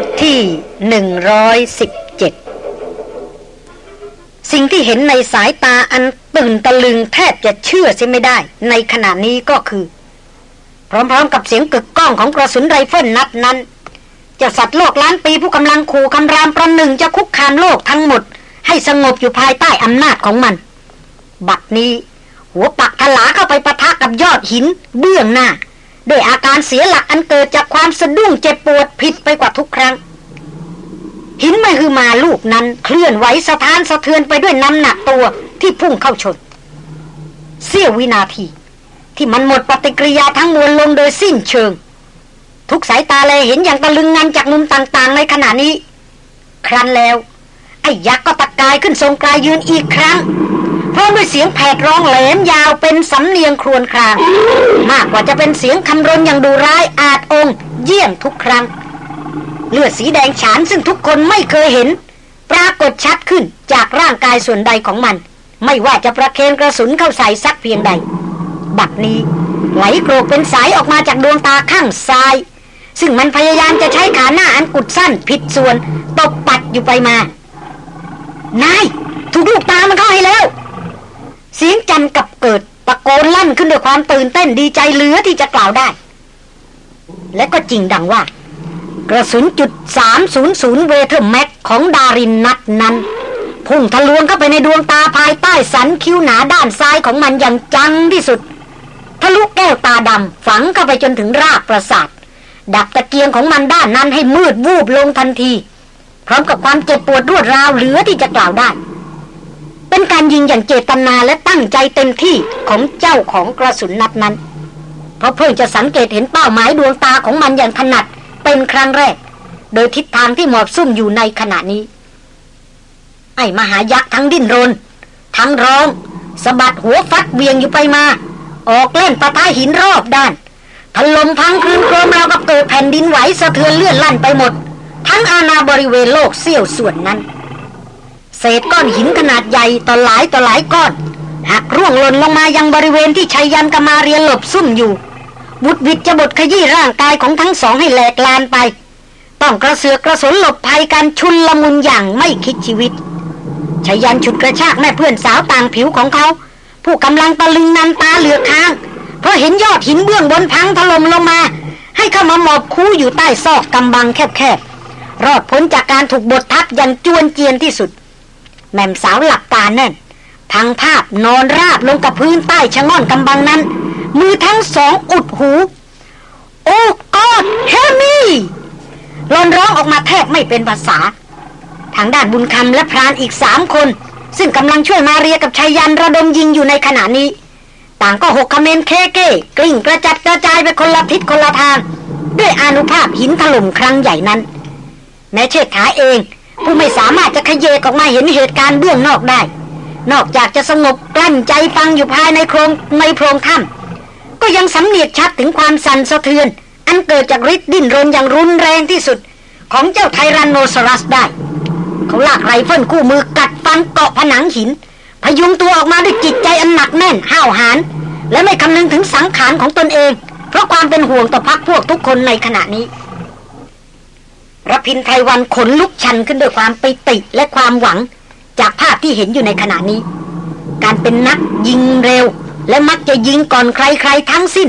ทที่หนึ่งร้อยสิบเจ็ดสิ่งที่เห็นในสายตาอันตื่นตะลึงแทบจะเชื่อเสียไม่ได้ ในขณะนี้ก็คือ พร้อมๆกับเสียงกึกก้องของกระสุนไรเฟิลนัดนั้นเจ้าสัตว์โลกล้านปีผู้กำลังขู่คำรามประหนึ่งจะคุกคามโลกทั้งหมด ให้สงบอยู่ภายใต้อำนาจของมัน บัดนี้ หัวปักทลาเข้าไปปะทะกับยอดหินเบื้องหน้า ด้วยอาการเสียหลักอันเกิดจากความสะดุ้งเจ็บปวดผิดไปกว่าทุกครั้ง หินไม่คือมาลูกนั้นเคลื่อนไหวสะท้านสะเทือนไปด้วยน้ำหนักตัวที่พุ่งเข้าชน เสี้ยววินาที ที่มันหมดปฏิกิริยาทั้งมวลลงโดยสิ้นเชิง ทุกสายตาเลยเห็นอย่างตะลึงงันจากมุมต่างๆ ในขณะนี้ ครั้นแล้ว ไอ้ยักษ์ก็ตะกายขึ้นทรงกายยืนอีกครั้ง พร้อมด้วยเสียงแผดร้องแหลมยาวเป็นสำเนียงครวญคราง มากกว่าจะเป็นเสียงคำรนอย่างดูร้ายอาจองเยี่ยมทุกครั้ง เลือดสีแดงฉานซึ่งทุกคนไม่เคยเห็น ปรากฏชัดขึ้นจากร่างกายส่วนใดของมัน ไม่ว่าจะประเคนกระสุนเข้าใส่สักเพียงใด บัดนี้ไหลโกรกเป็นสายออกมาจากดวงตาข้างซ้าย ซึ่งมันพยายามจะใช้ขาหน้าอันกุดสั้นผิดส่วนตบปัดอยู่ไปมานายถูกลูกตามันเข้าให้แล้ว เสียงจันกับเกิดตะโกนลั่นขึ้นด้วยความตื่นเต้นดีใจเหลือที่จะกล่าวได้ และก็จริงดังว่า กระสุนจุด300 Weatherby Mag ของดารินนัดนั้น พุ่งทะลวงเข้าไปในดวงตาภายใต้สันคิ้วหนาด้านซ้ายของมันอย่างจังที่สุด ทะลุแก้วตาดำฝังเข้าไปจนถึงรากประสาทดับตะเกียงของมันด้านนั้นให้มืดวูบลงทันที พร้อมกับความเจ็บปวดรวดร้าวเหลือที่จะกล่าวได้ เป็นการยิงอย่างเจตนาและตั้งใจเต็มที่ของเจ้าของกระสุนนัดนั้น เพราะเพิ่งจะสังเกตเห็นเป้าหมายดวงตาของมันอย่างถนัดเป็นครั้งแรก โดยทิศทางที่หมอบซุ่มอยู่ในขณะนี้ ไอ้มหายักษ์ทั้งดิ้นรน ทั้งร้องสะบัดหัวฟัดเวียงอยู่ไปมา ออกเล่นปะทะหินรอบด้านถล่มพังคลื่นโครมแล้วกับเกิดแผ่นดินไหวสะเทือนเลื่อนลั่นไปหมด ทั้งอาณาบริเวณโลกเสี้ยวส่วนนั้น ษก้อนหินขนาดใหญ่ต่อหลายต่อหลายก้อนหักร่วงหล่นลงมายังบริเวณที่ชัยยันกมาเรียนหลบซุ่มอยู่บุดวิดจะบดขยี้ร่างกายของทั้งสองให้แหลกลานไป ต้องกระเสือกกระสนหลบภัยกันชุนละมุนอย่างไม่คิดชีวิตชัยยันฉุดกระชากแม่เพื่อนสาวต่างผิวของเขา ผู้กำลังตะลึงนันตาเหลือค้าง เพราะเห็นยอดหินเบื้องบนพังถล่มลงมา ให้เข้ามาหมอบคู่อยู่ใต้ซอกกำบังแคบๆรอดพ้นจากการถูกบดทับอย่างจวนเจียนที่สุด แม่มสาวหลับตาแน่นพังภาพนอนราบลงกับพื้นใต้ชะง่อนกำบังนั้น มือทั้งสองอุดหู โอ้กอดเฮมี่รอนร้องออกมาแทบไม่เป็นภาษา ทางด้านบุญคำและพรานอีกสามคน ซึ่งกำลังช่วยมาเรียกับชายันระดมยิงอยู่ในขณะนี้ ต่างก็หกคะเมนเค้เก้กลิ้งกระจัดกระจายไปคนละทิศคนละทาง ด้วยอานุภาพหินถล่มครั้งใหญ่นั้น แม้เชษฐาเอง ผู้ไม่สามารถจะเขยกออกมาเห็นเหตุการณ์เบื้องนอกได้ นอกจากจะสงบกลั้นใจฟังอยู่ภายในโครงในโพรงถ้ำก็ยังสำเหนียกชัดถึงความสั่นสะเทือน อันเกิดจากฤทธิ์ดิ้นรนอย่างรุนแรงที่สุด ของเจ้าไทรันโนซอรัสได้ เขาลากไรเฟิลคู่มือกัดฟันเกาะผนังหิน พยุงตัวออกมาด้วยจิตใจอันหนักแน่นห้าวหาญและไม่คำนึงถึงสังขารของตนเอง เพราะความเป็นห่วงต่อพักพวกทุกคนในขณะนี้ รพินไทยวันขนลุกชันขึ้นด้วยความปิติและความหวัง จากภาพที่เห็นอยู่ในขณะนี้ การเป็นนักยิงเร็ว และมักจะยิงก่อนใครๆทั้งสิ้น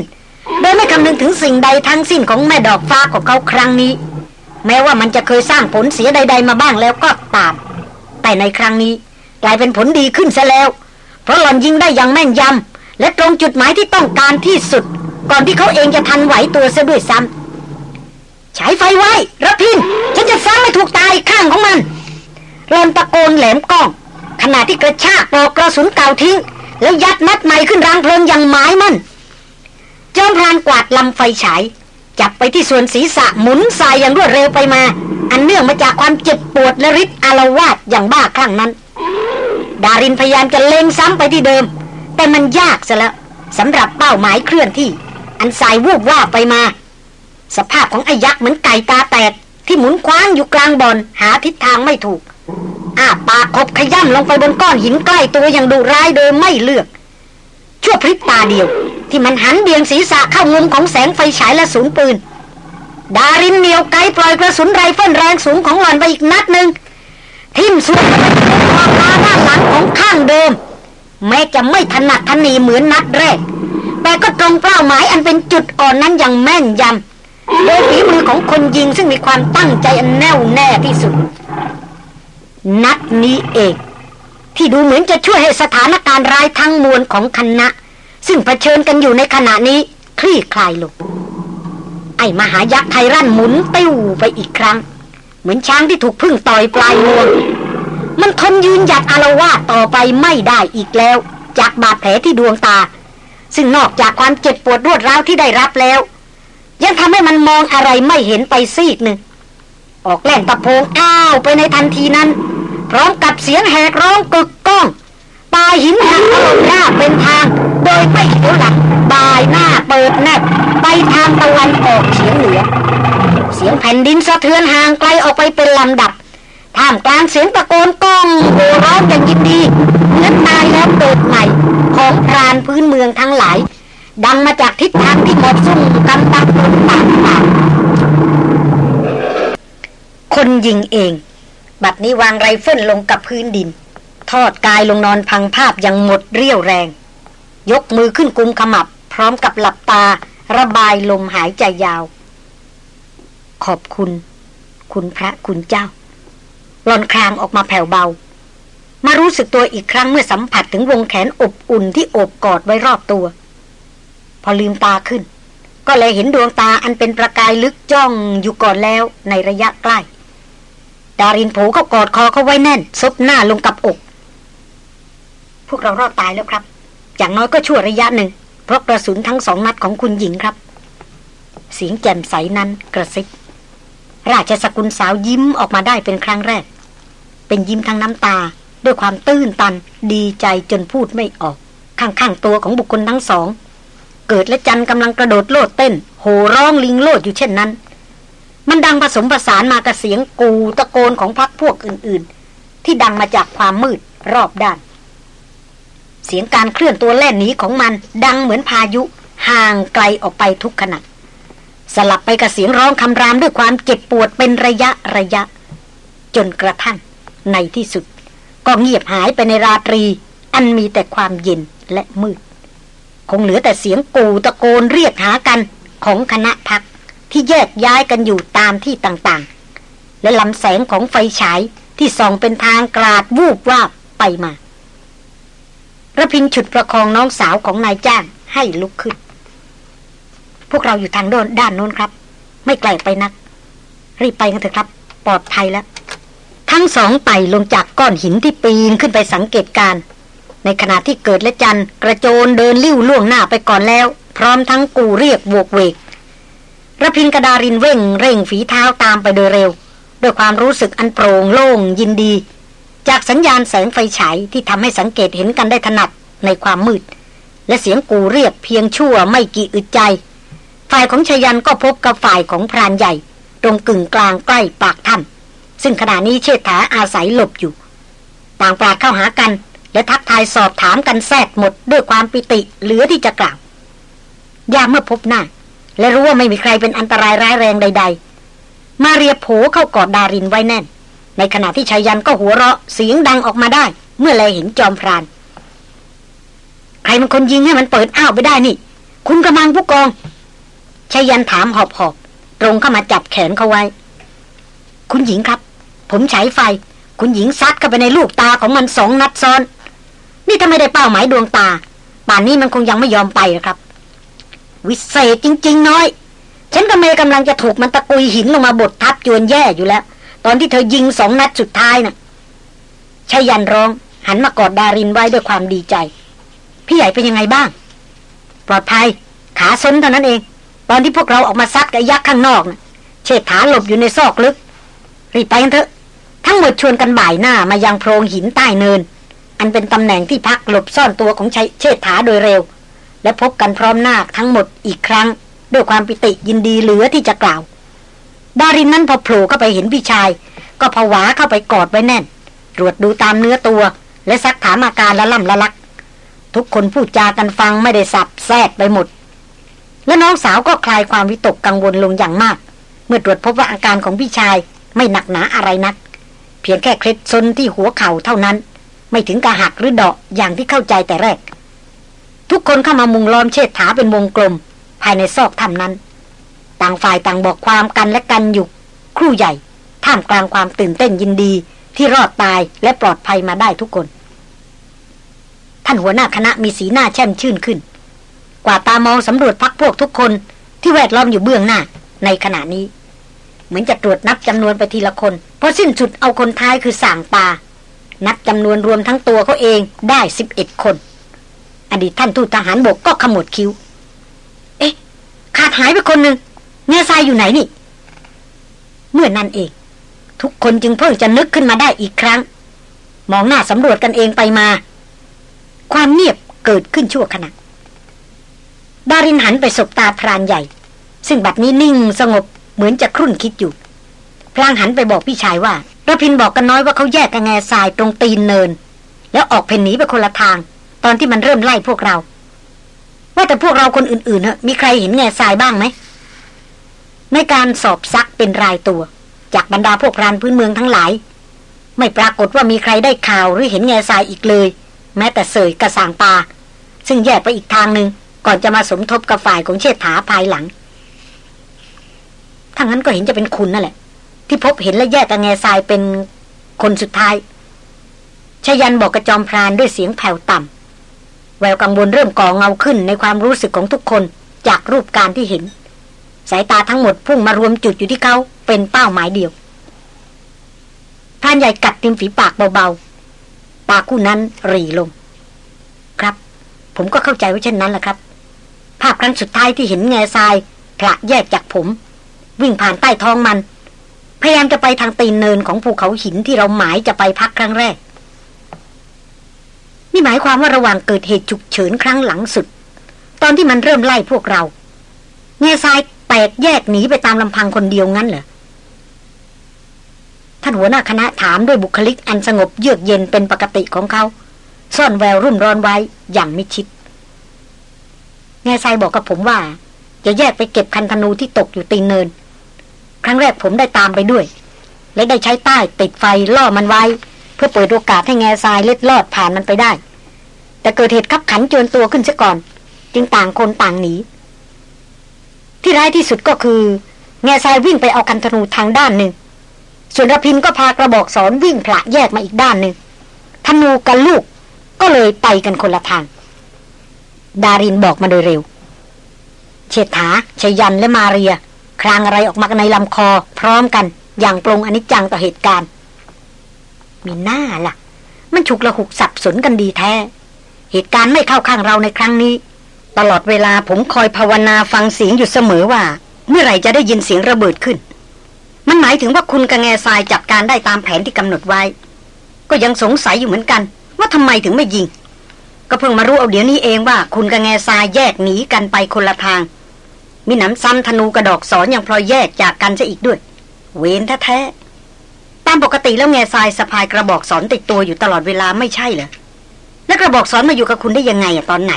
โดยไม่คำนึงถึงสิ่งใดทั้งสิ้นของแม่ดอกฟ้าของเขาครั้งนี้ แม้ว่ามันจะเคยสร้างผลเสียใด ๆ มาบ้างแล้วก็ตาม แต่ในครั้งนี้กลายเป็นผลดีขึ้นซะแล้ว เพราะหล่อนยิงได้อย่างแม่นยำและตรงจุดหมายที่ต้องการที่สุด ก่อนที่เขาเองจะทันไหวตัวเสียด้วยซ้ำ ฉายไฟไว้ระพินฉันจะซ้ำไม่ถูกตายข้างของมันรอนตะโกนแหลมกล้อง ขณะที่กระชากปอกกระสุนเก่าทิ้ง แล้วยัดนัดใหม่ขึ้นรางเพลิงอย่างหมายมันจอมพรานกวาดลำไฟฉาย จับไปที่ส่วนศีรษะหมุนสายอย่างรวดเร็วไปมา อันเนื่องมาจากความเจ็บปวดและฤทธิ์อารวาสอย่างบ้าคลั่งนั้น ดารินพยายามจะเล็งซ้ำไปที่เดิม แต่มันยากซะแล้วสำหรับเป้าหมายเคลื่อนที่ อันสายวูบว่าไปมา สภาพของไอ้ยักษ์เหมือนไก่ตาแตก ที่หมุนคว้างอยู่กลางบอนหาทิศทางไม่ถูกอ้าปากขบขย่ำลงไปบนก้อนหินใกล้ตัวอย่างดุร้ายโดยไม่เลือก ชั่วพริบตาเดียว ที่มันหันเบียงศีรษะเข้ามุมของแสงไฟฉายและสูนปืน ดารินเหนี่ยวไกปล่อยกระสุนไรเฟิลแรงสูงของหล่อนไปอีกนัดหนึ่งทิ่มสวนไปขอบตาด้านหลังของข้างเดิม แม้จะไม่ถนัดถนี่เหมือนนัดแรก แต่ก็ตรงเป้าหมายอันเป็นจุดอ่อนนั้นอย่างแม่นยำ โดยฝีมือของคนยิงซึ่งมีความตั้งใจอันแน่วแน่ที่สุด นัดนี้เองที่ดูเหมือนจะช่วยให้สถานการณ์ร้ายทั้งมวลของคณะ ซึ่งเผชิญกันอยู่ในขณะนี้คลี่คลายลง ไอ้มหายักษ์ไทรันหมุนติ้วไปอีกครั้ง เหมือนช้างที่ถูกพึ่งต่อยปลายงวง มันทนยืนหยัดอารวาสต่อไปไม่ได้อีกแล้ว จากบาดแผลที่ดวงตา ซึ่งนอกจากความเจ็บปวดรวดร้าวที่ได้รับแล้ว ยังทำให้มันมองอะไรไม่เห็นไปซีกหนึ่ง ออกแล่นตะโพงอ้าวไปในทันทีนั้น พร้อมกับเสียงแหกร้องกึกก้องปลาหินหักถล่มหน้าเป็นทาง โดยไม่เสียหลักบายหน้าเปิดแนบไปทางตะวันออกเฉียงเหนือ เสียงแผ่นดินสะเทือนห่างไกลออกไปเป็นลำดับท่ามกลางเสียงตะโกนก้องโหร้องอย่างยินดีเหมือนตายแล้วเกิดใหม่ของพรานพื้นเมืองทั้งหลาย ดังมาจากทิศทางที่หมดซุ่มกำตักตต่างคนยิงเอง บัดนี้วางไรเฟิลลงกับพื้นดิน ทอดกายลงนอนพังภาพอย่างหมดเรี่ยวแรง ยกมือขึ้นกุมขมับ พร้อมกับหลับตา ระบายลมหายใจยาว ขอบคุณ คุณพระคุณเจ้าหลอนคลางออกมาแผ่วเบามารู้สึกตัวอีกครั้งเมื่อสัมผัสถึงวงแขนอบอุ่นที่โอบกอดไว้รอบตัว อลืมตาขึ้น ก็เลยเห็นดวงตาอันเป็นประกายลึกจ้องอยู่ก่อนแล้วในระยะใกล้ ดารินผูก็กอดคอเขาไว้แน่น ซบหน้าลงกับอก พวกเรารอดตายแล้วครับ อย่างน้อยก็ชั่วระยะหนึ่ง เพราะกระสุนทั้งสองนัดของคุณหญิงครับ เสียงแจ่มใสนั้นกระซิบราชสกุลสาวยิ้มออกมาได้เป็นครั้งแรก เป็นยิ้มทั้งน้ำตา ด้วยความตื้นตัน ดีใจจนพูดไม่ออก ข้างๆตัวของบุคคลทั้งสอง เกิดและจันกำลังกระโดดโลดเต้น โห่ร้องลิงโลดอยู่เช่นนั้น มันดังผสมผสานมากับเสียงกูตะโกนของพักพวกอื่นๆ ที่ดังมาจากความมืดรอบด้าน เสียงการเคลื่อนตัวแล่นหนีของมันดังเหมือนพายุห่างไกลออกไปทุกขณะสลับไปกับเสียงร้องคำรามด้วยความเจ็บปวดเป็นระยะระยะ จนกระทั่งในที่สุด ก็เงียบหายไปในราตรี อันมีแต่ความเย็นและมืด คงเหลือแต่เสียงกูตะโกนเรียกหากันของคณะพักที่แยกย้ายกันอยู่ตามที่ต่างๆ และลำแสงของไฟฉายที่ส่องเป็นทางกราดวูบวาบไปมาระพินฉุดประคองน้องสาวของนายจ้างให้ลุกขึ้น พวกเราอยู่ทางโดนด้านโน้นครับ ไม่ไกลไปนัก รีบไปกันเถอะครับ ปลอดภัยแล้ว ทั้งสองไต่ลงจากก้อนหินที่ปีนขึ้นไปสังเกตการ ในขณะที่เกิดและจันกระโจนเดินลิ้วล่วงหน้าไปก่อนแล้ว พร้อมทั้งกูเรียกโวกเวกระพินกระดารินเร่งเร่งฝีเท้าตามไปโดยเร็ว ด้วยความรู้สึกอันโปร่งโล่งยินดี จากสัญญาณแสงไฟฉายที่ทำให้สังเกตเห็นกันได้ถนัดในความมืด และเสียงกูเรียกเพียงชั่วไม่กี่อึดใจ ฝ่ายของชยันก็พบกับฝ่ายของพรานใหญ่ ตรงกึ่งกลางใกล้ปากถ้ำซึ่งขณะนี้เชษฐาอาศัยหลบอยู่ ต่างปราดเข้าหากัน และทักทายสอบถามกันแซดหมดด้วยความปิติเหลือที่จะกล่าวยามเมื่อพบหน้า และรู้ว่าไม่มีใครเป็นอันตรายร้ายแรงใด ๆ มาเรียโผเข้ากอดดารินไว้แน่น ในขณะที่ชายันก็หัวเราะเสียงดังออกมาได้ เมื่อแลเห็นจอมพราน ใครมันคนยิงให้มันเปิดอ้าวไปได้นี่ คุณกำลังผู้กองชายันถามหอบหอบตรงเข้ามาจับแขนเขาไว้ คุณหญิงครับ ผมใช้ไฟ คุณหญิงซัดเข้าไปในลูกตาของมันสองนัดซ้อน นี่ถ้าไม่ได้เป้าหมายดวงตา ป่านนี้มันคงยังไม่ยอมไปนะครับ วิเศษจริง ๆ น้อย ฉันกับเมย์กำลังจะถูกมันตะกุยหินลงมาบดทับจวนแย่อยู่แล้ว ตอนที่เธอยิงสองนัดสุดท้ายนะ่ะชายันร้อง หันมากอดดารินไว้ด้วยความดีใจ พี่ใหญ่เป็นยังไงบ้าง ปลอดภัย ขาซ้นเท่านั้นเอง ตอนที่พวกเราออกมาซัดกับยักษ์ข้างนอกนะเชิดฐานหลบอยู่ในซอกลึกรีบไปกันเถอะ ทั้งหมดชวนกันบ่ายหน้ามายังโพรงหินใต้เนิน อันเป็นตำแหน่งที่พักหลบซ่อนตัวของเชิดฐาโดยเร็ว และพบกันพร้อมหน้าทั้งหมดอีกครั้ง ด้วยความปิติยินดีเหลือที่จะกล่าว ดารินนั้นพอโผล่เข้าไปเห็นพี่ชาย ก็ผวาเข้าไปกอดไว้แน่น ตรวจดูตามเนื้อตัว และซักถามอาการละล่ำละลัก ทุกคนพูดจากันฟังไม่ได้สับแซดไปหมด และน้องสาวก็คลายความวิตกกังวลลงอย่างมาก เมื่อตรวจพบว่าอาการของพี่ชายไม่หนักหนาอะไรนัก เพียงแค่เคล็ดซนที่หัวเข่าเท่านั้น ไม่ถึงกระหักหรือเดาะอย่างที่เข้าใจแต่แรก ทุกคนเข้ามามุงล้อมเชิดถาเป็นวงกลม ภายในซอกถ้ำนั้น ต่างฝ่ายต่างบอกความกันและกันอยู่ ครู่ใหญ่ ท่ามกลางความตื่นเต้นยินดีที่รอดตายและปลอดภัยมาได้ทุกคน ท่านหัวหน้าคณะมีสีหน้าแช่มชื่นขึ้น กว่าตามองสำรวจพักพวกทุกคนที่แวดล้อมอยู่เบื้องหน้า ในขณะนี้ เหมือนจะตรวจนับจำนวนไปทีละคนพอสิ้นสุดเอาคนท้ายคือส่างตา นับจำนวนรวมทั้งตัวเขาเองได้สิบเอ็ดคน อดีตท่านทูตทหารบกก็ขมวดคิ้ว เอ๊ะ ขาดหายไปคนหนึ่งเงาทรายอยู่ไหนนี่ เมื่อนั้นเอง ทุกคนจึงเพิ่งจะนึกขึ้นมาได้อีกครั้ง มองหน้าสำรวจกันเองไปมา ความเงียบเกิดขึ้นชั่วขณะดารินหันไปสบตาพรานใหญ่ ซึ่งบัดนี้นิ่งสงบเหมือนจะครุ่นคิดอยู่ พลางหันไปบอกพี่ชายว่า ระพินบอกกันน้อยว่าเขาแยกกระแงทรายตรงตีนเนิน แล้วออกเพนหนีไปคนละทาง ตอนที่มันเริ่มไล่พวกเรา ว่าแต่พวกเราคนอื่นๆเนอะมีใครเห็นแง่ทรายบ้างไหมในการสอบซักเป็นรายตัว จากบรรดาพวกรานพื้นเมืองทั้งหลาย ไม่ปรากฏว่ามีใครได้ข่าวหรือเห็นแง่ทรายอีกเลย แม้แต่เสยกระสางปาซึ่งแยกไปอีกทางหนึ่งก่อนจะมาสมทบกับฝ่ายของเชษฐาภายหลังถ้างั้นก็เห็นจะเป็นคุณนั่นแหละ ที่พบเห็นและแยกกระแงทรายเป็นคนสุดท้ายชยันบอกกระจอมพรานด้วยเสียงแผ่วต่ำแววกังวลเริ่มก่อเงาขึ้นในความรู้สึกของทุกคนจากรูปการที่เห็น สายตาทั้งหมดพุ่งมารวมจุดอยู่ที่เขาเป็นเป้าหมายเดียวพรานใหญ่กัดติมฝีปากเบาๆ ปากคู่นั้นรีลง ครับ ผมก็เข้าใจว่าเช่นนั้นแหละครับ ภาพครั้งสุดท้ายที่เห็นแง่ทรายพระแยกจากผม วิ่งผ่านใต้ท้องมัน พยายามจะไปทางตีนเนินของภูเขาหินที่เราหมายจะไปพักครั้งแรก นี่หมายความว่าระหว่างเกิดเหตุฉุกเฉินครั้งหลังสุด ตอนที่มันเริ่มไล่พวกเราแง่ทรายแตกแยกหนีไปตามลำพังคนเดียวงั้นเหรอท่านหัวหน้าคณะถามด้วยบุคลิกอันสงบเยือกเย็นเป็นปกติของเขา ซ่อนแววรุ่มร้อนไว้อย่างมิชิดแง่ทรายบอกกับผมว่า จะแยกไปเก็บคันธนูที่ตกอยู่ตีนเนิน ครั้งแรกผมได้ตามไปด้วย และได้ใช้ใต้ติดไฟล่อมันไว้ เพื่อเปิดโอกาสให้แง่ทรายเล็ดลอดผ่านมันไปได้ แต่เกิดเหตุขับขันเจนตัวขึ้นซะก่อน จึงต่างคนต่างหนี ที่ร้ายที่สุดก็คือ แง่ทรายวิ่งไปเอาคันธนูทางด้านหนึ่ง ส่วนระพินก็พากระบอกสอนวิ่งผละแยกมาอีกด้านหนึ่งธนูกับลูกก็เลยไปกันคนละทาง ดารินบอกมาโดยเร็ว เชษฐาชยันและมาเรีย ครางอะไรออกมาในลำคอ พร้อมกัน อย่างปรงอนิจจังต่อเหตุการณ์ มีหน้าล่ะ มันฉุกละหุกสับสนกันดีแท้ เหตุการณ์ไม่เข้าข้างเราในครั้งนี้ ตลอดเวลาผมคอยภาวนาฟังเสียงอยู่เสมอว่า เมื่อไหร่จะได้ยินเสียงระเบิดขึ้น มันหมายถึงว่าคุณกระแงทรายจัดการได้ตามแผนที่กำหนดไว้ ก็ยังสงสัยอยู่เหมือนกัน ว่าทำไมถึงไม่ยิงก็เพิ่งมารู้เอาเดี๋ยวนี้เองว่าคุณกระแงทรายแยกหนีกันไปคนละทาง มีหนำซ้ำธนูกระดอกสอนอย่างพลอยแยกจากกันซะอีกด้วย เว้นแท้ๆตามปกติแล้วแงทรายสะพายกระบอกสอนติดตัวอยู่ตลอดเวลาไม่ใช่เหรอแล้วกระบอกสอนมาอยู่กับคุณได้ยังไงอะตอนไหน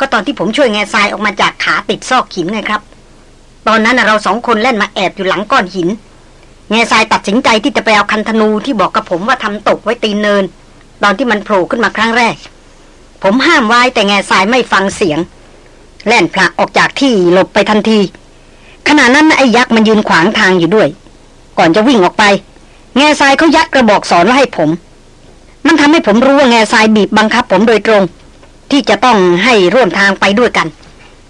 ก็ตอนที่ผมช่วยแง่ทรายออกมาจากขาติดซอกหินไงครับ ตอนนั้นเราสองคนเล่นมาแอบอยู่หลังก้อนหินแง่ทรายตัดสินใจที่จะไปเอาคันธนูที่บอกกับผมว่าทำตกไว้ตีนเนิน ตอนที่มันโผล่ขึ้นมาครั้งแรก ผมห้ามไว้แต่แง่ทรายไม่ฟังเสียง แล่นพละออกจากที่หลบไปทันที ขณะนั้นไอ้ยักษ์มันยืนขวางทางอยู่ด้วย ก่อนจะวิ่งออกไป แง่ทรายเขายัดกระบอกสอนไว้ให้ผม มันทำให้ผมรู้ว่าแง่ทรายบีบบังคับผมโดยตรง ที่จะต้องให้ร่วมทางไปด้วยกัน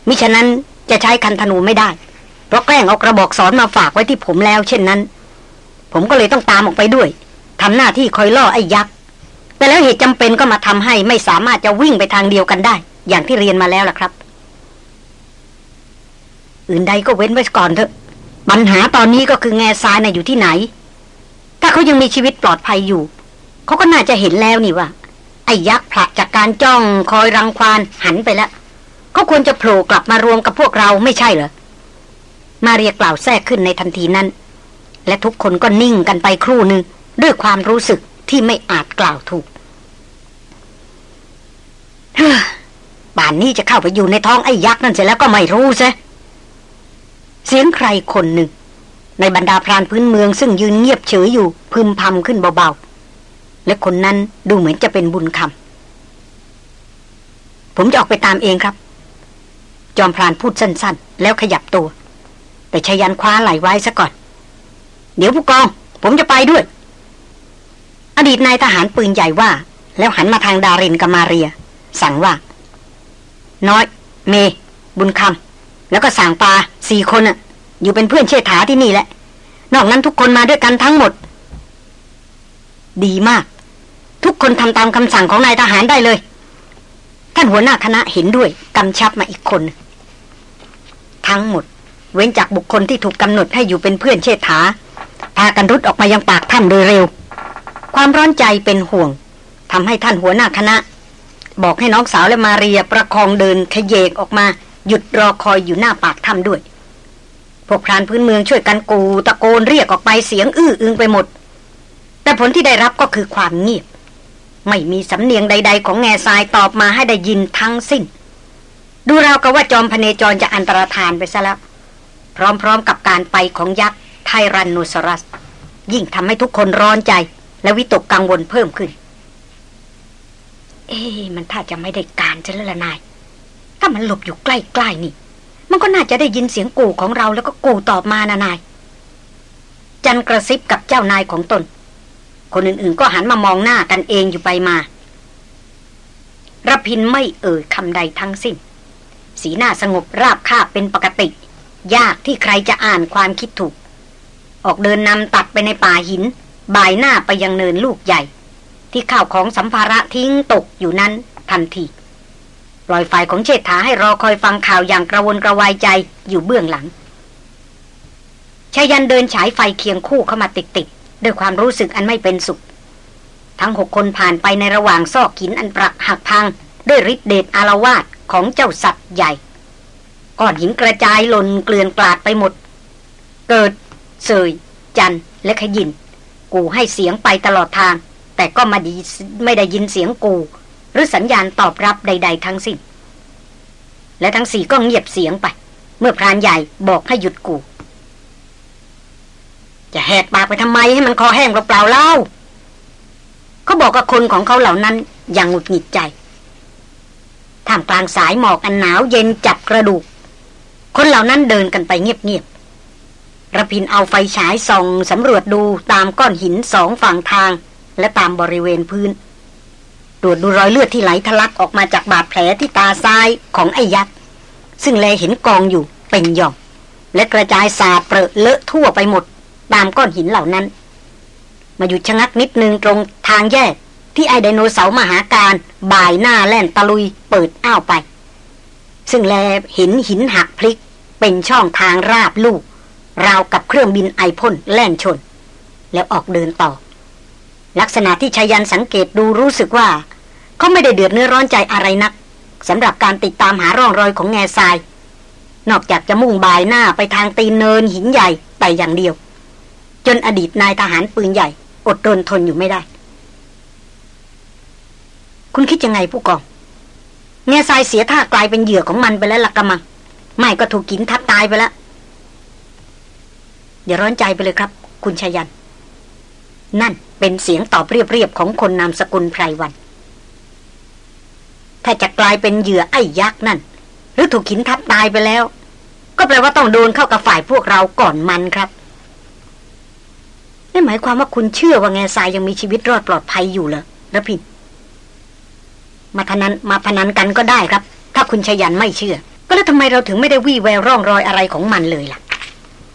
มิฉะนั้นจะใช้คันธนูไม่ได้ เพราะแกล้งเอากระบอกสอนมาฝากไว้ที่ผมแล้ว เช่นนั้น ผมก็เลยต้องตามออกไปด้วยทำหน้าที่คอยล่อไอ้ยักษ์ แต่แล้วเหตุจำเป็นก็มาทำให้ไม่สามารถจะวิ่งไปทางเดียวกันได้ อย่างที่เรียนมาแล้วล่ะครับ อื่นใดก็เว้นไว้ก่อนเถอะ ปัญหาตอนนี้ก็คือแง่ทรายน่ะอยู่ที่ไหน ถ้าเขายังมีชีวิตปลอดภัยอยู่ เขาก็น่าจะเห็นแล้วนี่ว่า ไอ้ยักษ์ผละจากการจ้องคอยรังควานหันไปแล้วเขาควรจะโผล่กลับมารวมกับพวกเราไม่ใช่เหรอ มาเรียกล่าวแทรกขึ้นในทันทีนั้น และทุกคนก็นิ่งกันไปครู่หนึ่งด้วยความรู้สึกที่ไม่อาจกล่าวถูกเฮ้ป่านนี้จะเข้าไปอยู่ในท้องไอ้ยักษ์นั่นเสร็จแล้วก็ไม่รู้ซะ เสียงใครคนหนึ่ง ในบรรดาพรานพื้นเมืองซึ่งยืนเงียบเฉยอยู่พึมพำขึ้นเบาๆ และคนนั้นดูเหมือนจะเป็นบุญคำผมจะออกไปตามเองครับ จอมพรานพูดสั้นๆ แล้วขยับตัว แต่ชายันคว้าไหลไว้ซะก่อน เดี๋ยวผู้กอง ผมจะไปด้วย อดีตนายทหารปืนใหญ่ว่า แล้วหันมาทางดารินกับมาเรีย สั่งว่า น้อย เม บุญคำ แล้วก็สั่งปลาสี่คนอะอยู่เป็นเพื่อนเชษฐาที่นี่แหละ นอกนั้นทุกคนมาด้วยกันทั้งหมด ดีมาก ทุกคนทำตามคำสั่งของนายทหารได้เลย ท่านหัวหน้าคณะเห็นด้วยกำชับมาอีกคน ทั้งหมด เว้นจากบุคคลที่ถูกกำหนดให้อยู่เป็นเพื่อนเชษฐาพากันรุดออกมายังปากถ้ำโดยเร็ว ความร้อนใจเป็นห่วงทำให้ท่านหัวหน้าคณะ บอกให้น้องสาวและมาเรียประคองเดินขยเยกออกมา หยุดรอคอยอยู่หน้าปากถ้ำด้วย พวกพรานพื้นเมืองช่วยกันกูตะโกนเรียกออกไปเสียงอื้ออึงไปหมด แต่ผลที่ได้รับก็คือความเงียบ ไม่มีสำเนียงใด ๆ ของแง่ทรายตอบมาให้ได้ยินทั้งสิ้น ดูราวกับว่าจอมพเนจรจะอันตรธานไปซะแล้ว พร้อมๆกับการไปของยักษ์ไทรันโนซอรัส ยิ่งทำให้ทุกคนร้อนใจ และวิตกกังวลเพิ่มขึ้น เอ๊มันถ้าจะไม่ได้การจะละนาย ถ้ามันหลบอยู่ใกล้ๆนี่ มันก็น่าจะได้ยินเสียงกูของเราแล้วก็กูตอบมานะนาย จันกระซิบกับเจ้านายของตน คนอื่นๆก็หันมามองหน้ากันเองอยู่ไปมารพินไม่เอ่ยคำใดทั้งสิ้น สีหน้าสงบราบคาบเป็นปกติ ยากที่ใครจะอ่านความคิดถูก ออกเดินนำตัดไปในป่าหิน บ่ายหน้าไปยังเนินลูกใหญ่ ที่ข้าวของสัมภาระทิ้งตกอยู่นั้นทันที ปล่อยฝ่ายของเชษฐาให้รอคอยฟังข่าวอย่างกระวนกระวายใจอยู่เบื้องหลังชายันเดินฉายไฟเคียงคู่เข้ามาติดๆด้วยความรู้สึกอันไม่เป็นสุข ทั้งหกคนผ่านไปในระหว่างซอกหินอันปรักหักพัง ด้วยฤทธิเดชอารวาสของเจ้าสัตว์ใหญ่ก้อนหินกระจายหล่นเกลื่อนกลาดไปหมด เกิด เสย จันและขยิน กูให้เสียงไปตลอดทาง แต่ก็มาดีไม่ได้ยินเสียงกู หรือสัญญาณตอบรับใด ๆ ทั้งสิ้นและทั้งสี่ก็เงียบเสียงไป เมื่อพรานใหญ่บอกให้หยุดกู จะแหกปากไปทำไมให้มันคอแห้งเปล่าๆเล่าเขาบอกกับคนของเขาเหล่านั้นอย่างหงุดหงิดใจท่ามกลางสายหมอกอันหนาวเย็นจับกระดูก คนเหล่านั้นเดินกันไปเงียบๆระพินเอาไฟฉายส่องสำรวจดูตามก้อนหินสองฝั่งทาง และตามบริเวณพื้น รวจดูรอยเลือดที่ไหลทะลักออกมาจากบาดแผลที่ตาซ้ายของไอ้ยักษ์ซึ่งแลเห็นกองอยู่เป็นหย่อมและกระจายสาเปรอะเลอะทั่วไปหมด ตามก้อนหินเหล่านั้น มาหยุดชะงักนิดนึงตรงทางแยกที่ไอไดโนเสาร์มหาการบ่ายหน้าแล่นตะลุยเปิดอ้าวไป ซึ่งแลเห็นหินหักพลิก เป็นช่องทางราบลูก ราวกับเครื่องบินไอพ่นแล่นชน แล้วออกเดินต่อ ลักษณะที่ชายันสังเกตดูรู้สึกว่า เขาไม่ได้เดือดเนื้อร้อนใจอะไรนักสำหรับการติดตามหาร่องรอยของแง่ทราย นอกจากจะมุ่งบ่ายหน้าไปทางตีนเนินหินใหญ่ไปอย่างเดียว จนอดีตนายทหารปืนใหญ่ อดทนทนอยู่ไม่ได้ คุณคิดยังไงผู้กองเงาทรายเสียท่ากลายเป็นเหยื่อของมันไปแล้วละกะมัง ไม่ก็ถูกกินทับตายไปแล้วอย่าร้อนใจไปเลยครับ คุณชยัน นั่นเป็นเสียงตอบเรียบๆของคนนามสกุลไพรวัน ถ้าจะกลายเป็นเหยื่อไอ้ยักษ์นั่น หรือถูกขินทับตายไปแล้ว ก็แปลว่าต้องโดนเข้ากับฝ่ายพวกเราก่อนมันครับนั่นหมายความว่าคุณเชื่อว่าแง่ทรายยังมีชีวิตรอดปลอดภัยอยู่เหรอระพินมาพนันมาพนันกันก็ได้ครับ ถ้าคุณชยันไม่เชื่อ ก็แล้วทำไมเราถึงไม่ได้วี่แววร่องรอยอะไรของมันเลยล่ะ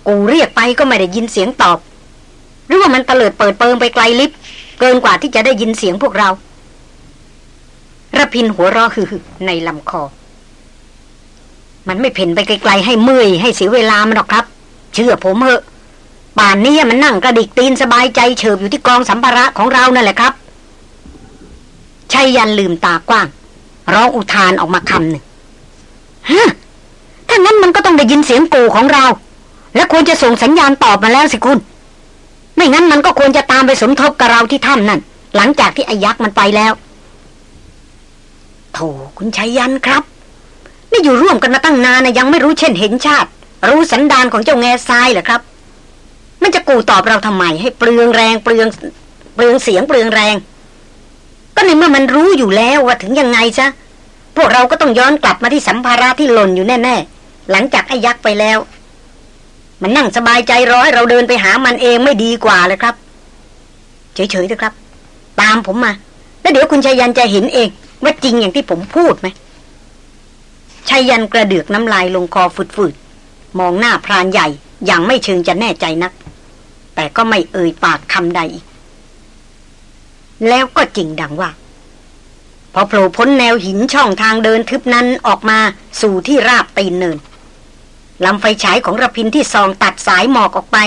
กูเรียกไปก็ไม่ได้ยินเสียงตอบ หรือว่ามันเตลิดเปิดเปิงไปไกลลิฟเกินกว่าที่จะได้ยินเสียงพวกเรา ระพินหัวรอคือในลำคอ มันไม่เพ่นไปไกลๆให้เมื่อยให้เสียเวลามันหรอกครับ เชื่อผมเหอะป่านนี้มันนั่งกระดิกตีนสบายใจเฉิบอยู่ที่กองสัมภาระของเรานั่นแหละครับชัยยันลืมตากว้าง ร้องอุทานออกมาคำหนึ่งฮะถ้างั้นมันก็ต้องได้ยินเสียงกูของเรา และควรจะส่งสัญญาณตอบมาแล้วสิคุณ ไม่งั้นมันก็ควรจะตามไปสมทบกับเราที่ถ้ำนั่น หลังจากที่ไอ้ยักษ์มันไปแล้ว โธ่คุณชัยยันครับ นี่อยู่ร่วมกันมาตั้งนานนะยังไม่รู้เช่นเห็นชาติ รู้สันดานของเจ้าแง่ทรายเหรอครับ มันจะกูตอบเราทำไม ให้เปลืองแรงเปลืองเปลืองเสียงเปลืองแรง ก็ในเมื่อมันรู้อยู่แล้วว่าถึงยังไงซะพวกเราก็ต้องย้อนกลับมาที่สัมภาระที่หล่นอยู่แน่ๆหลังจากไอ้ยักษ์ไปแล้ว มันนั่งสบายใจร้อให้เราเดินไปหามันเองไม่ดีกว่าเลยครับเฉยๆเถอะครับ ตามผมมา แล้วเดี๋ยวคุณชายันจะเห็นเอง ว่าจริงอย่างที่ผมพูดไหมชายันกระเดือกน้ำลายลงคอฝืดๆ มองหน้าพรานใหญ่อย่างไม่เชิงจะแน่ใจนัก แต่ก็ไม่เอ่ยปากคำใดอีก แล้วก็จริงดังว่า พอโผล่พ้นแนวหินช่องทางเดินทึบนั้นออกมาสู่ที่ราบตีนเนินลำไฟฉายของระพินที่ซองตัดสายหมอกออกไป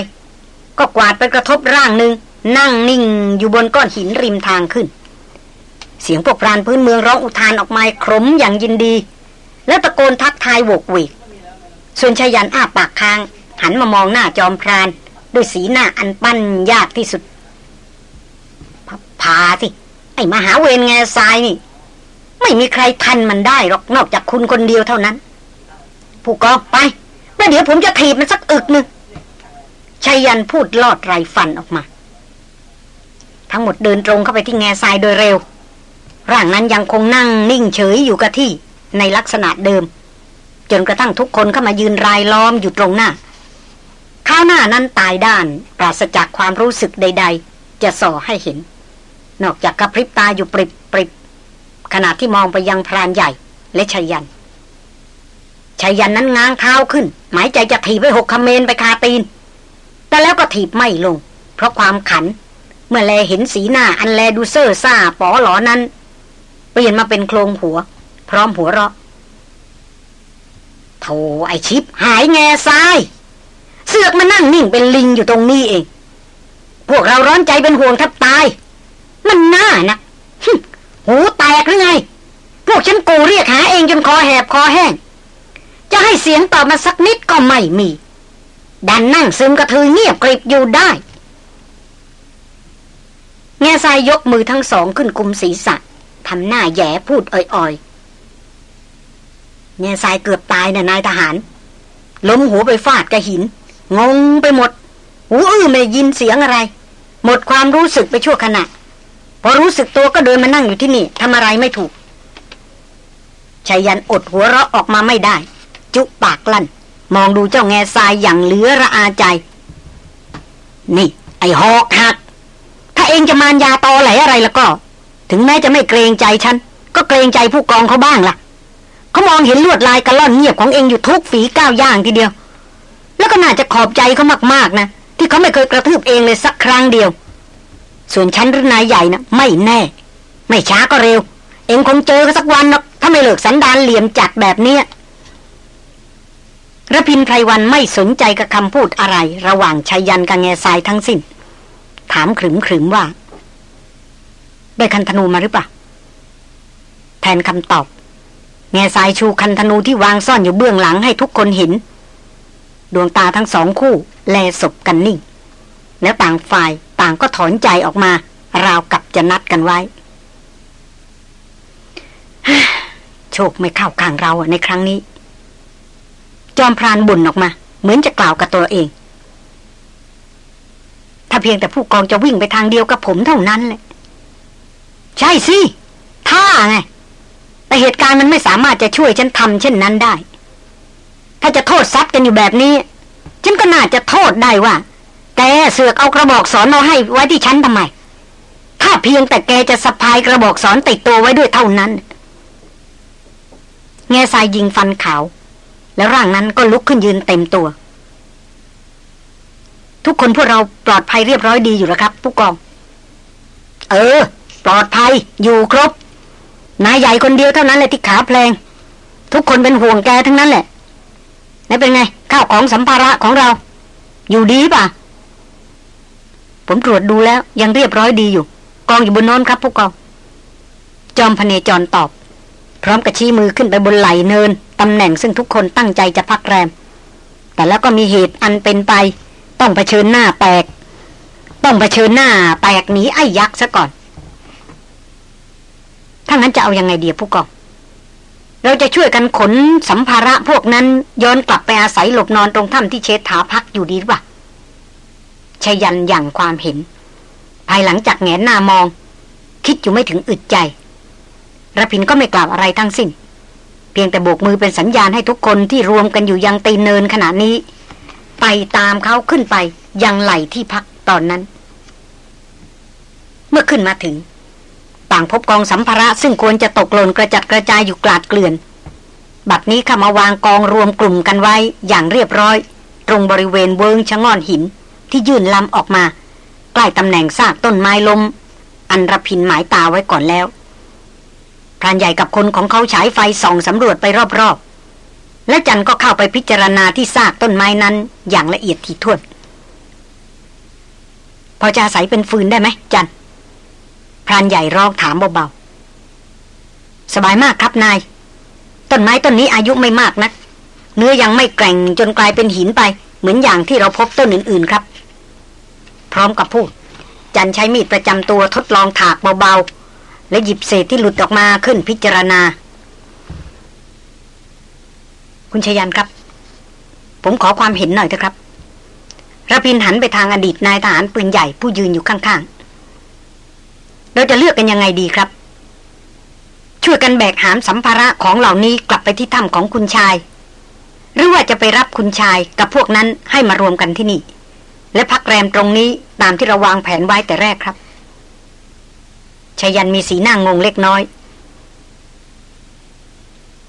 ก็กวาดไปกระทบร่างหนึ่งนั่งนิ่งอยู่บนก้อนหินริมทางขึ้น เสียงพวกพรานพื้นเมืองร้องอุทานออกมาครมอย่างยินดี แล้วตะโกนทักทายโวกเวกส่วนชายันอ้าปากค้าง หันมามองหน้าจอมพราน ด้วยสีหน้าอันปั้นยากที่สุดพาสิ ไอ้มหาเวรแง่ทรายนี่ ไม่มีใครทันมันได้หรอกนอกจากคุณคนเดียวเท่านั้น ผู้กองไปแล้วเดี๋ยวผมจะถีบมันสักอึกหนึ่งชายันพูดลอดไรฟันออกมา ทั้งหมดเดินตรงเข้าไปที่แง่ทรายโดยเร็ว ร่างนั้นยังคงนั่งนิ่งเฉยอยู่กับที่ในลักษณะเดิม จนกระทั่งทุกคนเข้ามายืนรายล้อมอยู่ตรงหน้า ข้าวหน้านั้นตายด้าน ปราศจากความรู้สึกใด ๆ จะส่อให้เห็น นอกจากกระพริบตาอยู่ปริบปริบขณะที่มองไปยังพรานใหญ่และชายันชายันนั้นง้างเท้าขึ้น หมายใจจะถีบไปหกคเมนไปคาตีน แต่แล้วก็ถีบไม่ลง เพราะความขัน เมื่อแลเห็นสีหน้าอันแลดูเซอร์ซ่าป๋อหลอนั้น เปลี่ยนมาเป็นโครงหัว พร้อมหัวเราะโธ่ไอชิปหายแง่ทราย เสือกมานั่งนิ่งเป็นลิงอยู่ตรงนี้เอง พวกเราร้อนใจเป็นห่วงทับตาย มันน่านะหูแตกหรือไง พวกฉันกูเรียกหาเองจนคอแหบคอแห้ง จะให้เสียงตอบมาสักนิดก็ไม่มี ดันนั่งซึมกระทือเงียบกริบอยู่ได้ แง่ทรายยกมือทั้งสองขึ้นกุมศีรษะ ทำหน้าแย่พูดอ่อยๆแง่ทายเกือบตายนะ่ะนายทหาร ล้มหัวไปฟาดกระหิน งงไปหมด หูอื้อไม่ยินเสียงอะไร หมดความรู้สึกไปชั่วขณะ พอรู้สึกตัวก็เดินมานั่งอยู่ที่นี่ทำอะไรไม่ถูกชายันอดหัวเราะออกมาไม่ได้ จุปากลั่น มองดูเจ้าแง่ทรายอย่างเหลือระอาใจ นี่ ไอหอกหัก ถ้าเองจะมานยาตอไหลอะไรแล้วก็ ถึงแม้จะไม่เกรงใจฉัน ก็เกรงใจผู้กองเขาบ้างล่ะ เขามองเห็นลวดลายกระล่อนเงียบของเองอยู่ทุกฝีก้าวย่างทีเดียว แล้วก็น่าจะขอบใจเขามากๆนะ ที่เขาไม่เคยกระทืบเองเลยสักครั้งเดียว ส่วนฉันหรือนายใหญ่นะไม่แน่ ไม่ช้าก็เร็ว เองคงเจอกันสักวันหรอกถ้าไม่เลิกสันดานเหลี่ยมจัดแบบเนี้ยระพินไพรวันไม่สนใจกับคำพูดอะไร ระหว่างชายันกับแง่ทรายทั้งสิ้น ถามขรึมขรึมว่า ได้คันธนูมาหรือเปล่า แทนคำตอบ แง่ทรายชูคันธนูที่วางซ่อนอยู่เบื้องหลังให้ทุกคนเห็น ดวงตาทั้งสองคู่ แลศพกันนิ่ง แล้วต่างฝ่ายต่างก็ถอนใจออกมา ราวกับจะนัดกันไว้ โชคไม่เข้าข้างเราในครั้งนี้ จอมพรานบุญออกมา เหมือนจะกล่าวกับตัวเอง ถ้าเพียงแต่ผู้กองจะวิ่งไปทางเดียวกับผมเท่านั้นแหละ ใช่สิท่าไงแต่เหตุการณ์มันไม่สามารถจะช่วยฉันทำเช่นนั้นได้ ถ้าจะโทษซัดกันอยู่แบบนี้ ฉันก็น่าจะโทษได้ว่า แกเสือกเอากระบอกสอนมาให้ไว้ที่ฉันทำไม ถ้าเพียงแต่แกจะสะพายกระบอกสอนติดตัวไว้ด้วยเท่านั้น แง่สายยิงฟันขาว แล้วร่างนั้นก็ลุกขึ้นยืนเต็มตัว ทุกคนพวกเราปลอดภัยเรียบร้อยดีอยู่แล้วครับ ผู้กอง เออ ปลอดภัยอยู่ครบ นายใหญ่คนเดียวเท่านั้นเลยที่ขาแพลง ทุกคนเป็นห่วงแกทั้งนั้นแหละนี่เป็นไง ข้าวของสัมภาระของเรา อยู่ดีป่ะ ผมตรวจดูแล้วยังเรียบร้อยดีอยู่ กองอยู่บนโน้นครับผู้กองจอมพเนจรตอบ พร้อมกับชี้มือขึ้นไปบนไหลเนินตำแหน่งซึ่งทุกคนตั้งใจจะพักแรม แต่แล้วก็มีเหตุอันเป็นไป ต้องเผชิญหน้าแตก ต้องเผชิญหน้าแตกหนีไอ้ยักษ์ซะก่อน ถ้างั้นจะเอาอยัางไงเดียผู้กอง เราจะช่วยกันขนสัมภาระพวกนั้นย้อนกลับไปอาศัยหลบนอนตรงถ้ำที่เชษฐาพักอยู่ดีหรือเปล่าชยันอย่างความเห็น ภายหลังจากแงนหน้ามอง คิดอยู่ไม่ถึงอึดใจระพินก็ไม่กล่าวอะไรทั้งสิ้น เพียงแต่โบกมือเป็นสัญญาณให้ทุกคนที่รวมกันอยู่ยังตีนเนินขณะนี้ ไปตามเขาขึ้นไปยังไหลที่พักตอนนั้น เมื่อขึ้นมาถึง ต่างพบกองสัมภาระซึ่งควรจะตกหล่นกระจัดกระจายอยู่กลาดเกลื่อน บัดนี้ข้ามาวางกองรวมกลุ่มกันไว้อย่างเรียบร้อย ตรงบริเวณเวิงชะง่อนหินที่ยื่นลำออกมา ใกล้ตำแหน่งซากต้นไม้ลม อันรพินหมายตาไว้ก่อนแล้วพรานใหญ่กับคนของเขาฉายไฟส่องสำรวจไปรอบๆ และจันก็เข้าไปพิจารณาที่ซากต้นไม้นั้นอย่างละเอียดถี่ถ้วนพอจะอาศัยเป็นฟืนได้ไหมจัน พรานใหญ่ร้องถามเบาๆ สบายมากครับนาย ต้นไม้ต้นนี้อายุไม่มากนัก เนื้อยังไม่แกร่งจนกลายเป็นหินไป เหมือนอย่างที่เราพบต้นอื่นๆครับ พร้อมกับพูด จันใช้มีดประจำตัวทดลองถากเบาๆ และหยิบเศษที่หลุดออกมาขึ้นพิจารณา คุณชยันครับ ผมขอความเห็นหน่อยเถอะครับระพินหันไปทางอดีตนายทหารปืนใหญ่ผู้ยืนอยู่ข้างๆ เราจะเลือกกันยังไงดีครับ ช่วยกันแบกหามสัมภาระของเหล่านี้กลับไปที่ถ้ำของคุณชาย หรือว่าจะไปรับคุณชายกับพวกนั้นให้มารวมกันที่นี่ และพักแรมตรงนี้ตามที่เราวางแผนไว้แต่แรกครับชายันมีสีหน้างงเล็กน้อย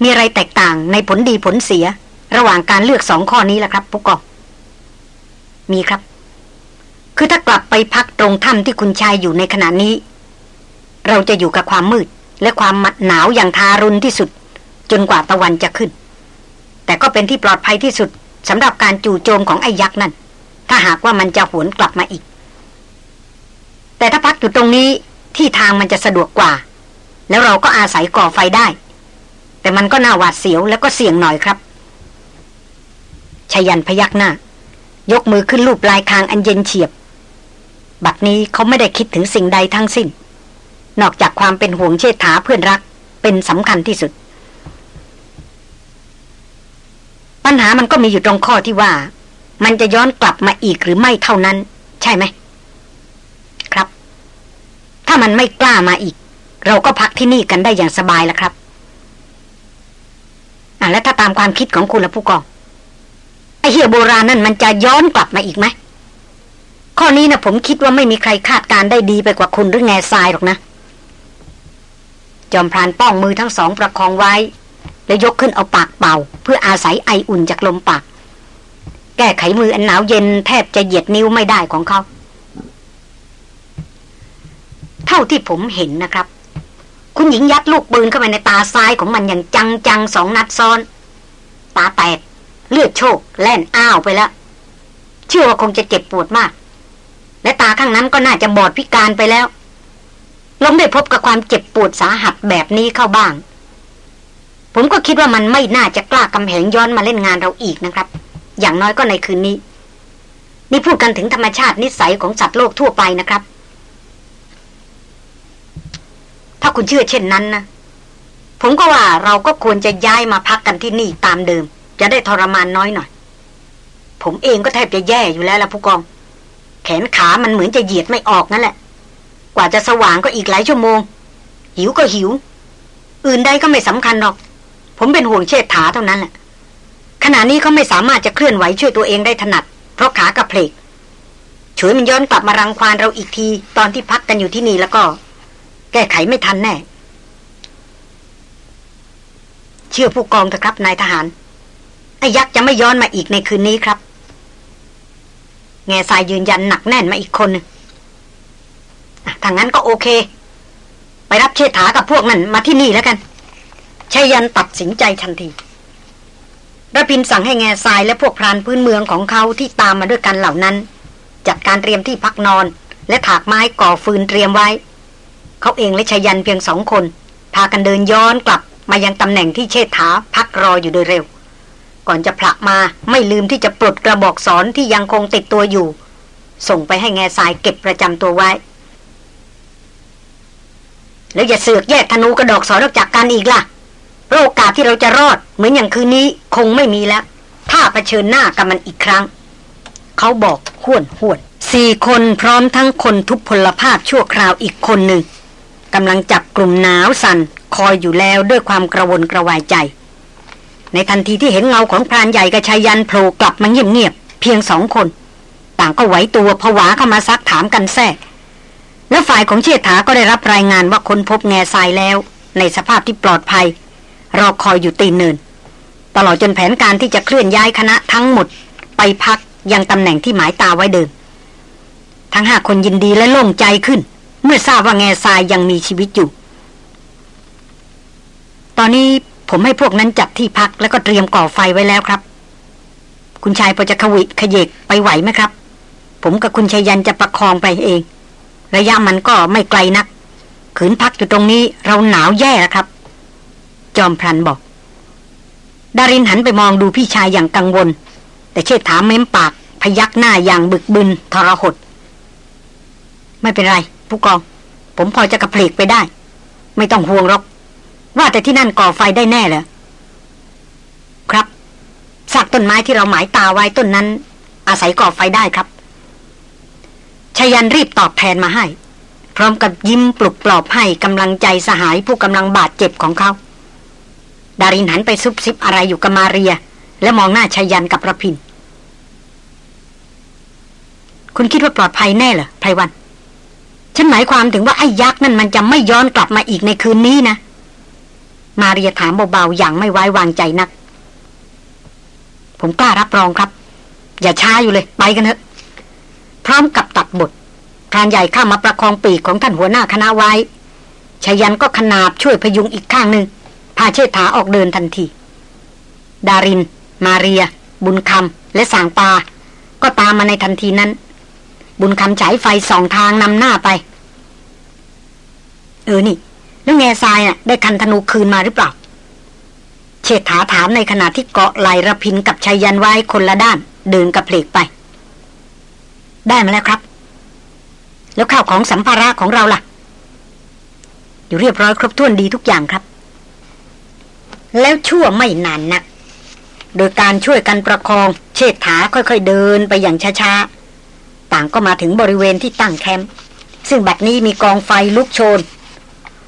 มีอะไรแตกต่างในผลดีผลเสีย ระหว่างการเลือกสองข้อนี้ล่ะครับปุ๊กกองมีครับ คือถ้ากลับไปพักตรงถ้ำที่คุณชายอยู่ในขณะนี้ เราจะอยู่กับความมืด และความหนาวอย่างทารุณที่สุด จนกว่าตะวันจะขึ้น แต่ก็เป็นที่ปลอดภัยที่สุดสำหรับการจู่โจมของไอ้ยักษ์นั่น ถ้าหากว่ามันจะหวนกลับมาอีก แต่ถ้าพักอยู่ตรงนี้ที่ทางมันจะสะดวกกว่า แล้วเราก็อาศัยก่อไฟได้ แต่มันก็น่าหวาดเสียวแล้วก็เสี่ยงหน่อยครับชยันพยักหน้า ยกมือขึ้นลูบลายคางอันเย็นเฉียบ บัดนี้เขาไม่ได้คิดถึงสิ่งใดทั้งสิ้น นอกจากความเป็นห่วงเชษฐาเพื่อนรัก เป็นสำคัญที่สุด ปัญหามันก็มีอยู่ตรงข้อที่ว่า มันจะย้อนกลับมาอีกหรือไม่เท่านั้น ใช่ไหม ครับ ถ้ามันไม่กล้ามาอีก เราก็พักที่นี่กันได้อย่างสบายแล้วครับอะแล้วถ้าตามความคิดของคุณและผู้กองไอเฮียโบราณนั่นมันจะย้อนกลับมาอีกไหมข้อนี้นะผมคิดว่าไม่มีใครคาดการได้ดีไปกว่าคุณหรือแง่ทรายหรอกนะ จอมพรานป้องมือทั้งสองประคองไว้ แล้วยกขึ้นเอาปากเป่า เพื่ออาศัยไออุ่นจากลมปาก แก้ไขมืออันหนาวเย็นแทบจะเหยียดนิ้วไม่ได้ของเขา เท่าที่ผมเห็นนะครับ คุณหญิงยัดลูกปืนเข้าไปในตาซ้ายของมันอย่างจังจังสองนัดซ้อน ตาแตก เลือดโชกแล่นอ้าวไปแล้ว เชื่อว่าคงจะเจ็บปวดมาก และตาข้างนั้นก็น่าจะบอดพิการไปแล้ว ลงได้พบกับความเจ็บปวดสาหัสแบบนี้เข้าบ้าง ผมก็คิดว่ามันไม่น่าจะกล้ากำแหงย้อนมาเล่นงานเราอีกนะครับ อย่างน้อยก็ในคืนนี้ นี่พูดกันถึงธรรมชาตินิสัยของสัตว์โลกทั่วไปนะครับ ถ้าคุณเชื่อเช่นนั้นนะผมก็ว่าเราก็ควรจะย้ายมาพักกันที่นี่ตามเดิม จะได้ทรมานน้อยหน่อย ผมเองก็แทบจะแย่อยู่แล้วล่ะผู้กอง แขนขามันเหมือนจะเหยียดไม่ออกนั่นแหละ กว่าจะสว่างก็อีกหลายชั่วโมง หิวก็หิว อื่นใดก็ไม่สำคัญหรอก ผมเป็นห่วงเชิดถาเท่านั้นแหละขณะนี้เขาไม่สามารถจะเคลื่อนไหวช่วยตัวเองได้ถนัด เพราะขากระเพลกช่วยมันย้อนกลับมารังควานเราอีกที ตอนที่พักกันอยู่ที่นี่แล้วก็ แก้ไขไม่ทันแน่ เชื่อผู้กองเถอะครับนายทหารไอ้ยักษ์จะไม่ย้อนมาอีกในคืนนี้ครับ แง่ทรายยืนยันหนักแน่นมาอีกคนนึง ถ้างั้นก็โอเค ไปรับเชษฐากับพวกนั้นมาที่นี่แล้วกันชายันตัดสินใจทันทีระพินสั่งให้แง่ทรายและพวกพรานพื้นเมืองของเขาที่ตามมาด้วยกันเหล่านั้น จัดการเตรียมที่พักนอน และถากไม้ก่อฟืนเตรียมไว้ เขาเองและชายันเพียงสองคน พากันเดินย้อนกลับมายังตำแหน่งที่เชษฐาพักรออยู่โดยเร็ว ก่อนจะผลักมาไม่ลืมที่จะปลดกระบอกสอนที่ยังคงติดตัวอยู่ ส่งไปให้แง่ทรายเก็บประจำตัวไว้ แล้วอย่าเสือกแยกธนูกระดอกสอนออกจากกันอีกล่ะโอกาสที่เราจะรอดเหมือนอย่างคืนนี้คงไม่มีแล้ว ถ้าเผชิญหน้ากับมันอีกครั้ง เขาบอกห้วนห้วนสี่คนพร้อมทั้งคนทุพพลภาพชั่วคราวอีกคนหนึ่งกำลังจับกลุ่มหนาวสัน่นคอยอยู่แล้วด้วยความกระวนกระวายใจ ในทันทีที่เห็นเงาของพรานใหญ่กับชายันโผล่กลับมาเงียบๆเพียงสองคน ต่างก็ไหวตัวผวาเข้ามาซักถามกันแท้ และฝ่ายของเชษฐาก็ได้รับรายงานว่าคนพบแง่ทรายแล้ว ในสภาพที่ปลอดภัย รอคอยอยู่ตีนเนิน ตลอดจนแผนการที่จะเคลื่อนย้ายคณะทั้งหมด ไปพักยังตำแหน่งที่หมายตาไว้เดิม ทั้งห้าคนยินดีและโล่งใจขึ้น เมื่อทราบว่าแง่ทรายยังมีชีวิตอยู่ ตอนนี้ผมให้พวกนั้นจัดที่พักแล้วก็เตรียมก่อไฟไว้แล้วครับ คุณชายพอจะขวิขยเยกไปไหวไหมครับ ผมกับคุณชายันจะประคองไปเอง ระยะมันก็ไม่ไกลนัก ขืนพักอยู่ตรงนี้เราหนาวแย่แล้วครับ จอมพลันบอก ดารินหันไปมองดูพี่ชายอย่างกังวล แต่เชิดถามเม้มปาก พยักหน้าอย่างบึกบึนทรหด ไม่เป็นไร ผู้กอง ผมพอจะกระเพลกไปได้ ไม่ต้องห่วงหรอก ว่าแต่ที่นั่นก่อไฟได้แน่เหรอครับซากต้นไม้ที่เราหมายตาไว้ต้นนั้น อาศัยก่อไฟได้ครับ ชยันรีบตอบแทนมาให้ พร้อมกับยิ้มปลุกปลอบให้กำลังใจสหายผู้กำลังบาดเจ็บของเขา ดารินหันไปซุบซิบอะไรอยู่กับมาเรีย และมองหน้าชยันกับระพิน คุณคิดว่าปลอดภัยแน่เหรอไพรวัน ฉันหมายความถึงว่าไอ้ยักษ์นั่นมันจะไม่ย้อนกลับมาอีกในคืนนี้นะ มาเรียถามเบาๆอย่างไม่ไว้วางใจนัก ผมกล้ารับรองครับ อย่าช้าอยู่เลย ไปกันเถอะ พร้อมกับตัดบทพรานใหญ่เข้ามาประคองปีกของท่านหัวหน้าคณะไว้ชายันก็ขนาบช่วยพยุงอีกข้างหนึ่งพาเชษฐาออกเดินทันที ดาริน มาเรีย บุญคำและสางปา ก็ตามมาในทันทีนั้น บุญคำฉายไฟสองทางนำหน้าไป เออนี่แล้วแง่ทรายน่ะ ได้คันธนูคืนมาหรือเปล่า เชษฐาถามในขณะที่เกาะไหลระพินกับชายันไว้คนละด้าน เดินกระเพลกไป ได้มาแล้วครับ แล้วข้าวของสัมภาระของเราล่ะ อยู่เรียบร้อยครบถ้วนดีทุกอย่างครับ แล้วชั่วไม่นานนัก โดยการช่วยกันประคองเชิดถาค่อยๆเดินไปอย่างช้าๆ ต่างก็มาถึงบริเวณที่ตั้งแคมป์ซึ่งบัดนี้มีกองไฟลุกโชน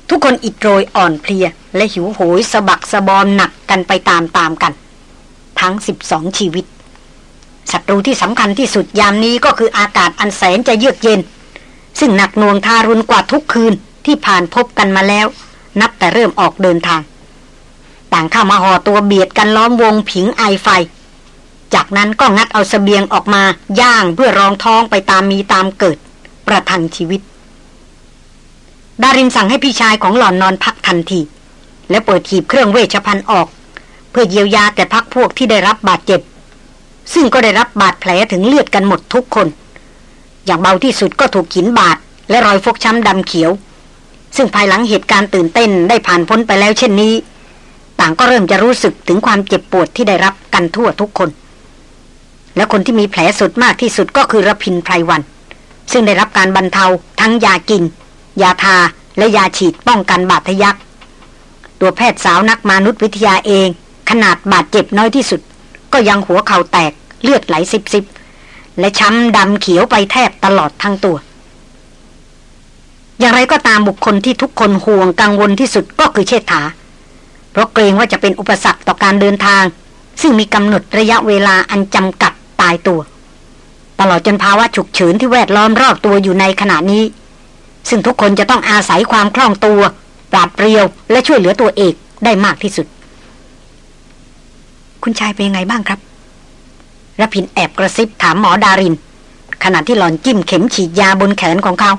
ทุกคนอิดโรยอ่อนเพลีย และหิวโหยสะบักสะบอมหนักกันไปตามๆกัน ทั้งสิบสองชีวิต ศัตรูที่สำคัญที่สุดยามนี้ก็คืออากาศอันแสนจะเยือกเย็น ซึ่งหนักหน่วงทารุณกว่าทุกคืนที่ผ่านพบกันมาแล้ว นับแต่เริ่มออกเดินทาง ต่างเข้ามาห่อตัวเบียดกันล้อมวงผิงไอไฟ จากนั้นก็งัดเอาสเสบียงออกมาย่างเพื่อรองท้องไปตามมีตามเกิด ประทังชีวิต ดารินสั่งให้พี่ชายของหล่อนนอนพักทันที และเปิดถีบเครื่องเวชภัณฑ์ออก เพื่อเยียวยาแก่พักพวกที่ได้รับบาดเจ็บ ซึ่งก็ได้รับบาดแผลถึงเลือดกันหมดทุกคน อย่างเบาที่สุดก็ถูกหินบาดและรอยฟกช้ำดำเขียว ซึ่งภายหลังเหตุการณ์ตื่นเต้นได้ผ่านพ้นไปแล้วเช่นนี้ ต่างก็เริ่มจะรู้สึกถึงความเจ็บปวดที่ได้รับกันทั่วทุกคน และคนที่มีแผลสุดมากที่สุดก็คือระพินไพรวัน ซึ่งได้รับการบรรเทาทั้งยากิน ยาทาและยาฉีดป้องกันบาดทะยักตัวแพทย์สาวนักมนุษยวิทยาเอง ขนาดบาดเจ็บน้อยที่สุด ก็ยังหัวเข่าแตกเลือดไหลซิบซิบและช้ำดำเขียวไปแทบตลอดทั้งตัว อย่างไรก็ตามบุคคลที่ทุกคนห่วงกังวลที่สุดก็คือเชษฐา เพราะเกรงว่าจะเป็นอุปสรรคต่อการเดินทาง ซึ่งมีกำหนดระยะเวลาอันจำกัดตายตัว ตลอดจนภาวะฉุกเฉินที่แวดล้อมรอบตัวอยู่ในขณะนี้ ซึ่งทุกคนจะต้องอาศัยความคล่องตัว ปราดเปรียวและช่วยเหลือตัวเองได้มากที่สุด คุณชายเป็นยังไงบ้างครับรพินแอบกระซิบถามหมอดาริน ขณะที่หล่อนจิ้มเข็มฉีดยาบนแขนของเขา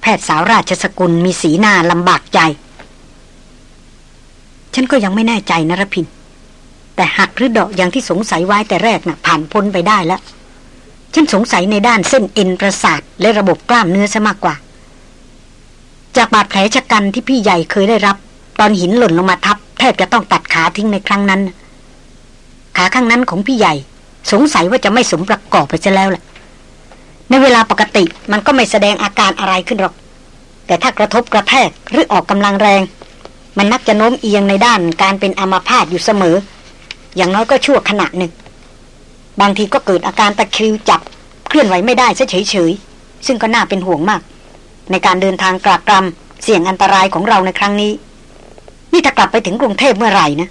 แพทย์สาวราชสกุลมีสีหน้าลำบากใจ ฉันก็ยังไม่แน่ใจนะรพิน แต่หักหรือดอกอย่างที่สงสัยไว้แต่แรกนะ่ะ ผ่านพ้นไปได้แล้ว ฉันสงสัยในด้านเส้นเอ็นประสาท และระบบกล้ามเนื้อซะมากกว่า จากบาดแผลชะกันที่พี่ใหญ่เคยได้รับ ตอนหินหล่นลงมาทับ แทบจะต้องตัดขาทิ้งในครั้งนั้น ขาข้างนั้นของพี่ใหญ่ สงสัยว่าจะไม่สมประกอบไปซะแล้วแหละในเวลาปกติมันก็ไม่แสดงอาการอะไรขึ้นหรอก แต่ถ้ากระทบกระแทกหรือออกกำลังแรง มันมักจะโน้มเอียงในด้านการเป็นอัมาพาตอยู่เสมอ อย่างน้อยก็ชั่วขณะหนึ่ง บางทีก็เกิดอาการตะคริวจับ เคลื่อนไหวไม่ได้เฉยเฉยซึ่งก็น่าเป็นห่วงมาก ในการเดินทางกรากรำเสี่ยงอันตรายของเราในครั้งนี้ นี่ถ้ากลับไปถึงกรุงเทพเมื่อไหร่นะ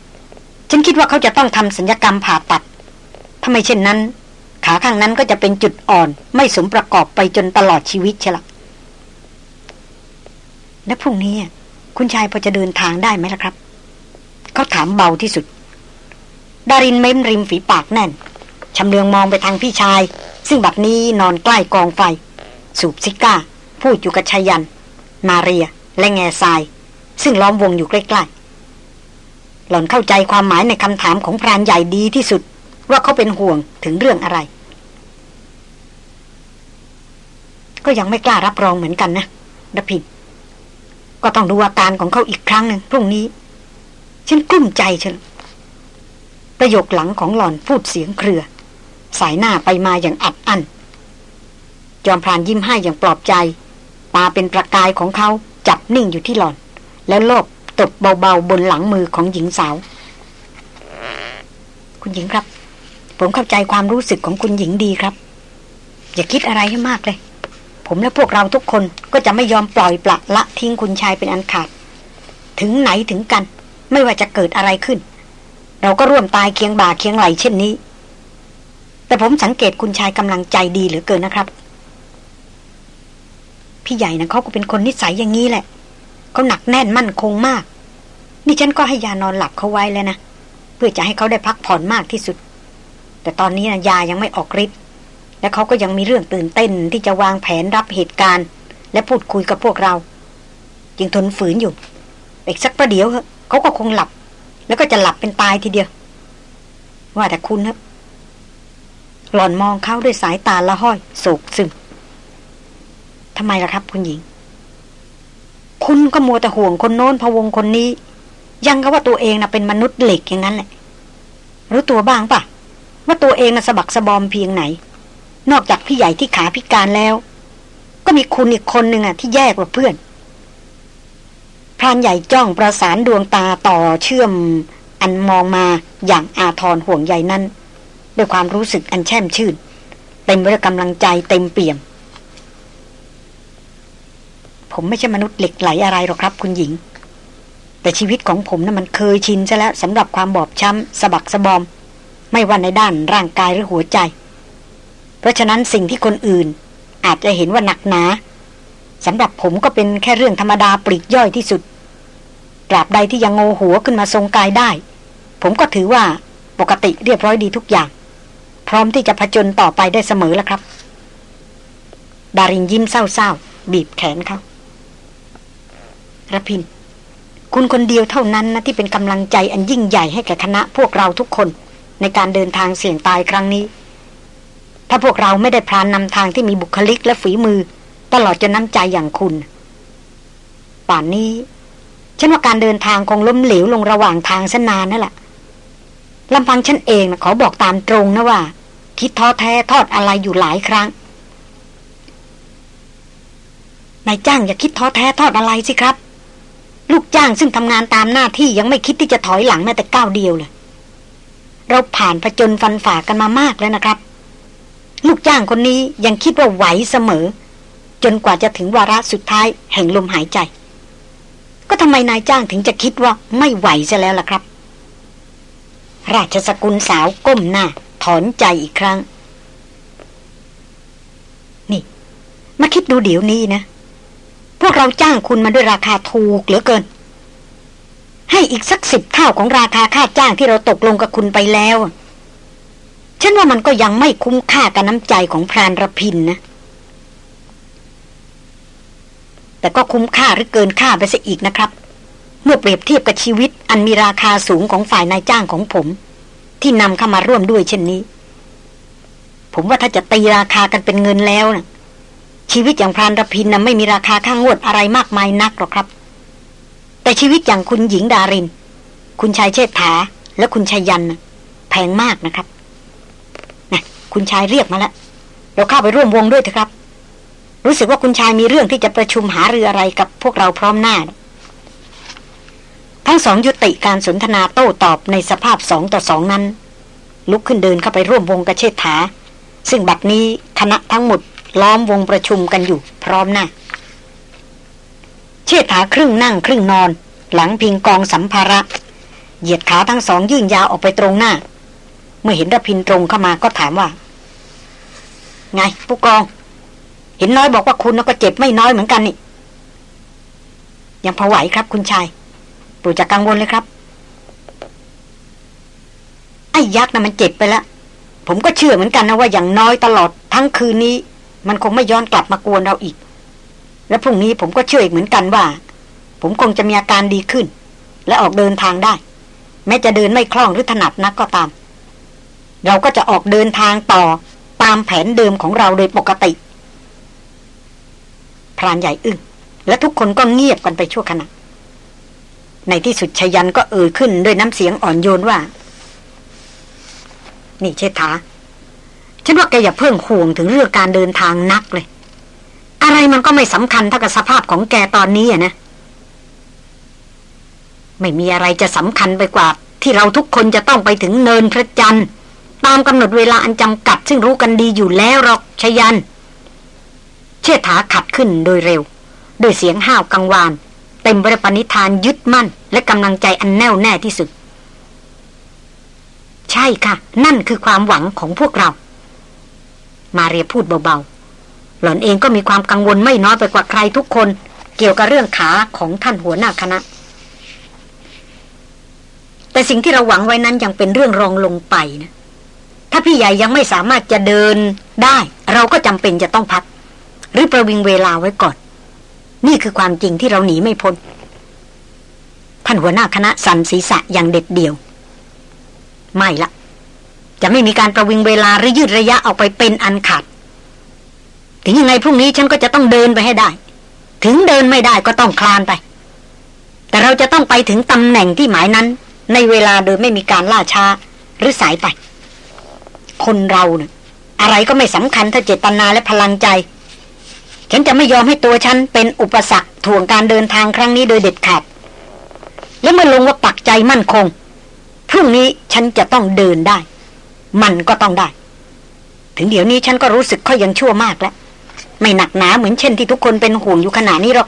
ฉันคิดว่าเขาจะต้องทำสัญญกรรมผ่าตัดถ้าไม่เช่นนั้น ขาข้างนั้นก็จะเป็นจุดอ่อน ไม่สมประกอบไปจนตลอดชีวิตใช่ละและพรุ่งนี้คุณชายพอจะเดินทางได้ไหมล่ะครับ เขาถามเบาที่สุด ดารินเม้มริมฝีปากแน่นชำเลืองมองไปทางพี่ชาย ซึ่งบัดนี้นอนใกล้กองไฟ สูบซิก้า พูดอยู่กับชายันนาเรีย และแง่ทราย ซึ่งล้อมวงอยู่ใกล้ๆ หล่อนเข้าใจความหมายในคำถามของพรานใหญ่ดีที่สุด ว่าเขาเป็นห่วงถึงเรื่องอะไร ก็ยังไม่กล้ารับรองเหมือนกันนะดพินก็ต้องดูอาการของเขาอีกครั้งหนึ่งพรุ่งนี้ ฉันกลุ้มใจฉันประโยคหลังของหล่อนพูดเสียงเครือ สายหน้าไปมาอย่างอัดอั้นจอมพรานยิ้มให้อย่างปลอบใจ ตาเป็นประกายของเขาจับนิ่งอยู่ที่หล่อน แล้วโลบ ตบเบาๆบนหลังมือของหญิงสาว คุณหญิงครับ ผมเข้าใจความรู้สึกของคุณหญิงดีครับ อย่าคิดอะไรให้มากเลย ผมและพวกเราทุกคนก็จะไม่ยอมปล่อยปละละทิ้งคุณชายเป็นอันขาด ถึงไหนถึงกัน ไม่ว่าจะเกิดอะไรขึ้น เราก็ร่วมตายเคียงบ่าเคียงไหลเช่นนี้ แต่ผมสังเกตคุณชายกำลังใจดีเหลือเกินนะครับ พี่ใหญ่นะเขาก็เป็นคนนิสัยอย่างนี้แหละ เขาหนักแน่นมั่นคงมาก นี่ฉันก็ให้ยานอนหลับเขาไว้แล้วนะเพื่อจะให้เขาได้พักผ่อนมากที่สุด แต่ตอนนี้นะยายังไม่ออกฤทธิ์และเขาก็ยังมีเรื่องตื่นเต้นที่จะวางแผนรับเหตุการณ์ และพูดคุยกับพวกเรา จึงทนฝืนอยู่อีกสักประเดี๋ยวเขาก็คงหลับ แล้วก็จะหลับเป็นตายทีเดียว ว่าแต่คุณนะหล่อนมองเขาด้วยสายตาละห้อยโศกซึมทำไมล่ะครับ คุณหญิง คุณก็มัวแต่ห่วงคนโน้นพวงคนนี้ ยังก็ว่าตัวเองนะเป็นมนุษย์เหล็กอย่างนั้นแหละรู้ตัวบ้างปะว่าตัวเองนะสะบักสะบอมเพียงไหน นอกจากพี่ใหญ่ที่ขาพิการแล้ว ก็มีคุณอีกคนหนึ่งอะ ที่แย่กว่าเพื่อนพรานใหญ่จ้องประสานดวงตาต่อเชื่อม อันมองมาอย่างอาทรห่วงใหญ่นั้น ด้วยความรู้สึกอันแช่มชื่นเต็มไปด้วยกำลังใจเต็มเปี่ยม ผมไม่ใช่มนุษย์เหล็กไหลอะไรหรอกครับ คุณหญิง แต่ชีวิตของผมนะ่ะมันเคยชินซะแล้วสำหรับความบอบช้ำสะบักสะบอม ไม่ว่าในด้านร่างกายหรือหัวใจ เพราะฉะนั้นสิ่งที่คนอื่น อาจจะเห็นว่าหนักหนาสำหรับผมก็เป็นแค่เรื่องธรรมดาปลีกย่อยที่สุดตราบใดที่ยังโงหัวขึ้นมาทรงกายได้ ผมก็ถือว่าปกติเรียบร้อยดีทุกอย่าง พร้อมที่จะผจญต่อไปได้เสมอแล้วครับ ดารินยิ้มเศร้าๆ บีบแขนเขา ระพิน คุณคนเดียวเท่านั้นนะที่เป็นกำลังใจอันยิ่งใหญ่ให้แก่คณะพวกเราทุกคน ในการเดินทางเสี่ยงตายครั้งนี้ ถ้าพวกเราไม่ได้พรานนำทางที่มีบุคลิกและฝีมือ ตลอดจนน้ำใจอย่างคุณ ป่านนี้ฉันว่าการเดินทางคงล้มเหลวลงระหว่างทางสนานนั่นแหละลำพังฉันเองนะขอบอกตามตรงนะว่า คิดท้อแท้ทอดอะไรอยู่หลายครั้งนายจ้างอย่าคิดท้อแท้ทอดอะไรสิครับ ลูกจ้างซึ่งทำงานตามหน้าที่ยังไม่คิดที่จะถอยหลังแม้แต่ก้าวเดียวเลย เราผ่านผจญฟันฝ่ากันมามากแล้วนะครับ ลูกจ้างคนนี้ยังคิดว่าไหวเสมอ จนกว่าจะถึงวาระสุดท้ายแห่งลมหายใจ ก็ทำไมนายจ้างถึงจะคิดว่าไม่ไหวซะแล้วล่ะครับ ราชสกุลสาวก้มหน้า ถอนใจอีกครั้ง นี่ มาคิดดูเดี๋ยวนี้นะ พวกเราจ้างคุณมาด้วยราคาถูกเหลือเกิน ให้อีกสักสิบเท่าของราคาค่าจ้างที่เราตกลงกับคุณไปแล้ว ฉันว่ามันก็ยังไม่คุ้มค่ากับน้ำใจของพรานระพินนะ แต่ก็คุ้มค่าหรือเกินค่าไปซะอีกนะครับ เมื่อเปรียบเทียบกับชีวิต อันมีราคาสูงของฝ่ายนายจ้างของผม ที่นำเข้ามาร่วมด้วยเช่นนี้ ผมว่าถ้าจะตีราคากันเป็นเงินแล้วนะ ชีวิตอย่างพรานระพินนะไม่มีราคาข้างวดอะไรมากมายนักหรอกครับ แต่ชีวิตอย่างคุณหญิงดาริน คุณชายเชษฐา และคุณชายยันนะแพงมากนะครับคุณชายเรียกมาแล้วเราเข้าไปร่วมวงด้วยเถอะครับ รู้สึกว่าคุณชายมีเรื่องที่จะประชุมหาเรืออะไรกับพวกเราพร้อมหน้า ทั้งสองยุติการสนทนาโต้ตอบในสภาพสองต่อสองนั้น ลุกขึ้นเดินเข้าไปร่วมวงกระเชษฐา ซึ่งบัดนี้คณะทั้งหมด ล้อมวงประชุมกันอยู่พร้อมหน้า เชษฐาครึ่งนั่งครึ่งนอน หลังพิงกองสัมภาระ เหยียดขาทั้งสองยื่นยาวออกไปตรงหน้า เมื่อเห็นระพินตรงเข้ามาก็ถามว่า ไงผู้กอง เห็นน้อยบอกว่าคุณก็เจ็บไม่น้อยเหมือนกันนี่ยังพอไหวครับคุณชายปู่จะกังวลเลยครับ ไอ้ยักษ์นะ่ะมันเจ็บไปแล้ว ผมก็เชื่อเหมือนกันนะว่าอย่างน้อยตลอดทั้งคืนนี้ มันคงไม่ย้อนกลับมากวนเราอีก และพรุ่งนี้ผมก็เชื่ออีกเหมือนกันว่า ผมคงจะมีอาการดีขึ้น และออกเดินทางได้ แม้จะเดินไม่คล่องหรือถนัดนักก็ตาม เราก็จะออกเดินทางต่อตามแผนเดิมของเราโดยปกติพรานใหญ่อึ้งและทุกคนก็เงียบกันไปชั่วขณะ ในที่สุดชยันก็เอ่ยขึ้นด้วยน้ำเสียงอ่อนโยนว่า นี่เชษฐา ฉันว่าแกอย่าเพิ่งห่วงถึงเรื่องการเดินทางนักเลย อะไรมันก็ไม่สำคัญเท่ากับสภาพของแกตอนนี้อะนะ ไม่มีอะไรจะสำคัญไปกว่า ที่เราทุกคนจะต้องไปถึงเนินพระจันทร์ตามกำหนดเวลาอันจำกัด ซึ่งรู้กันดีอยู่แล้วหรอกชยัน เชษฐาขัดขึ้นโดยเร็วด้วยเสียงห้าวกังวาน เต็มไปด้วยปณิธานยึดมั่น และกำลังใจอันแน่วแน่ที่สุด ใช่ค่ะ นั่นคือความหวังของพวกเรา มาเรียพูดเบาๆ หล่อนเองก็มีความกังวลไม่น้อยไปกว่าใครทุกคน เกี่ยวกับเรื่องขาของท่านหัวหน้าคณะ แต่สิ่งที่เราหวังไว้นั้นยังเป็นเรื่องรองลงไปนะ ถ้าพี่ใหญ่ยังไม่สามารถจะเดินได้ เราก็จำเป็นจะต้องพัก หรือประวิงเวลาไว้ก่อน นี่คือความจริงที่เราหนีไม่พ้นท่านหัวหน้าคณะสันศีษะอย่างเด็ดเดี่ยว ไม่ละ จะไม่มีการประวิงเวลาหรือยืดระยะออกไปเป็นอันขาดถึงยังไงพรุ่งนี้ฉันก็จะต้องเดินไปให้ได้ ถึงเดินไม่ได้ก็ต้องคลานไป แต่เราจะต้องไปถึงตำแหน่งที่หมายนั้น ในเวลาโดยไม่มีการล่าช้าหรือสายไป คนเราเนะ่ะอะไรก็ไม่สำคัญถ้าเจตนาและพลังใจ ฉันจะไม่ยอมให้ตัวฉันเป็นอุปสรรคถ่วงการเดินทางครั้งนี้โดยเด็ดขาด และเมื่อลงว่าปักใจมั่นคง พรุ่งนี้ฉันจะต้องเดินได้ มันก็ต้องได้ ถึงเดี๋ยวนี้ฉันก็รู้สึกค่อยยังชั่วมากแล้ว ไม่หนักหนาเหมือนเช่นที่ทุกคนเป็นห่วงอยู่ขณะนี้หรอก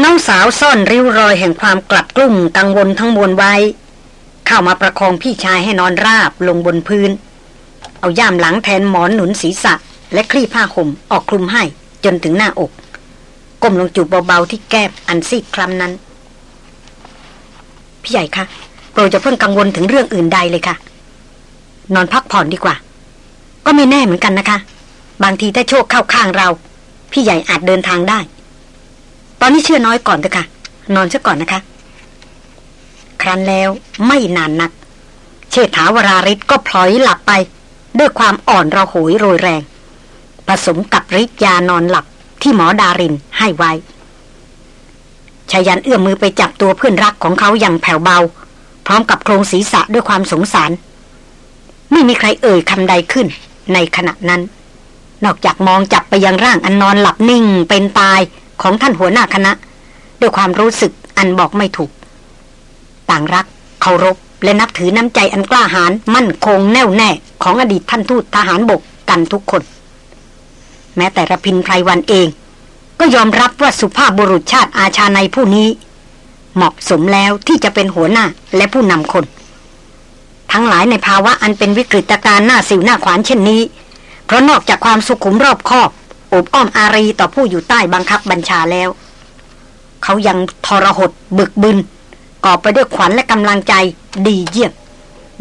น้องสาวซ่อนริ้วรอยแห่งความกลัดกลุ้มกังวลทั้งมวลไว้ เข้ามาประคองพี่ชายให้นอนราบลงบนพื้น เอาย่ามหลังแทนหมอนหนุนศีรษะ และคลี่ผ้าห่มออกคลุมให้จนถึงหน้าอก ก้มลงจูบเบาๆที่แก้บอันซีดคล้ำนั้น พี่ใหญ่คะโปรจะเพิ่งกังวลถึงเรื่องอื่นใดเลยค่ะ นอนพักผ่อนดีกว่า ก็ไม่แน่เหมือนกันนะคะ บางทีถ้าโชคเข้าข้างเรา พี่ใหญ่อาจเดินทางได้ ตอนนี้เชื่อน้อยก่อนเถอะค่ะ นอนเชื่อก่อนนะคะ ครั้นแล้วไม่นานนัก เชษฐาวราริศก็พลอยหลับไป ด้วยความอ่อนระหยโรยแรง ผสมกับฤทธิ์ยานอนหลับที่หมอดารินให้ไว้ชายันเอื้อมมือไปจับตัวเพื่อนรักของเขาอย่างแผ่วเบา พร้อมกับโครงศีรษะด้วยความสงสาร ไม่มีใครเอ่ยคำใดขึ้น ในขณะนั้น นอกจากมองจับไปยังร่างอันนอนหลับนิ่งเป็นตาย ของท่านหัวหน้าคณะ ด้วยความรู้สึกอันบอกไม่ถูก ต่างรักเคารพและนับถือน้ำใจอันกล้าหาญมั่นคงแน่วแน่ของอดีตท่านทูตทหารบกกันทุกคน แม้แต่ระพินไพรวันเอง ก็ยอมรับว่าสุภาพบุรุษชาติอาชาในผู้นี้ เหมาะสมแล้วที่จะเป็นหัวหน้าและผู้นำคน ทั้งหลายในภาวะอันเป็นวิกฤตการณ์หน้าสิวหน้าขวานเช่นนี้ เพราะนอกจากความสุขุมรอบคอบ อบอ้อมอารีต่อผู้อยู่ใต้บังคับบัญชาแล้ว เขายังทรหดบึกบึนกอบไปด้วยขวัญและกำลังใจดีเยี่ยม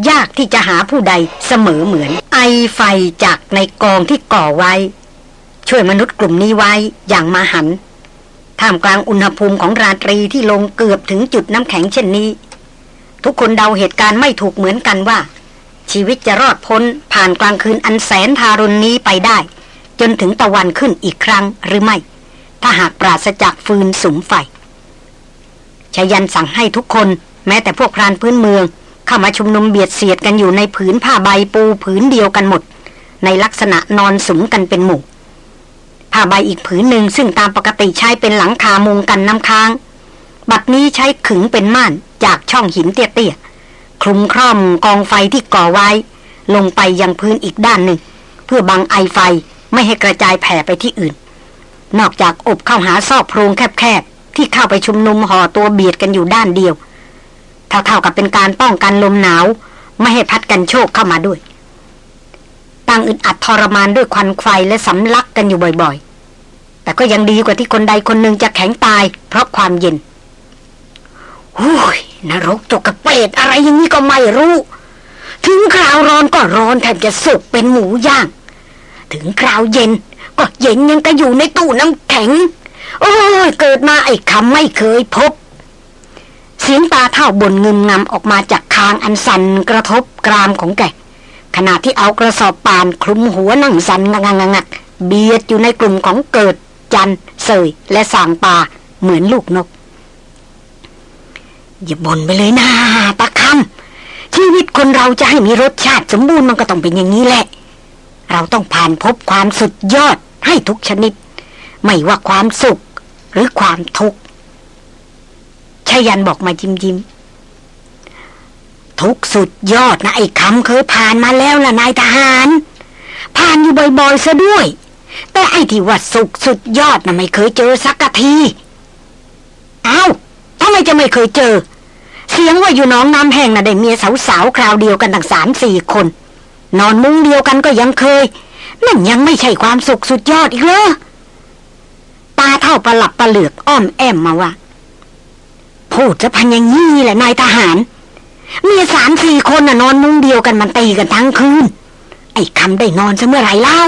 ยากที่จะหาผู้ใดเสมอเหมือน ไอไฟจากในกองที่ก่อไว้ ช่วยมนุษย์กลุ่มนี้ไว้อย่างมาหันท่ามกลางอุณหภูมิของราตรีที่ลงเกือบถึงจุดน้ำแข็งเช่นนี้ ทุกคนเดาเหตุการณ์ไม่ถูกเหมือนกันว่า ชีวิตจะรอดพ้นผ่านกลางคืนอันแสนทารุณนี้ไปได้ จนถึงตะวันขึ้นอีกครั้งหรือไม่ ถ้าหากปราศจากฟืนสุมไฟชยันสั่งให้ทุกคน แม้แต่พวกพรานพื้นเมือง เข้ามาชุมนุมเบียดเสียดกันอยู่ในผืนผ้าใบปูผืนเดียวกันหมด ในลักษณะนอนสุมกันเป็นหมู่ผ้าใบอีกผืนหนึ่งซึ่งตามปกติใช้เป็นหลังคามุงกันน้ำค้าง บัดนี้ใช้ขึงเป็นม่านจากช่องหินเตี้ยๆคลุมคร่อมกองไฟที่ก่อไว้ ลงไปยังพื้นอีกด้านหนึ่ง เพื่อบังไอไฟ ไม่ให้กระจายแผ่ไปที่อื่น นอกจากอบเข้าหาซอกโพรงแคบๆ ที่เข้าไปชุมนุมห่อตัวเบียดกันอยู่ด้านเดียวเท่าๆกับเป็นการป้องกันลมหนาว ไม่ให้พัดกันโชกเข้ามาด้วยตั้งอึดอัดทรมานด้วยควันไฟและสำลักกันอยู่บ่อยๆ แต่ก็ยังดีกว่าที่คนใดคนหนึ่งจะแข็งตาย เพราะความเย็นหุ้ยนรกจกกระเปรดอะไรอย่างนี้ก็ไม่รู้ ถึงคราวร้อนก็ร้อนแทบจะสุกเป็นหมูย่าง ถึงคราวเย็น ก็เย็นยังก็อยู่ในตู้น้ำแข็ง โอ้ยเกิดมาไอ้คำไม่เคยพบเสียงตาเท่าบนเงิมงำออกมาจากคางอันสันกระทบกรามของแกขณะที่เอากระสอบปานคลุมหัวนั่งสันงังงักเบียดอยู่ในกลุ่มของเกิดจันเสยและสางปาเหมือนลูกนก อย่าบ่นไปเลยนะตะคำชีวิตคนเราจะให้มีรสชาติสมบูรณ์มันก็ต้องเป็นอย่างนี้แหละ เราต้องผ่านพบความสุดยอดให้ทุกชนิด ไม่ว่าความสุขหรือความทุกข์ชายันบอกมายิ้มยิ้มทุกสุดยอดนะไอ้คำเคยผ่านมาแล้วล่ะนายทหาร ผ่านอยู่บ่อยๆซะด้วย แต่ไอ้ที่ว่าสุกสุดยอดนะ่ะไม่เคยเจอสักทีเอา้าทำไมจะไม่เคยเจอ เสียงว่าอยู่น้องน้ำแห้งน่ะได้เมียสาวๆคราวเดียวกันตั้งสามสี่คน นอนมุ้งเดียวกันก็ยังเคย นั่นยังไม่ใช่ความสุขสุดยอดอีกเหรอตาเท่าประหลับประเหลือกอ้อมแอมมาว่าพูดจะพันย่างนี้แหละนายทหารเมียสามสี่คนน่ะนอนมุ้งเดียวกันมันตีกันทั้งคืน ไอ้คำได้นอนซะเมื่อไรเล่า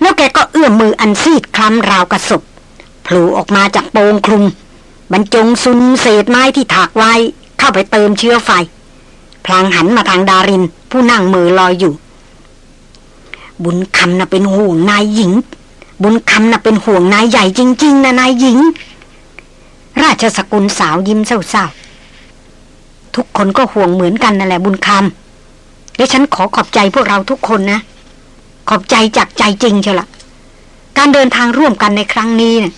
แล้วแกก็เอื้อมมืออันซีดคล้ำราวกระสบโผล่ออกมาจากโปงคลุม บรรจงซุนเศษไม้ที่ถากไว้ เข้าไปเติมเชื้อไฟ ลางหันมาทางดาริน ผู้นั่งมือลอยอยู่ บุญคำน่ะเป็นห่วงนายหญิง บุญคำน่ะเป็นห่วงนายใหญ่จริง ๆนะนายหญิง ราชสกุลสาวยิ้มเศร้าๆทุกคนก็ห่วงเหมือนกันนั่นแหละบุญคำและฉันขอขอบใจพวกเราทุกคนนะ ขอบใจจากใจจริงเชียวละการเดินทางร่วมกันในครั้งนี้นะ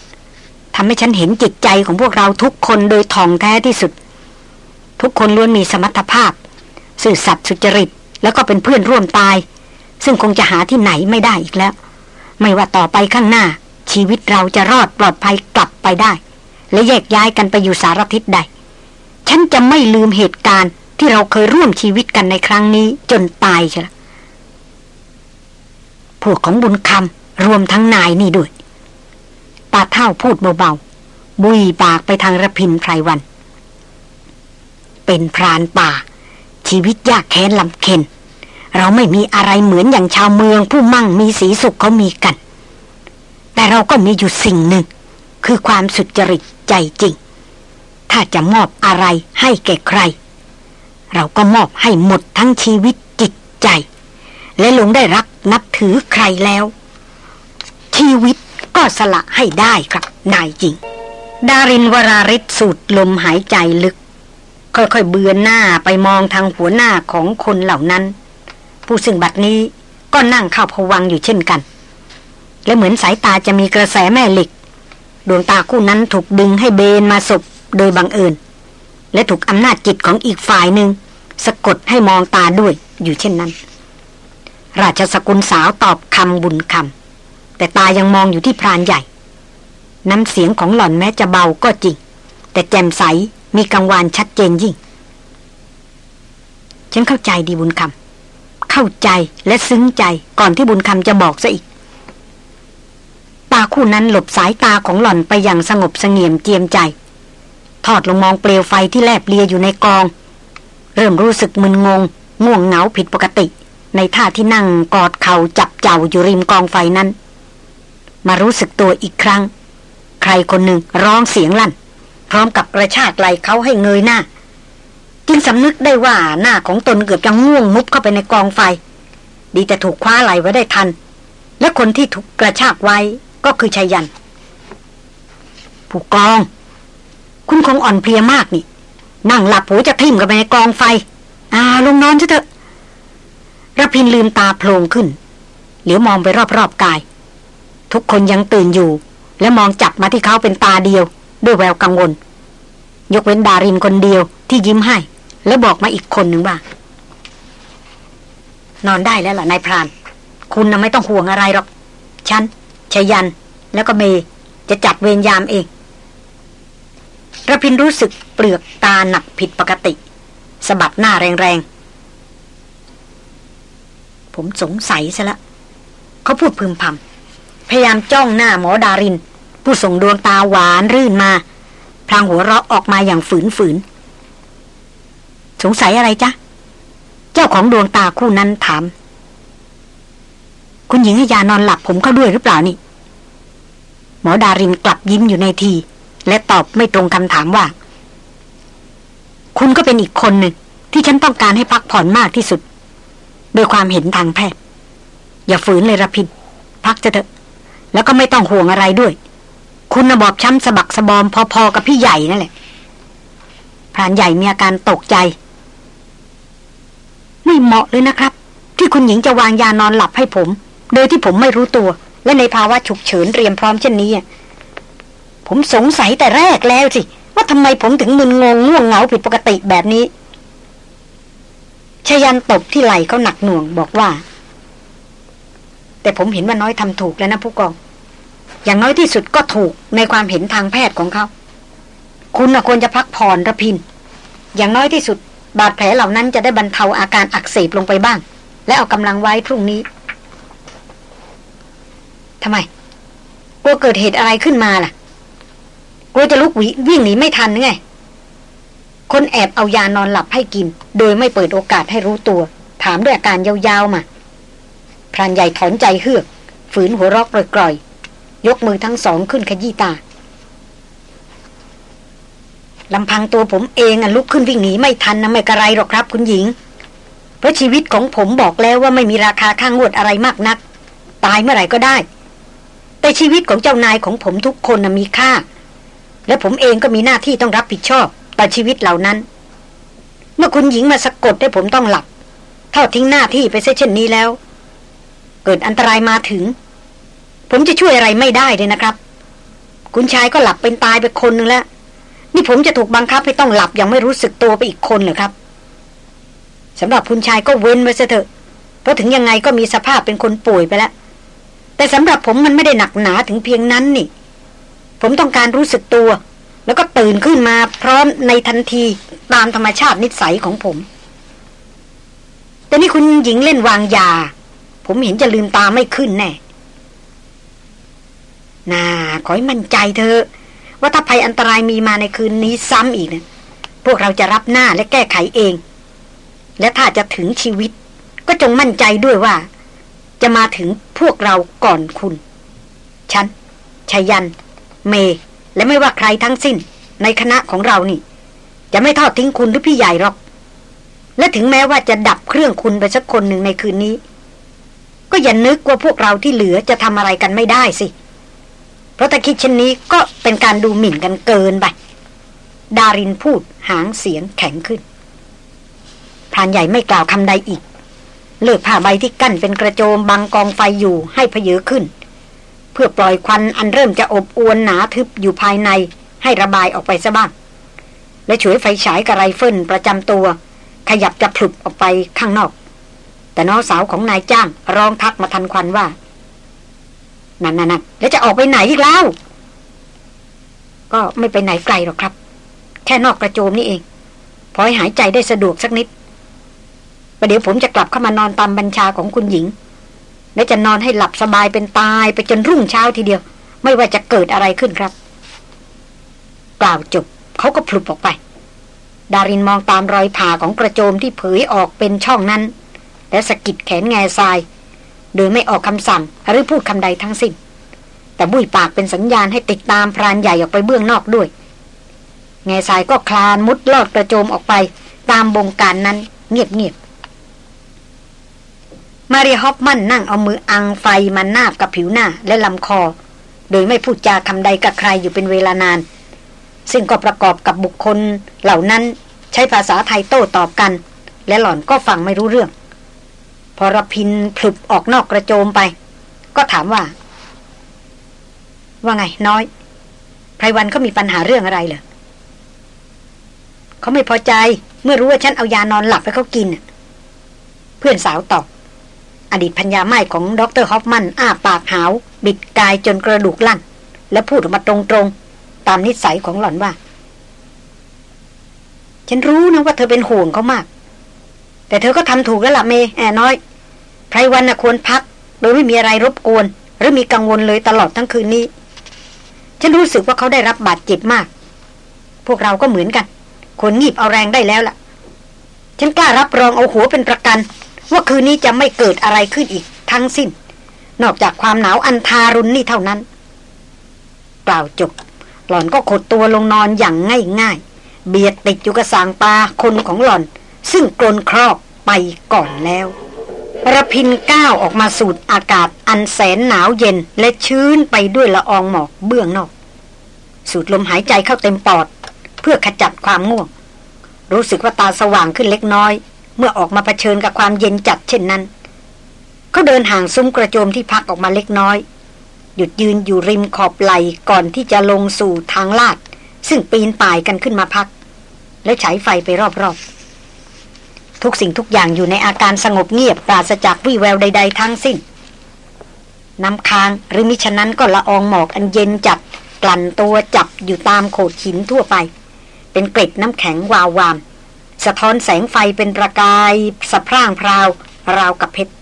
ทำให้ฉันเห็นจิตใจของพวกเราทุกคนโดยท่องแท้ที่สุดทุกคนล้วนมีสมรรถภาพ สื่อสัตย์สุจริตแล้วก็เป็นเพื่อนร่วมตาย ซึ่งคงจะหาที่ไหนไม่ได้อีกแล้ว ไม่ว่าต่อไปข้างหน้า ชีวิตเราจะรอดปลอดภัยกลับไปได้ และแยกย้ายกันไปอยู่สารทิศใด ฉันจะไม่ลืมเหตุการณ์ที่เราเคยร่วมชีวิตกันในครั้งนี้จนตายใช่พวกของบุญคำรวมทั้งนายนี่ด้วยตาเท่าพูดเบาๆ บุยปากไปทางระพินไพรวัน เป็นพรานป่า ชีวิตยากแค้นลำเค็น เราไม่มีอะไรเหมือนอย่างชาวเมืองผู้มั่งมีสีสุขเขามีกัน แต่เราก็มีอยู่สิ่งหนึ่ง คือความสุจริตใจจริง ถ้าจะมอบอะไรให้แก่ใคร เราก็มอบให้หมดทั้งชีวิตจิตใจ และลงได้รักนับถือใครแล้ว ชีวิตก็สละให้ได้ครับนายจริง ดารินวราริศสูดลมหายใจลึก ค่อยๆเบือนหน้าไปมองทางหัวหน้าของคนเหล่านั้น ผู้ซึ่งบัดนี้ก็นั่งเข้าพวังอยู่เช่นกัน และเหมือนสายตาจะมีกระแสแม่เหล็ก ดวงตาคู่นั้นถูกดึงให้เบนมาศพโดยบังเอิญ และถูกอำนาจจิตของอีกฝ่ายหนึ่งสะกดให้มองตาด้วยอยู่เช่นนั้น ราชสกุลสาวตอบคำบุญคำแต่ตายังมองอยู่ที่พรานใหญ่ น้ำเสียงของหล่อนแม้จะเบาก็จริง แต่แจ่มใส มีกังวานชัดเจนยิ่ง ฉันเข้าใจดีบุญคำเข้าใจและซึ้งใจก่อนที่บุญคำจะบอกซะอีก ตาคู่นั้นหลบสายตาของหล่อนไปอย่างสงบเสงี่ยมเจียมใจ ทอดลงมองเปลวไฟที่แลบเลียอยู่ในกอง เริ่มรู้สึกมึนงง ง่วงเหงาผิดปกติ ในท่าที่นั่งกอดเข่าจับเจ้าอยู่ริมกองไฟนั้น มารู้สึกตัวอีกครั้ง ใครคนหนึ่งร้องเสียงลั่น พร้อมกับกระชากไหลเขาให้เงยหน้า จึงสำนึกได้ว่าหน้าของตนเกือบจะง่วงมุบเข้าไปในกองไฟ ดีแต่ถูกคว้าไหลไว้ได้ทัน และคนที่ถูกกระชากไว้ก็คือชายัน ผู้กอง คุณคงอ่อนเพลียมากนี่ นั่งหลับหูจะทิ่มกันไปในกองไฟ อ่าลงนอนเถอะระพินลืมตาโพลงขึ้น เหลียวมองไปรอบๆกาย ทุกคนยังตื่นอยู่ และมองจับมาที่เขาเป็นตาเดียว ด้วยแววกังวล ยกเว้นดารินคนเดียวที่ยิ้มให้ แล้วบอกมาอีกคนหนึ่งว่า นอนได้แล้วล่ะนายพราน คุณน่ะไม่ต้องห่วงอะไรหรอกฉันชยัน แล้วก็เมย์จะจัดเวรยามเองระพินรู้สึกเปลือกตาหนักผิดปกติสะบัดหน้าแรงๆ ผมสงสัยซะละเขาพูดพึมพำพยายามจ้องหน้าหมอดาริน ผู้ส่งดวงตาหวานรื่นมา พลางหัวเราะออกมาอย่างฝืนๆสงสัยอะไรจ๊ะ เจ้าของดวงตาคู่นั้นถาม คุณหญิงให้ยานอนหลับผมเข้าด้วยหรือเปล่านี่ หมอดารินกลับยิ้มอยู่ในที และตอบไม่ตรงคำถามว่า คุณก็เป็นอีกคนหนึ่งที่ฉันต้องการให้พักผ่อนมากที่สุด โดยความเห็นทางแพทย์ อย่าฝืนเลยระพินพักจะเถอะ แล้วก็ไม่ต้องห่วงอะไรด้วย คุณนบอบช้ำสะบักสะบอมพอๆกับพี่ใหญ่นั่นแหละพรานใหญ่มีอาการตกใจ ไม่เหมาะเลยนะครับ ที่คุณหญิงจะวางยานอนหลับให้ผม โดยที่ผมไม่รู้ตัว และในภาวะฉุกเฉินเตรียมพร้อมเช่นนี้ผมสงสัยแต่แรกแล้วสิ ว่าทำไมผมถึงมึนงงง่วงเหงาผิดปกติแบบนี้ชยันตบที่ไหล่เขาหนักหน่วงบอกว่า แต่ผมเห็นว่าน้อยทำถูกแล้วนะผู้กอง อย่างน้อยที่สุดก็ถูกในความเห็นทางแพทย์ของเขา คุณควรจะพักผ่อนระพิน อย่างน้อยที่สุด บาดแผลเหล่านั้นจะได้บรรเทาอาการอักเสบลงไปบ้าง และเอากำลังไว้พรุ่งนี้ทำไม กลัวเกิดเหตุอะไรขึ้นมาล่ะ กลัวจะลุกวิ่งหนีไม่ทันไง คนแอบเอายานอนหลับให้กิน โดยไม่เปิดโอกาสให้รู้ตัว ถามด้วยอาการยาวๆมาพรานใหญ่ถอนใจเฮือก ฝืนหัวรอกกร่อยๆ ยกมือทั้งสองขึ้นขยี้ตาลำพังตัวผมเองอะลุกขึ้นวิ่งหนีไม่ทันนะไม่กระไรหรอกครับ คุณหญิง เพราะชีวิตของผมบอกแล้วว่าไม่มีราคาข้างวดอะไรมากนัก ตายเมื่อไหร่ก็ได้ แต่ชีวิตของเจ้านายของผมทุกคนนะมีค่า และผมเองก็มีหน้าที่ต้องรับผิดชอบต่อชีวิตเหล่านั้น เมื่อคุณหญิงมาสะกดให้ผมต้องหลับเท่าทิ้งหน้าที่ไปเช่นนี้แล้ว เกิดอันตรายมาถึง ผมจะช่วยอะไรไม่ได้เลยนะครับ คุณชายก็หลับเป็นตายไปคนหนึ่งแล้ว นี่ผมจะถูกบังคับให้ต้องหลับอย่างไม่รู้สึกตัวไปอีกคนเหรอครับสำหรับคุณชายก็เว้นไว้เถอะ เพราะถึงยังไงก็มีสภาพเป็นคนป่วยไปแล้ว แต่สำหรับผมมันไม่ได้หนักหนาถึงเพียงนั้นนี่ ผมต้องการรู้สึกตัว แล้วก็ตื่นขึ้นมาพร้อมในทันทีตามธรรมชาตินิสัยของผม แต่นี่คุณหญิงเล่นวางยา ผมเห็นจะลืมตาไม่ขึ้นแน่ น่าขอให้มั่นใจเธอ ว่าถ้าภัยอันตรายมีมาในคืนนี้ซ้ำอีกนะพวกเราจะรับหน้าและแก้ไขเอง และถ้าจะถึงชีวิต ก็จงมั่นใจด้วยว่า จะมาถึงพวกเราก่อนคุณ ฉันชายัน เม และไม่ว่าใครทั้งสิ้น ในคณะของเรานี่ จะไม่ทอดทิ้งคุณหรือพี่ใหญ่หรอก และถึงแม้ว่าจะดับเครื่องคุณไปสักคนหนึ่งในคืนนี้ ก็อย่านึกว่าพวกเราที่เหลือจะทำอะไรกันไม่ได้สิเราะถ้าคิดเช่นนี้ก็เป็นการดูหมิ่นกันเกินไป ดารินพูดหางเสียงแข็งขึ้นพรานใหญ่ไม่กล่าวคำใดอีก เลิกผ้าใบที่กั้นเป็นกระโจมบังกองไฟอยู่ให้เพเยอขึ้น เพื่อปล่อยควันอันเริ่มจะอบอวนหนาทึบอยู่ภายในให้ระบายออกไปซะบ้าง และฉวยไฟฉายกระไรเฟิลประจำตัว ขยับจะผลุบออกไปข้างนอก แต่น้องสาวของนายจ้างร้องทักมาทันควันว่า นั่นนั่นแล้วจะออกไปไหนอีกแล้ว ก็ไม่ไปไหนไกลหรอกครับ แค่นอกกระโจมนี่เอง พอให้หายใจได้สะดวกสักนิดประเดี๋ยวผมจะกลับเข้ามานอนตามบัญชาของคุณหญิง และจะนอนให้หลับสบายเป็นตายไปจนรุ่งเช้าทีเดียว ไม่ว่าจะเกิดอะไรขึ้นครับ กล่าวจบเขาก็พลุบออกไป ดารินมองตามรอยผ่าของกระโจมที่เผยออกเป็นช่องนั้น และสะกิดแขนแง่ทราย โดยไม่ออกคำสั่งหรือพูดคำใดทั้งสิ้น แต่บุยปากเป็นสัญญาณให้ติดตามพรานใหญ่ออกไปเบื้องนอกด้วย แง่สายก็คลานมุดลอดกระโจมออกไปตามบงการนั้นเงียบๆมาริฮอปมันนั่งเอามืออังไฟมันนาบกับผิวหน้าและลำคอ โดยไม่พูดจาคำใดกับใครอยู่เป็นเวลานาน ซึ่งก็ประกอบกับบุคคลเหล่านั้นใช้ภาษาไทยโต้ตอบกัน และหล่อนก็ฟังไม่รู้เรื่อง อรพินพลุบออกนอกกระโจมไป ก็ถามว่า ว่าไง น้อยไพรวันเขามีปัญหาเรื่องอะไรเหรอเขาไม่พอใจเมื่อรู้ว่าฉันเอายานอนหลับให้เขากิน เพื่อนสาวตอบอดีตพัญญาไม้ของดรฮอฟมัน อ้าปากหาว บิดกายจนกระดูกลั่น และพูดออกมาตรงๆ ตามนิสัยของหล่อนว่า ฉันรู้นะว่าเธอเป็นห่วงเขามาก แต่เธอก็ทำถูกแล้วล่ะเมแอน้อย ไพรวันนะควรพัก โดยไม่มีอะไรรบกวน หรือมีกังวลเลยตลอดทั้งคืนนี้ ฉันรู้สึกว่าเขาได้รับบาดเจ็บมาก พวกเราก็เหมือนกัน คนงีบเอาแรงได้แล้วล่ะ ฉันกล้ารับรองเอาหัวเป็นประกัน ว่าคืนนี้จะไม่เกิดอะไรขึ้นอีกทั้งสิ้น นอกจากความหนาวอันทารุณนี่เท่านั้นกล่าวจบหล่อนก็ขดตัวลงนอนอย่างง่ายๆ เบียดติดอยู่กับสางปลาคนของหล่อน ซึ่งกลนครอบไปก่อนแล้ว ระพินก้าวออกมาสูดอากาศอันแสนหนาวเย็นและชื้นไปด้วยละอองหมอกเบื้องนอก สูดลมหายใจเข้าเต็มปอด เพื่อขจัดความง่วง รู้สึกว่าตาสว่างขึ้นเล็กน้อย เมื่อออกมาเผชิญกับความเย็นจัดเช่นนั้นเขาเดินห่างซุ้มกระโจมที่พักออกมาเล็กน้อย หยุดยืนอยู่ริมขอบไหลก่อนที่จะลงสู่ทางลาด ซึ่งปีนป่ายกันขึ้นมาพัก แล้วฉายไฟไปรอบๆ ทุกสิ่งทุกอย่างอยู่ในอาการสงบเงียบปราศจากวี่แววใด ๆ ทั้งสิ้น น้ำค้างหรือมิฉะนั้นก็ละอองหมอกอันเย็นจัดกลั่นตัวจับอยู่ตามโขดหินทั่วไป เป็นเกล็ดน้ำแข็งวาววาม สะท้อนแสงไฟเป็นประกายสะพร่างพราว ราวกับเพชร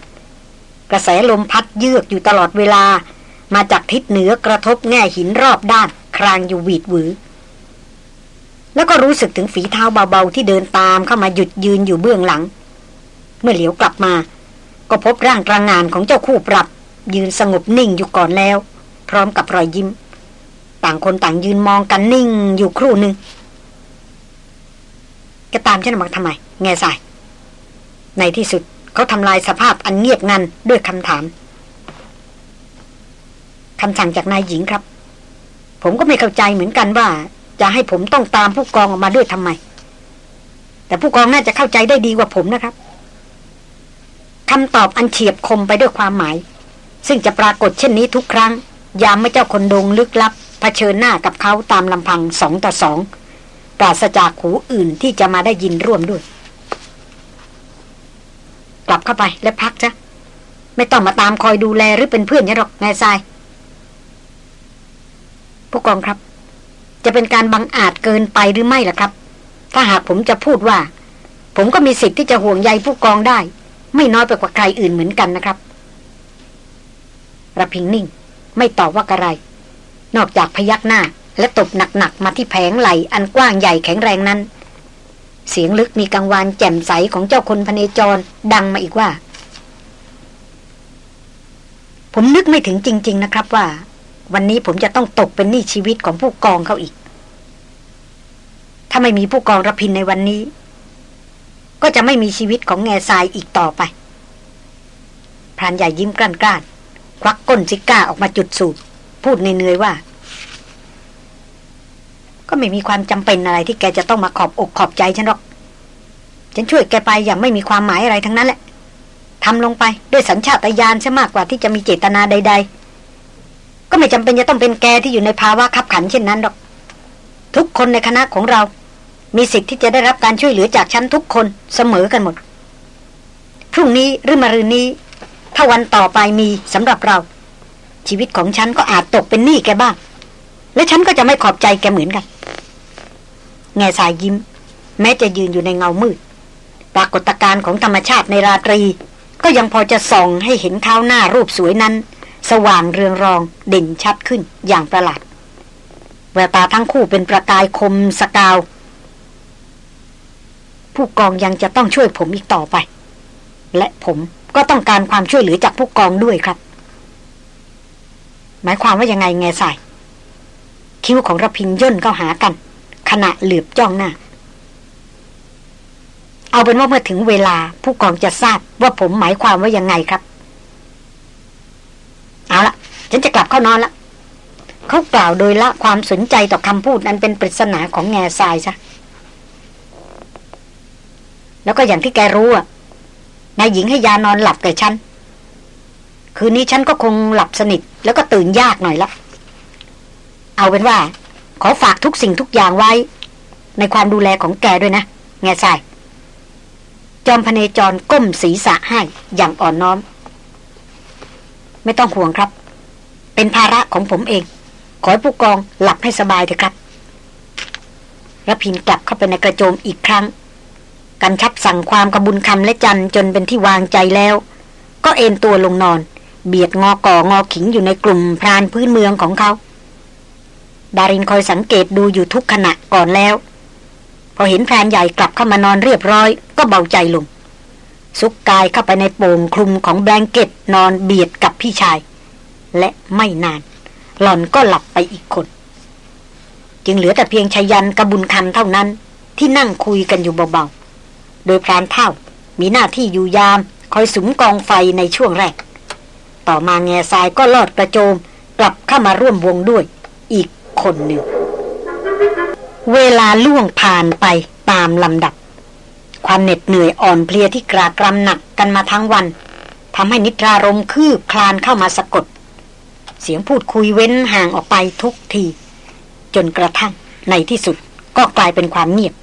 กระแสลมพัดเยือกอยู่ตลอดเวลา มาจากทิศเหนือกระทบแง่หินรอบด้าน ครางอยู่หวีดหวือ แล้วก็รู้สึกถึงฝีเท้าเบาๆ ที่เดินตามเข้ามาหยุดยืนอยู่เบื้องหลัง เมื่อเหลียวกลับมา ก็พบร่างกลางงานของเจ้าคู่ปรับ ยืนสงบนิ่งอยู่ก่อนแล้ว พร้อมกับรอยยิ้ม ต่างคนต่างยืนมองกันนิ่งอยู่ครู่หนึ่งก็ตามฉันมาทำไม แง่ใส่ในที่สุดเขาทำลายสภาพอันเงียบงันด้วยคำถามคำสั่งจากนายหญิงครับ ผมก็ไม่เข้าใจเหมือนกันว่า จะให้ผมต้องตามผู้กองออกมาด้วยทำไม แต่ผู้กองน่าจะเข้าใจได้ดีกว่าผมนะครับคำตอบอันเฉียบคมไปด้วยความหมาย ซึ่งจะปรากฏเช่นนี้ทุกครั้ง ยามไม่เจ้าคนดงลึกลับเผชิญหน้ากับเขาตามลำพังสองต่อสองปราศจากหูอื่นที่จะมาได้ยินร่วมด้วย กลับเข้าไปและพักจ้ะไม่ต้องมาตามคอยดูแลหรือเป็นเพื่อนยหรอกนายทราย ผู้กองครับ จะเป็นการบังอาจเกินไปหรือไม่ล่ะครับ ถ้าหากผมจะพูดว่า ผมก็มีสิทธิ์ที่จะห่วงใยผู้กองได้ ไม่น้อยไปกว่าใครอื่นเหมือนกันนะครับระพิงนิ่ง ไม่ตอบว่าอะไร นอกจากพยักหน้า และตบหนักๆมาที่แผงไหลอันกว้างใหญ่แข็งแรงนั้น เสียงลึกมีกังวานแจ่มใสของเจ้าคนพเนจรดังมาอีกว่า ผมนึกไม่ถึงจริง ๆ นะครับว่า วันนี้ผมจะต้องตกเป็นหนี้ชีวิตของผู้กองเขาอีก ถ้าไม่มีผู้กองรพินในวันนี้ ก็จะไม่มีชีวิตของแง่ทรายอีกต่อไปพรานใหญ่ยิ้มกล้านๆควักก้นซิก้าออกมาจุดสูบพูดเนื่อยๆว่า ก็ไม่มีความจำเป็นอะไรที่แกจะต้องมาขอบอกขอบใจฉันหรอก ฉันช่วยแกไปอย่างไม่มีความหมายอะไรทั้งนั้นแหละทำลงไปด้วยสัญชาตญาณใช่มากกว่าที่จะมีเจตนาใด ๆ ก็ไม่จำเป็นจะต้องเป็นแกที่อยู่ในภาวะขับขันเช่นนั้นหรอก ทุกคนในคณะของเรา มีสิทธิ์ที่จะได้รับการช่วยเหลือจากฉันทุกคนเสมอกันหมด พรุ่งนี้หรือมะรืนนี้ ถ้าวันต่อไปมีสำหรับเรา ชีวิตของฉันก็อาจตกเป็นหนี้แกบ้าง และฉันก็จะไม่ขอบใจแกเหมือนกัน แง่สายยิ้ม แม้จะยืนอยู่ในเงามืด ปรากฏการณ์ของธรรมชาติในราตรี ก็ยังพอจะส่องให้เห็นเท้าหน้ารูปสวยนั้น สว่างเรืองรองเด่นชัดขึ้นอย่างประหลาด แววตาทั้งคู่เป็นประกายคมสกาว ผู้กองยังจะต้องช่วยผมอีกต่อไป และผมก็ต้องการความช่วยเหลือจากผู้กองด้วยครับ หมายความว่ายังไงแง่ใส่คิ้วของระพินย่นเข้าหากัน ขณะเหลือบจ้องหน้า เอาเป็นว่าเมื่อถึงเวลาผู้กองจะทราบว่าผมหมายความว่ายังไงครับ เอาละฉันจะกลับเข้านอนละเขากล่าวโดยละความสนใจต่อคำพูดนั้นเป็นปริศนาของแง่ทรายซะแล้วก็อย่างที่แกรู้อะนายหญิงให้ยานอนหลับแต่ฉัน คืนนี้ฉันก็คงหลับสนิท แล้วก็ตื่นยากหน่อยละเอาเป็นว่า ขอฝากทุกสิ่งทุกอย่างไว้ ในความดูแลของแกด้วยนะ แง่ทราย จอมพเนจรก้มศีรษะให้อย่างอ่อนน้อม ไม่ต้องห่วงครับ เป็นภาระของผมเอง ขอให้ผู้กองหลับให้สบายเถอะครับระพินกลับเข้าไปในกระโจมอีกครั้งกันชับสั่งความกระบุญคำและจันจนเป็นที่วางใจแล้ว ก็เอนตัวลงนอน เบียดงอก่องอขิงอยู่ในกลุ่มพรานพื้นเมืองของเขา ดารินคอยสังเกตดูอยู่ทุกขณะก่อนแล้ว พอเห็นพรานใหญ่กลับเข้ามานอนเรียบร้อย ก็เบาใจลง ซุกกายเข้าไปในโป่งคลุมของแบงเก็ตนอนเบียดกับพี่ชาย และไม่นาน หล่อนก็หลับไปอีกคน จึงเหลือแต่เพียงชายันกระบุญคำเท่านั้น ที่นั่งคุยกันอยู่เบาๆ โดยพรานเท่ามีหน้าที่อยู่ยามคอยสุมกองไฟในช่วงแรก ต่อมาแง่ทรายก็ลอดกระโจม กลับเข้ามาร่วมวงด้วย อีกคนหนึ่ง เวลาล่วงผ่านไปตามลำดับ ความเหน็ดเหนื่อยอ่อนเพลียที่กรากรำหนักกันมาทั้งวันทำให้นิทรารมคืบคลานเข้ามาสะกด เสียงพูดคุยเว้นห่างออกไปทุกที จนกระทั่งในที่สุดก็กลายเป็นความเงียบ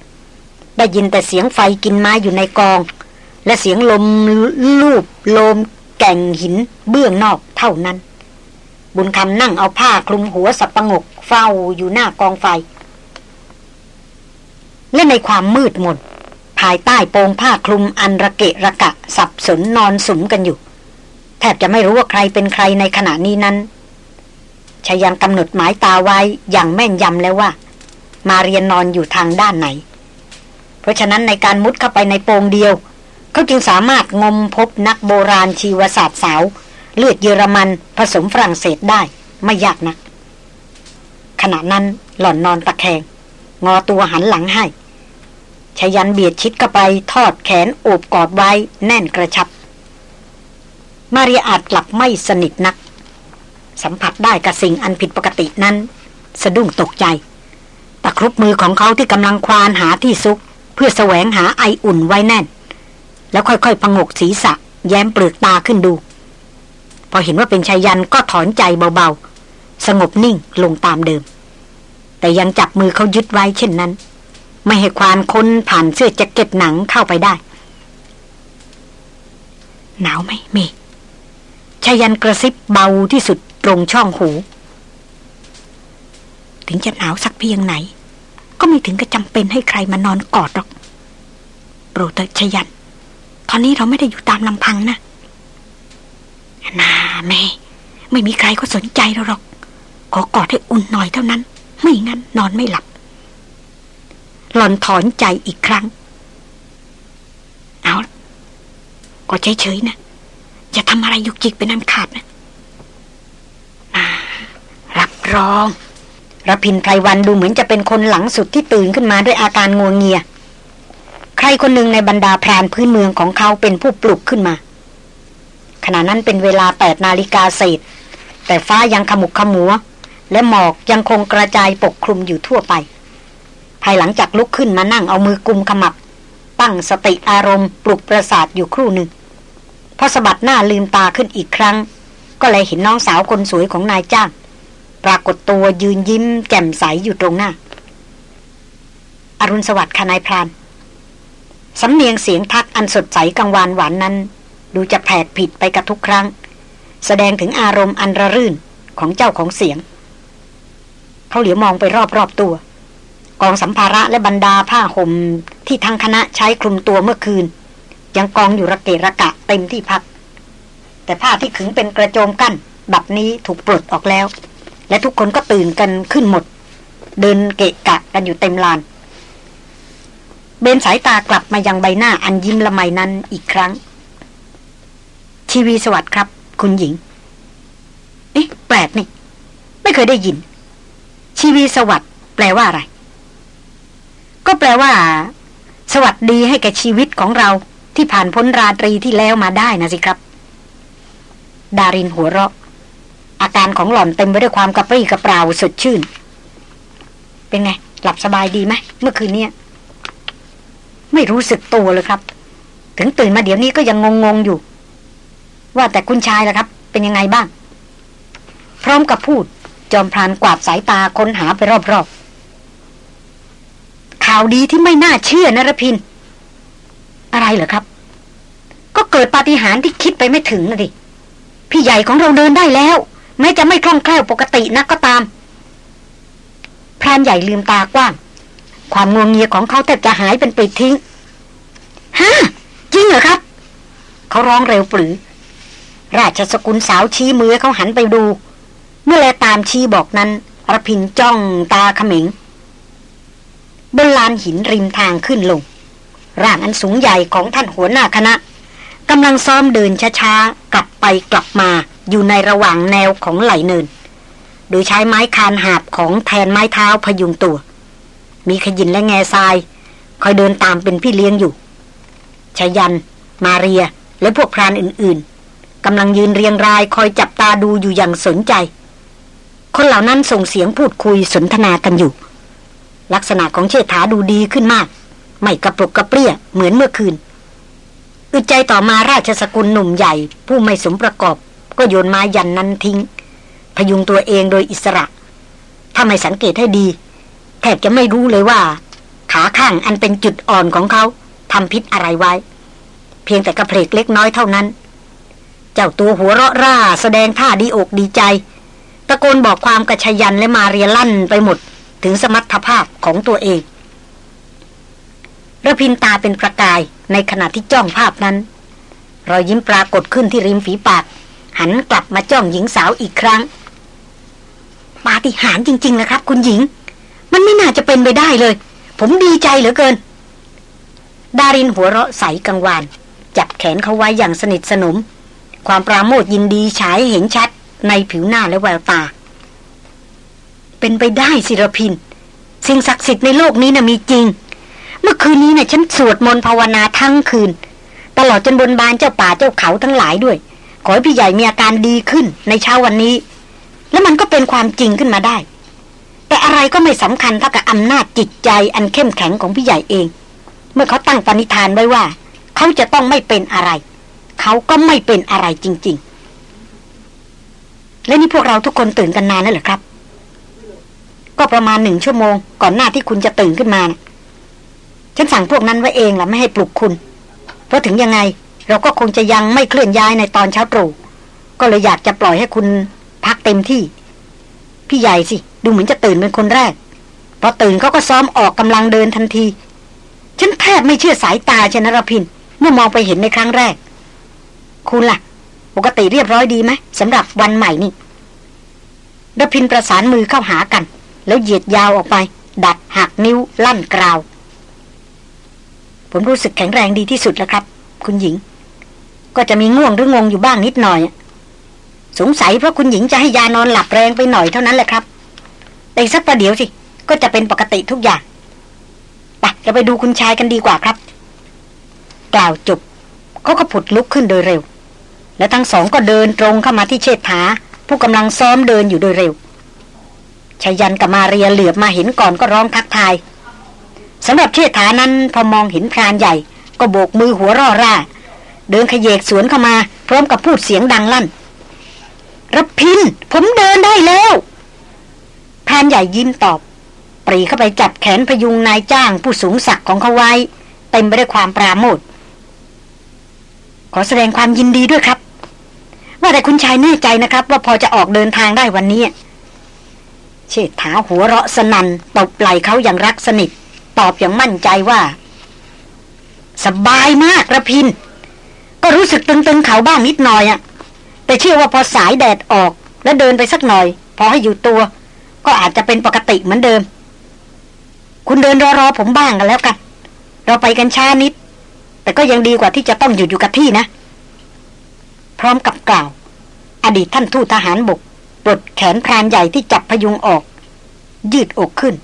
ได้ยินแต่เสียงไฟกินไม้อยู่ในกอง และเสียงลมลูบลมแก่งหินเบื้องนอกเท่านั้น บุญคำนั่งเอาผ้าคลุมหัวสับประงกเฝ้าอยู่หน้ากองไฟ และในความมืดมน ภายใต้โปงผ้าคลุมอันระเกะระกะ สับสนนอนสุมกันอยู่ แทบจะไม่รู้ว่าใครเป็นใครในขณะนี้นั้นชายันกำหนดหมายตาไว้อย่างแม่นยำแล้วว่า มาเรียนนอนอยู่ทางด้านไหน เพราะฉะนั้นในการมุดเข้าไปในโปงเดียว เขาจึงสามารถงมพบนักโบราณชีวศาสตร์สาว เลือดเยอรมันผสมฝรั่งเศสได้ไม่ยากนะักขณะนั้นหล่อนนอนตะแคง งอตัวหันหลังให้ ชยันเบียดชิดเข้าไปทอดแขนโอบกอดไว้แน่นกระชับ มาริอาจหลับไม่สนิทนัก สัมผัสได้กับสิ่งอันผิดปกตินั้น สะดุ้งตกใจ ตะครุบมือของเขาที่กำลังควานหาที่ซุก เพื่อแสวงหาไออุ่นไว้แน่น แล้วค่อยๆพงกศีรษะ แย้มเปลือกตาขึ้นดู พอเห็นว่าเป็นชายยันก็ถอนใจเบาๆ สงบนิ่งลงตามเดิม แต่ยังจับมือเขายึดไว้เช่นนั้น ไม่ให้ควานค้นผ่านเสื้อแจ็คเก็ตหนังเข้าไปได้ หนาวไหมเมชายันกระซิบเบาที่สุดตรงช่องหู ถึงจะหนาวสักเพียงไหน ก็ไม่ถึงกับจำเป็นให้ใครมานอนกอดหรอกโปรดชยัน ตอนนี้เราไม่ได้อยู่ตามลำพังนะนาแม่ ไม่มีใครก็สนใจเราหรอก ขอกอดให้อุ่นหน่อยเท่านั้น ไม่งั้นนอนไม่หลับ หล่อนถอนใจอีกครั้ง เอาก็เฉยๆนะ อย่าทำอะไรยุกจิกเป็นอันขาดนะรับรองรพินไพรวันดูเหมือนจะเป็นคนหลังสุดที่ตื่นขึ้นมาด้วยอาการงวงเงีย ใครคนหนึ่งในบรรดาพรานพื้นเมืองของเขาเป็นผู้ปลุกขึ้นมา ขณะนั้นเป็นเวลาแปดนาฬิกาเศษ แต่ฟ้ายังขมุกขมัว และหมอกยังคงกระจายปกคลุมอยู่ทั่วไป ภายหลังจากลุกขึ้นมานั่งเอามือกุมขมับ ตั้งสติอารมณ์ปลุกประสาทอยู่ครู่หนึ่งพอสะบัดหน้าลืมตาขึ้นอีกครั้ง ก็เลยเห็นน้องสาวคนสวยของนายจ้าง ปรากฏตัวยืนยิ้มแจ่มใสอยู่ตรงหน้า อรุณสวัสดิ์คานายพรานสำเนียงเสียงทักอันสดใสกังวานหวานนั้น ดูจะแผดผิดไปกับทุกครั้ง แสดงถึงอารมณ์อันระรื่นของเจ้าของเสียง เขาเหลียวมองไปรอบๆตัว กองสัมภาระและบรรดาผ้าห่มที่ทางคณะใช้คลุมตัวเมื่อคืน ยังกองอยู่ระเกะระกะเต็มที่พัก แต่ผ้าที่ขึงเป็นกระโจมกั้น บัดนี้ถูกปลดออกแล้ว และทุกคนก็ตื่นกันขึ้นหมด เดินเกะกะกันอยู่เต็มลาน เบนสายตากลับมายังใบหน้าอันยิ้มละไมนั้นอีกครั้ง ชีวีสวัสดิ์ครับ คุณหญิง เอ๊ะ แปลกนี่ ไม่เคยได้ยิน ชีวีสวัสดิ์แปลว่าอะไร ก็แปลว่า สวัสดีให้แก่ชีวิตของเราที่ผ่านพ้นราตรีที่แล้วมาได้นะสิครับ ดารินหัวเราะ อาการของหล่อนเต็มไปด้วยความกระปรี้กระเปร่าสดชื่น เป็นไง หลับสบายดีไหมเมื่อคืนเนี้ยไม่รู้สึกตัวเลยครับ ถึงตื่นมาเดี๋ยวนี้ก็ยังงงๆอยู่ ว่าแต่คุณชายล่ะครับ เป็นยังไงบ้าง พร้อมกับพูด จอมพรานกวาดสายตาค้นหาไปรอบๆ ข่าวดีที่ไม่น่าเชื่อนรพิน อะไรเหรอครับ ก็เกิดปาฏิหาริย์ที่คิดไปไม่ถึงนะดิ พี่ใหญ่ของเราเดินได้แล้ว แม้จะไม่คล่องแคล่วปกตินักก็ตาม พรานใหญ่ลืมตากว้าง ความงวงเงียของเขาแทบจะหายเป็นปิดทิ้งฮะจริงเหรอครับ เขาร้องเร็วปรือราชสกุลสาวชี้มือเขาหันไปดู เมื่อแลตามชี้บอกนั้นรพินจ้องตาเขม็ง บนลานหินริมทางขึ้นลง ร่างอันสูงใหญ่ของท่านหัวหน้าคณะกำลังซ้อมเดินช้าๆ กลับไปกลับมาอยู่ในระหว่างแนวของไหลเนิน โดยใช้ไม้คานหาบของแทนไม้เท้าพยุงตัว มีขยินและแง่ทราย คอยเดินตามเป็นพี่เลี้ยงอยู่ชยัน มาเรีย และพวกพรานอื่นๆกำลังยืนเรียงรายคอยจับตาดูอยู่อย่างสนใจ คนเหล่านั้นส่งเสียงพูดคุยสนทนากันอยู่ ลักษณะของเชษฐาดูดีขึ้นมาก ไม่กระปรกกระเปรี้ยเหมือนเมื่อคืน อึดใจต่อมาราชสกุลหนุ่มใหญ่ ผู้ไม่สมประกอบ ก็โยนไม้ยันนั้นทิ้ง พยุงตัวเองโดยอิสระ ถ้าไม่สังเกตให้ดี แทบจะไม่รู้เลยว่า ขาข้างอันเป็นจุดอ่อนของเขาทำพิษอะไรไว้ เพียงแต่กระเพลกเล็กน้อยเท่านั้น เจ้าตัวหัวเราะร่า แสดงท่าดีอกดีใจ ตะโกนบอกความกระชยันและมาเรียลั่นไปหมด ถึงสมรรถภาพของตัวเองระพินตาเป็นประกายในขณะที่จ้องภาพนั้น รอยยิ้มปรากฏขึ้นที่ริมฝีปาก หันกลับมาจ้องหญิงสาวอีกครั้งปาฏิหาริย์จริง ๆ นะครับ คุณหญิง มันไม่น่าจะเป็นไปได้เลย ผมดีใจเหลือเกิน ดารินหัวเราะใสกังวาน จับแขนเขาไว้อย่างสนิทสนม ความปราโมทยินดีฉายเห็นชัดในผิวหน้าและแววตา เป็นไปได้สิรพิน สิ่งศักดิ์สิทธิ์ในโลกนี้นะ่ะมีจริง เมื่อคืนนี้นะ่ยฉันสวดมนต์ภาวนาทั้งคืน ตลอดจนบนบานเจ้าป่าเจ้าเขาทั้งหลายด้วย ขอให้พี่ใหญ่มีอาการดีขึ้นในเช้าวันนี้ แล้วมันก็เป็นความจริงขึ้นมาได้ แต่อะไรก็ไม่สำคัญเท่ากับอำนาจจิตใจอันเข้มแข็งของพี่ใหญ่เอง เมื่อเขาตั้งปณิธานไว้ว่า เขาจะต้องไม่เป็นอะไร เขาก็ไม่เป็นอะไรจริง ๆ และนี่พวกเราทุกคนตื่นกันนานแล้วเหรอครับ ก็ประมาณหนึ่งชั่วโมง ก่อนหน้าที่คุณจะตื่นขึ้นมานะฉันสั่งพวกนั้นไว้เองล่ะไม่ให้ปลุกคุณ เพราะถึงยังไง เราก็คงจะยังไม่เคลื่อนย้ายในตอนเช้าตรู่ก็เลยอยากจะปล่อยให้คุณพักเต็มที่ พี่ใหญ่สิ ดูเหมือนจะตื่นเป็นคนแรก พอตื่นเขาก็ซ้อมออกกำลังเดินทันที ฉันแทบไม่เชื่อสายตาชนรพิน เมื่อมองไปเห็นในครั้งแรก คุณล่ะ ปกติเรียบร้อยดีไหมสำหรับวันใหม่นี่รพินประสานมือเข้าหากัน แล้วเหยียดยาวออกไป ดัดหักนิ้วลั่นกราว ผมรู้สึกแข็งแรงดีที่สุดแล้วครับ คุณหญิง ก็จะมีง่วงหรืองงอยู่บ้างนิดหน่อย สงสัยเพราะคุณหญิงจะให้ยานอนหลับแรงไปหน่อยเท่านั้นแหละครับ แต่สักประเดี๋ยวสิ ก็จะเป็นปกติทุกอย่างไปเราไปดูคุณชายกันดีกว่าครับ กล่าวจบเขาก็ผุดลุกขึ้นโดยเร็ว และทั้งสองก็เดินตรงเข้ามาที่เชษฐาผู้กำลังซ้อมเดินอยู่โดยเร็ว ชายันกับมาเรียเหลือบมาเห็นก่อนก็ร้องทักทายสำหรับเชษฐานั้นพอมองเห็นพรานใหญ่ ก็โบกมือหัวร่อร่า เดินขยเยกสวนเข้ามา พร้อมกับพูดเสียงดังลั่นรพิน ผมเดินได้แล้วพรานใหญ่ยิ้มตอบ ปรีเข้าไปจับแขนพยุงนายจ้างผู้สูงศักดิ์ของเขาไว้ เต็มไปด้วยความปราโมทขอแสดงความยินดีด้วยครับ ว่าแต่คุณชายแน่ใจนะครับ ว่าพอจะออกเดินทางได้วันนี้ เชิดถาหัวเราะสนันตบไหลเขาอย่างรักสนิท ตอบอย่างมั่นใจว่า สบายมากระพิน ก็รู้สึกตึงๆเขาบ้างนิดหน่อยอะแต่เชื่อว่าพอสายแดดออก แล้วเดินไปสักหน่อย พอให้อยู่ตัว ก็อาจจะเป็นปกติเหมือนเดิม คุณเดินรอๆผมบ้างกันแล้วกัน เราไปกันช้านิด แต่ก็ยังดีกว่าที่จะต้องหยุดอยู่กับที่นะ พร้อมกับกล่าว อดีตท่านทูตทหารบก ลดแขนพรานใหญ่ที่จับพยุงออก ยืดอกขึ้น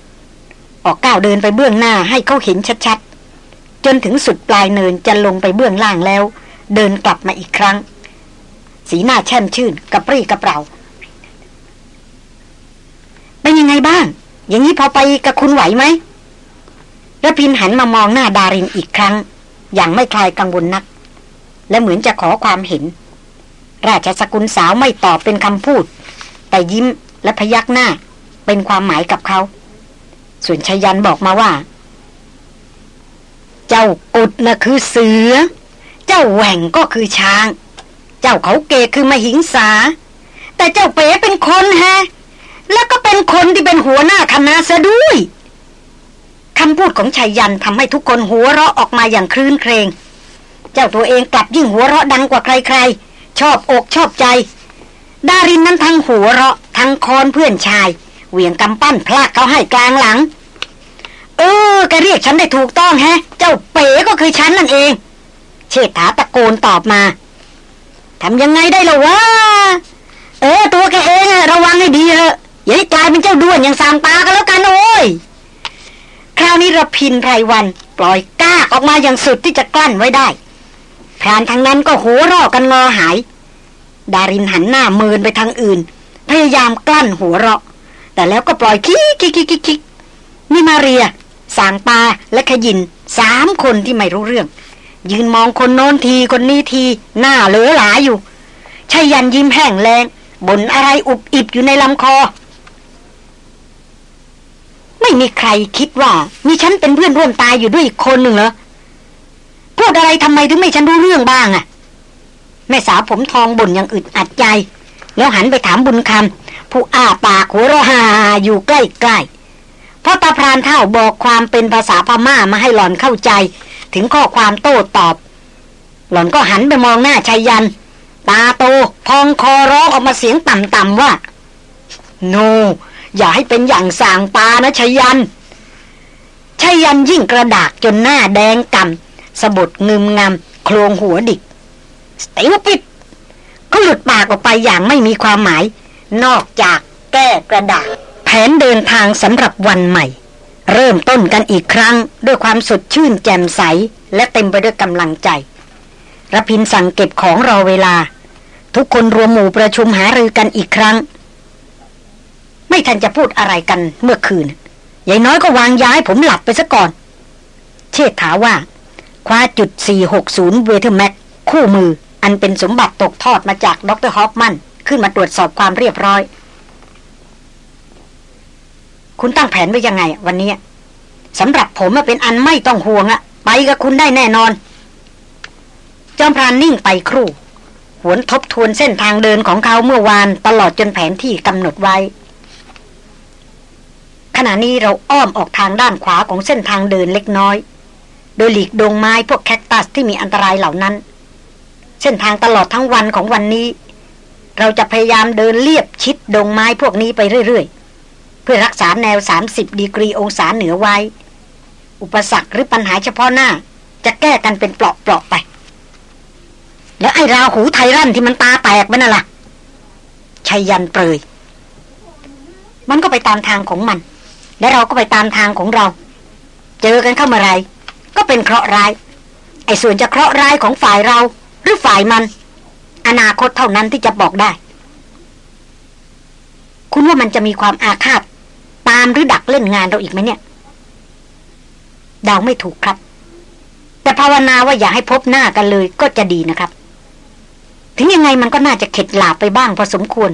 ออกก้าวเดินไปเบื้องหน้าให้เขาเห็นชัดๆ จนถึงสุดปลายเนินจะลงไปเบื้องล่างแล้ว เดินกลับมาอีกครั้ง สีหน้าแช่มชื่นกระปรี้กระเปร่าเป็นยังไงบ้าง อย่างนี้พอไปกับคุณไหวไหมระพินหันมามองหน้าดารินอีกครั้ง อย่างไม่คลายกังวลนัก และเหมือนจะขอความเห็น ราชสกุลสาวไม่ตอบเป็นคำพูด แต่ยิ้มและพยักหน้า เป็นความหมายกับเขา ส่วนชยันบอกมาว่า เจ้ากุดนะ่ะคือเสือ เจ้าแหว่งก็คือช้าง เจ้าเขาเกคือมหิงสา แต่เจ้าเป๋เป็นคนแฮะ แล้วก็เป็นคนที่เป็นหัวหน้าคณะซะด้วยคำพูดของชายยันทำให้ทุกคนหัวเราะออกมาอย่างคลื่นเครง เจ้าตัวเองกลับยิ่งหัวเราะดังกว่าใครๆ ชอบอกชอบใจ ดารินนั้นทั้งหัวเราะทั้งคอนเพื่อนชาย เหวี่ยงกำปั้นพลากเขาให้กลางหลัง เออแกเรียกฉันได้ถูกต้องแฮะ เจ้าเป๋ก็คือฉันนั่นเอง เชษฐาตะโกนตอบมาทำยังไงได้ล่ะวะเออตัวแกเองระวังให้ดีเถอะอย่าให้กลายเป็นเจ้าด้วนอย่างส่างปากันแล้วกันโอ้ยคราวนี้ระพินไรวัน ปล่อยก๊ากออกมาอย่างสุดที่จะกลั้นไว้ได้พรานทางนั้นก็หัวร่อกันงอหาย ดารินหันหน้าเมินไปทางอื่น พยายามกลั้นหัวเราะ แต่แล้วก็ปล่อยคิกคิกคิกคิกนี่มาเรีย สางปาและขยินสามคนที่ไม่รู้เรื่อง ยืนมองคนโน้นทีคนนี้ทีหน้าเหลือหลาอยู่ชายันยิ้มแห้งแรงบ่นอะไรอุบอิบอยู่ในลำคอ ไม่มีใครคิดว่า มีฉันเป็นเพื่อนร่วมตายอยู่ด้วยอีกคนหนึ่งเหรอพูดอะไรทำไมถึงไม่ฉันรู้เรื่องบ้างอะ่ะ แม่สาวผมทองบ่นอย่างอึดอัดใจ แล้วหันไปถามบุญคำผู้อ้าปากหัวเราะฮาอยู่ใกล้ๆเพราะตาพรานเท่าบอกความเป็นภาษาพม่ามาให้หล่อนเข้าใจ ถึงข้อความโต้ตอบ หล่อนก็หันไปมองหน้าชายัน ตาโตพองคอร้องออกมาเสียงต่ำๆว่า โน no, อย่าให้เป็นอย่างสางปานะชยันชยันยิ่งกระดากจนหน้าแดงกำสะบดงึมงำโครงหัวดิก สติวปิดก็หลุดปากออกไปอย่างไม่มีความหมาย นอกจากแก้กระดาษ แผนเดินทางสำหรับวันใหม่ เริ่มต้นกันอีกครั้ง ด้วยความสดชื่นแจ่มใส และเต็มไปด้วยกำลังใจรพินสั่งเก็บของรอเวลา ทุกคนรวมหมู่ประชุมหารือกันอีกครั้ง ไม่ทันจะพูดอะไรกันเมื่อคืนยายน้อยก็วางย้ายผมหลับไปซะก่อน เชษฐาว่า คว้าจุด 460 Weatherby Mag คู่มือ อันเป็นสมบัติตกทอดมาจากดรฮอฟมัน ขึ้นมาตรวจสอบความเรียบร้อย คุณตั้งแผนไว้ยังไง วันนี้สำหรับผมเป็นอันไม่ต้องห่วงอะไปกับคุณได้แน่นอน จอมพรานนิ่งไปครู่หวนทบทวนเส้นทางเดินของเขาเมื่อวานตลอดจนแผนที่กำหนดไว้ ขณะนี้เราอ้อมออกทางด้านขวาของเส้นทางเดินเล็กน้อย โดยหลีกดงไม้พวกแคคตัสที่มีอันตรายเหล่านั้น เส้นทางตลอดทั้งวันของวันนี้ เราจะพยายามเดินเลียบชิดดงไม้พวกนี้ไปเรื่อยๆ เพื่อรักษาแนว 30 ดีกรีองศาเหนือไว้ อุปสรรคหรือปัญหาเฉพาะหน้า จะแก้กันเป็นเปลาะๆไป แล้วไอ้ราหูไทรันที่มันตาแตกมันน่ะล่ะชัยยันเปรยมันก็ไปตามทางของมัน และเราก็ไปตามทางของเรา เจอกันเข้ามาไร ก็เป็นเคราะห์ร้าย ไอ้ส่วนจะเคราะห์ร้ายของฝ่ายเรา หรือฝ่ายมัน อนาคตเท่านั้นที่จะบอกได้ คุณว่ามันจะมีความอาฆาต ตามหรือดักเล่นงานเราอีกไหมเนี่ยเดาไม่ถูกครับ แต่ภาวนาว่าอย่าให้พบหน้ากันเลยก็จะดีนะครับ ถึงยังไงมันก็น่าจะเข็ดหลาบไปบ้างพอสมควร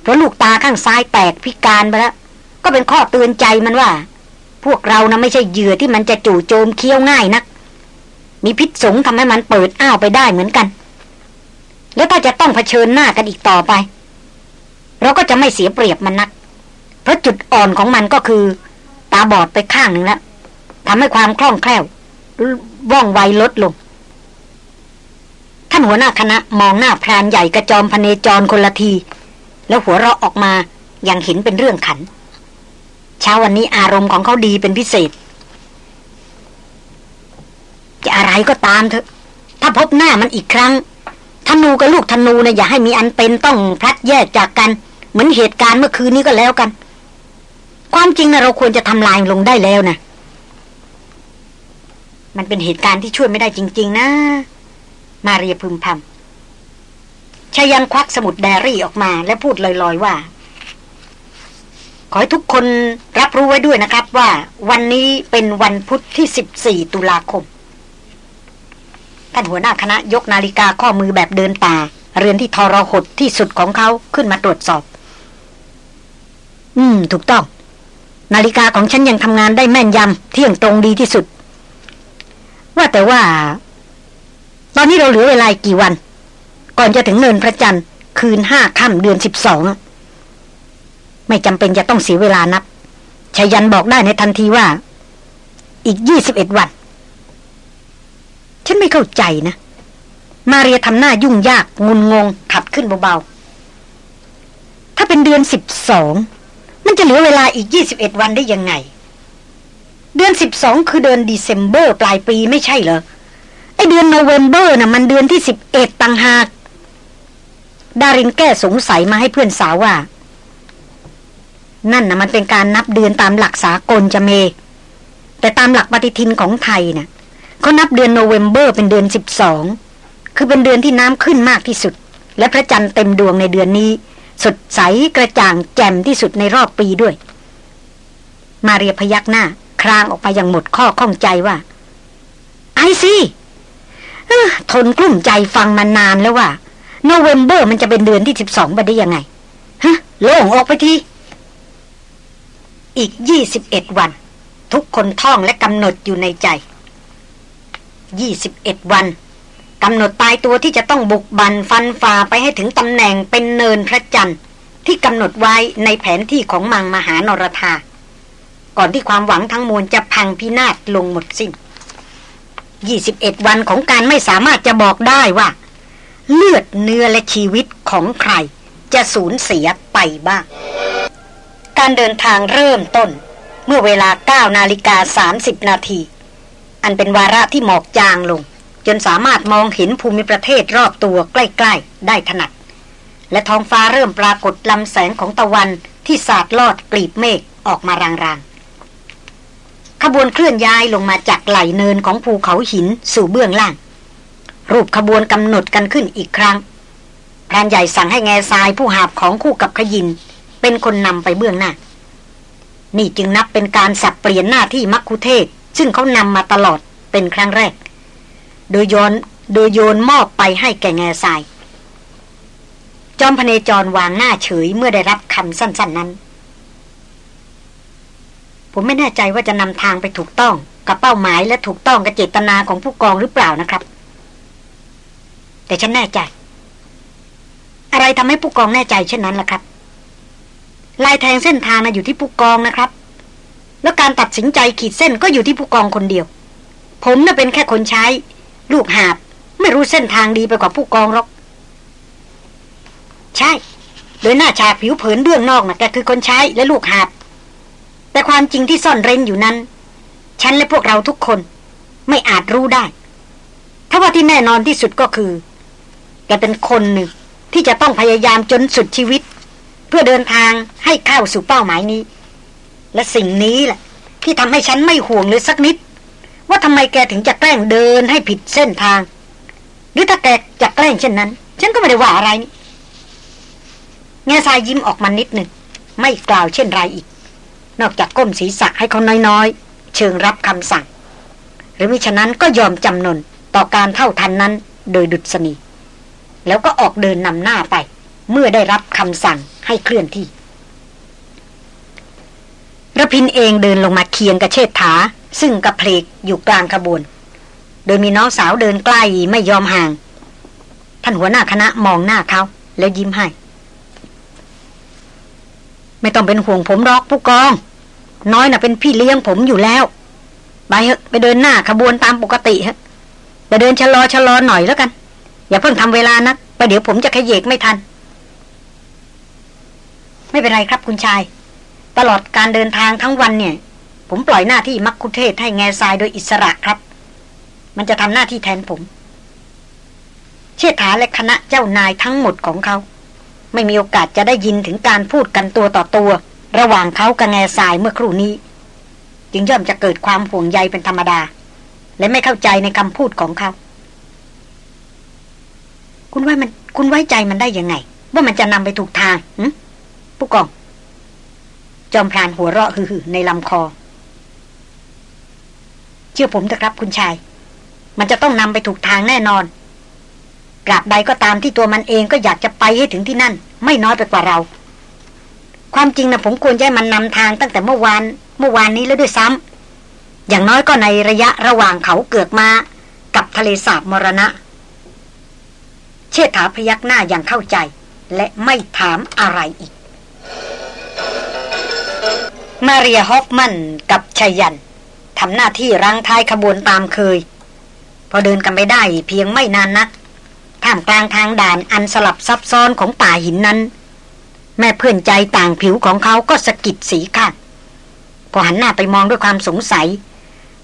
เพราะลูกตาข้างซ้ายแตกพิการไปแล้วก็เป็นข้อเตือนใจมันว่า พวกเรานะไม่ใช่เหยื่อที่มันจะจู่โจมเคี้ยวง่ายนัก มีพิษสงทำให้มันเปิดอ้าวไปได้เหมือนกัน แล้วถ้าจะต้องเผชิญหน้ากันอีกต่อไป เราก็จะไม่เสียเปรียบมันนัก เพราะจุดอ่อนของมันก็คือ ตาบอดไปข้างหนึ่งแล้วทำให้ความคล่องแคล่วว่องไวลดลง ท่านหัวหน้าคณะมองหน้าพรานใหญ่กระจอมพเนจรคนละที แล้วหัวเราะออกมาอย่างเห็นเป็นเรื่องขัน เช้าวันนี้อารมณ์ของเขาดีเป็นพิเศษ จะอะไรก็ตามเถอะ ถ้าพบหน้ามันอีกครั้งธนูกับลูกธนูเนะ่ยอย่าให้มีอันเป็นต้องพลัดแยกจากกัน เหมือนเหตุการณ์เมื่อคืนนี้ก็แล้วกัน ความจริงนะเราควรจะทำลายลงได้แล้วนะมันเป็นเหตุการณ์ที่ช่วยไม่ได้จริง ๆ นะ มาเรียพึมพำชายันควักสมุดแดรี่ออกมา และพูดลอยๆว่า ขอให้ทุกคนรับรู้ไว้ด้วยนะครับว่า วันนี้เป็นวันพุธที่ 14 ตุลาคม ท่านหัวหน้าคณะยกนาฬิกาข้อมือแบบเดินป่า เรือนที่ทรหดที่สุดของเขาขึ้นมาตรวจสอบ อืม ถูกต้อง นาฬิกาของฉันยังทำงานได้แม่นยำเที่ยงตรงดีที่สุด ว่าแต่ว่า ตอนนี้เราเหลือเวลากี่วัน ก่อนจะถึงเนินพระจันทร์ คืนห้าค่ำเดือนสิบสองไม่จำเป็นจะต้องเสียเวลานับชายันบอกได้ในทันทีว่า อีกยี่สิบเอ็ดวัน ฉันไม่เข้าใจนะ มาเรียทำหน้ายุ่งยากงุนงงขัดขึ้นเบาๆ ถ้าเป็นเดือนสิบสองมันจะเหลือเวลาอีกยี่สิบเอ็ดวันได้ยังไง เดือนสิบสองคือเดือน December ปลายปีไม่ใช่เหรอ ไอ้เดือน November น่ะมันเดือนที่สิบเอ็ดต่างหากดารินแก้สงสัยมาให้เพื่อนสาวว่า นั่นนะมันเป็นการนับเดือนตามหลักสากลจะเม แต่ตามหลักปฏิทินของไทยนะ่ะ เขานับเดือน November เป็นเดือนสิบสองคือเป็นเดือนที่น้ำขึ้นมากที่สุด และพระจันทร์เต็มดวงในเดือนนี้ สดใสกระจ่างแจ่มที่สุดในรอบปีด้วย มาเรียพยักหน้า ครางออกไปอย่างหมดข้อข้องใจว่า I see ทนกลุ้มใจฟังมานานแล้วว่า November มันจะเป็นเดือนที่สิบสองไปได้ยังไงฮะโล่งออกไปทีอีกยี่สิบเอ็ดวัน ทุกคนท่องและกำหนดอยู่ในใจ ยี่สิบเอ็ดวันกำหนดตายตัวที่จะต้องบุกบันฟันฝ่าไปให้ถึงตำแหน่งเป็นเนินพระจันทร์ ที่กำหนดไว้ในแผนที่ของมังมหานรธา ก่อนที่ความหวังทั้งมวลจะพังพินาศลงหมดสิ้นยี่สิบเอ็ดวันของการไม่สามารถจะบอกได้ว่า เลือดเนื้อและชีวิตของใคร จะสูญเสียไปบ้าง การเดินทางเริ่มต้น เมื่อเวลา 9 นาฬิกา 30 นาที อันเป็นวาระที่หมอกจางลง จนสามารถมองเห็นภูมิประเทศรอบตัวใกล้ๆ ได้ถนัด และท้องฟ้าเริ่มปรากฏลำแสงของตะวันที่สาดลอดกลีบเมฆออกมารางๆ ขบวนเคลื่อนย้ายลงมาจากไหลเนินของภูเขาหินสู่เบื้องล่าง รูปขบวนกำหนดกันขึ้นอีกครั้งพรานใหญ่สั่งให้แง่ทรายผู้หาบของคู่กับขยิน เป็นคนนำไปเบื้องหน้า นี่จึงนับเป็นการสับเปลี่ยนหน้าที่มักคุเทศ ซึ่งเขานำมาตลอดเป็นครั้งแรก โดยโยนโดยโยนมอบไปให้แก่แง่ทราย จอมพเนจรวางหน้าเฉยเมื่อได้รับคำสั้น ๆนั้น ผมไม่แน่ใจว่าจะนำทางไปถูกต้องกับเป้าหมายและถูกต้องกับเจตนาของผู้กองหรือเปล่านะครับ แต่ฉันแน่ใจ อะไรทำให้ผู้กองแน่ใจเช่นนั้นล่ะครับลายแทงเส้นทางนะอยู่ที่ผู้กองนะครับ แล้วการตัดสินใจขีดเส้นก็อยู่ที่ผู้กองคนเดียว ผมน่ะเป็นแค่คนใช้ ลูกหาบ ไม่รู้เส้นทางดีไปกว่าผู้กองหรอก ใช่ โดยหน้าฉากผิวเผินเบื้องนอกนะ่ะแกคือคนใช้และลูกหาบ แต่ความจริงที่ซ่อนเร้นอยู่นั้น ฉันและพวกเราทุกคน ไม่อาจรู้ได้ถ้าว่าที่แน่นอนที่สุดก็คือ แกเป็นคนหนึ่งที่จะต้องพยายามจนสุดชีวิต เพื่อเดินทางให้เข้าสู่เป้าหมายนี้ และสิ่งนี้แหละ ที่ทำให้ฉันไม่ห่วงเลยสักนิด ว่าทำไมแกถึงจะแกล้งเดินให้ผิดเส้นทาง หรือถ้าแกจะแกล้งเช่นนั้น ฉันก็ไม่ได้ว่าอะไรนี่เงาทายยิ้มออกมานิดหนึ่งไม่กล่าวเช่นไรอีก นอกจากก้มศีรษะให้เขาน้อยๆ เชิงรับคำสั่ง หรือมิฉะนั้นก็ยอมจำนนต่อการเท่าทันนั้นโดยดุษณีแล้วก็ออกเดินนำหน้าไป เมื่อได้รับคำสั่งให้เคลื่อนที่ ระพินเองเดินลงมาเคียงกับเชษฐา ซึ่งกระเพลกอยู่กลางขบวน โดยมีน้องสาวเดินใกล้ไม่ยอมห่าง ท่านหัวหน้าคณะมองหน้าเขา แล้วยิ้มให้ ไม่ต้องเป็นห่วงผมรอกผู้กอง น้อยน่ะเป็นพี่เลี้ยงผมอยู่แล้วไปเถอะไปเดินหน้าขบวนตามปกติฮะไปเดินชะลอชะลอหน่อยแล้วกัน อย่าเพิ่งทำเวลานะไปเดี๋ยวผมจะขยเยกไม่ทัน ไม่เป็นไรครับคุณชาย ตลอดการเดินทางทั้งวันเนี่ย ผมปล่อยหน้าที่มักคุเทศให้แง่ทรายโดยอิสระครับ มันจะทำหน้าที่แทนผม เชษฐาและคณะเจ้านายทั้งหมดของเขา ไม่มีโอกาสจะได้ยินถึงการพูดกันตัวต่อตัว ระหว่างเขากับแง่ทรายเมื่อครู่นี้ จึงย่อมจะเกิดความห่วงใยเป็นธรรมดา และไม่เข้าใจในคำพูดของเขา คุณว่ามันคุณไว้ใจมันได้ยังไง ว่ามันจะนำไปถูกทางหืผู้กอง จอมพรานหัวเราะฮือในลำคอ เชื่อผมเถอะครับคุณชาย มันจะต้องนำไปถูกทางแน่นอนกราบใดก็ตามที่ตัวมันเองก็อยากจะไปให้ถึงที่นั่น ไม่น้อยไปกว่าเรา ความจริงนะผมควรจะให้มันนำทางตั้งแต่เมื่อวาน เมื่อวานนี้แล้วด้วยซ้ำอย่างน้อยก็ในระยะระหว่างเขาเกือกมากับทะเลสาบมรณะ เชษฐาพยักหน้าอย่างเข้าใจ และไม่ถามอะไรอีก มาเรียฮอฟมันกับชยันทำหน้าที่รังท้ายขบวนตามเคย พอเดินกันไปได้เพียงไม่นานนักท่ามกลางทางด่านอันสลับซับซ้อนของป่าหินนั้น แม่เพื่อนใจต่างผิวของเขาก็สะกิดสีข้างพอหันหน้าไปมองด้วยความสงสัย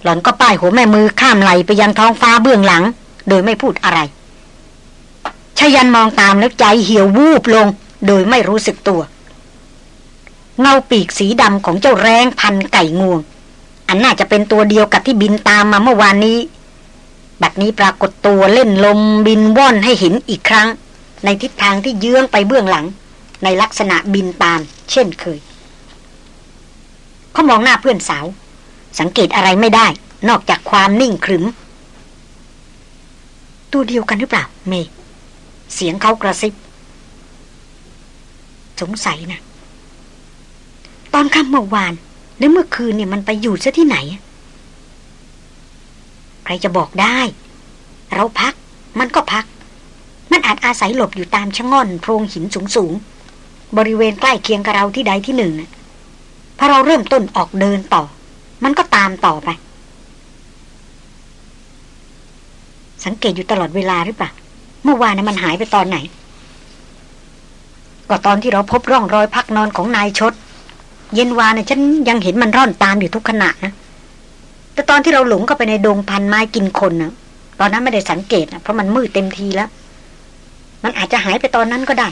หล่อนก็ป้ายหัวแม่มือข้ามไหลไปยังท้องฟ้าเบื้องหลัง โดยไม่พูดอะไรชยันมองตามแล้วใจเหี่ยววูบลง โดยไม่รู้สึกตัว เงาปีกสีดำของเจ้าแรงพันไก่งวง อันน่าจะเป็นตัวเดียวกับที่บินตามมาเมื่อวานนี้ บัดนี้ปรากฏตัวเล่นลมบินว่อนให้เห็นอีกครั้ง ในทิศทางที่เยื้องไปเบื้องหลัง ในลักษณะบินตาม เช่นเคย เขามองหน้าเพื่อนสาว สังเกตอะไรไม่ได้ นอกจากความนิ่งขรึม ตัวเดียวกันหรือเปล่า เม เสียงเขากระซิบ สงสัยนะ อนค่ำเมื่อวานหรือเมื่อคืนเนี่ยมันไปอยู่ซะที่ไหน ใครจะบอกได้ เราพัก มันก็พัก มันอาจอาศัยหลบอยู่ตามชะง่อนโพรงหินสูงๆ บริเวณใกล้เคียงกับเราที่ใดที่หนึ่งพอเราเริ่มต้นออกเดินต่อ มันก็ตามต่อไป สังเกตอยู่ตลอดเวลาหรือเปล่าเมื่อวานนะมันหายไปตอนไหน ก็ตอนที่เราพบร่องรอยพักนอนของนายชด เย็นวานนะฉันยังเห็นมันร่อนตามอยู่ทุกขณะนะแต่ตอนที่เราหลงเข้าไปในดงพันไม้กินคนนะตอนนั้นไม่ได้สังเกตนะเพราะมันมืดเต็มทีแล้ว มันอาจจะหายไปตอนนั้นก็ได้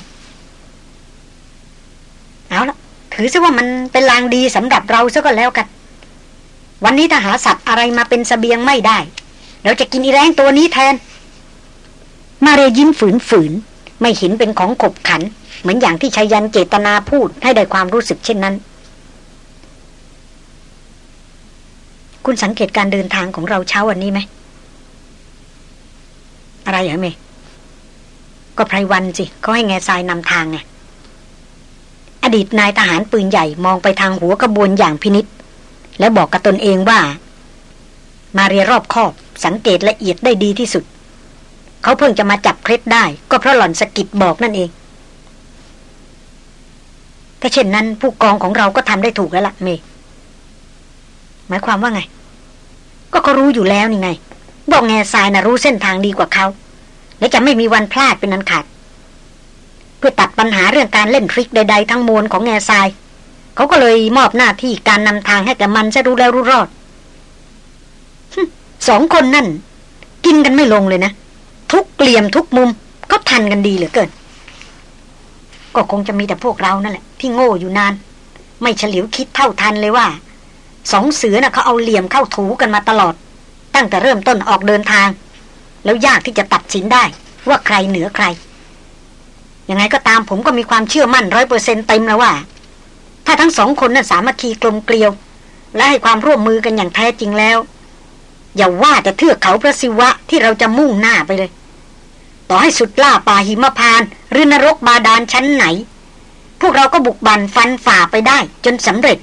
เอาละถือซะว่ามันเป็นลางดีสำหรับเราซะก็แล้วกัน วันนี้ถ้าหาสัตว์อะไรมาเป็นสเสบียงไม่ได้ เราจะกินอีแรงตัวนี้แทน มาเรยิ้มฝืนฝืนไม่เห็นเป็นของขบขัน เหมือนอย่างที่ชายันเจตนาพูดให้ได้ความรู้สึกเช่นนั้น คุณสังเกตการเดินทางของเราเช้าวันนี้ไหม อะไรเหรอเม ก็ไพรวันสิเขาให้แง่ทรายนำทางไงอดีตนายทหารปืนใหญ่มองไปทางหัวกระบวนอย่างพินิษแล้วบอกกับตนเองว่า มาเรียรอบคอบสังเกตละเอียดได้ดีที่สุด เขาเพิ่งจะมาจับเคล็ดได้ ก็เพราะหล่อนสกิดบอกนั่นเองถ้าเช่นนั้นผู้กองของเราก็ทำได้ถูกแล้วละ่ะเม หมายความว่าไง ก็เขารู้อยู่แล้วนี่ไง บอกแง่ทรายนะรู้เส้นทางดีกว่าเขา และจะไม่มีวันพลาดเป็นนันขาด เพื่อตัดปัญหาเรื่องการเล่นทริคใด ๆ ทั้งมวลของแง่ทราย เขาก็เลยมอบหน้าที่การนำทางให้แกมันจะรู้แล้วรู้รอดสองคนนั่น กินกันไม่ลงเลยนะ ทุกเกลี่ยมทุกมุมก็ทันกันดีเหลือเกิน ก็คงจะมีแต่พวกเรานั่นแหละ ที่โง่อยู่นาน ไม่เฉลียวคิดเท่าทันเลยว่า สองเสือนะ่ะเขาเอาเหลี่ยมเข้าถูกันมาตลอด ตั้งแต่เริ่มต้นออกเดินทาง แล้วยากที่จะตัดสินได้ว่าใครเหนือใคร ยังไงก็ตามผมก็มีความเชื่อมั่นร้อยเปอร์เซ็นต์เต็มแล้วว่า ถ้าทั้งสองคนนั้นสามัคคีกลมเกลียว และให้ความร่วมมือกันอย่างแท้จริงแล้ว อย่าว่าแต่เทือกเขาพระศิวะที่เราจะมุ่งหน้าไปเลย ต่อให้สุดล่าป่าหิมพานหรือนรกบาดาลชั้นไหน พวกเราก็บุกบันฟันฝ่าไปได้จนสำเร็จ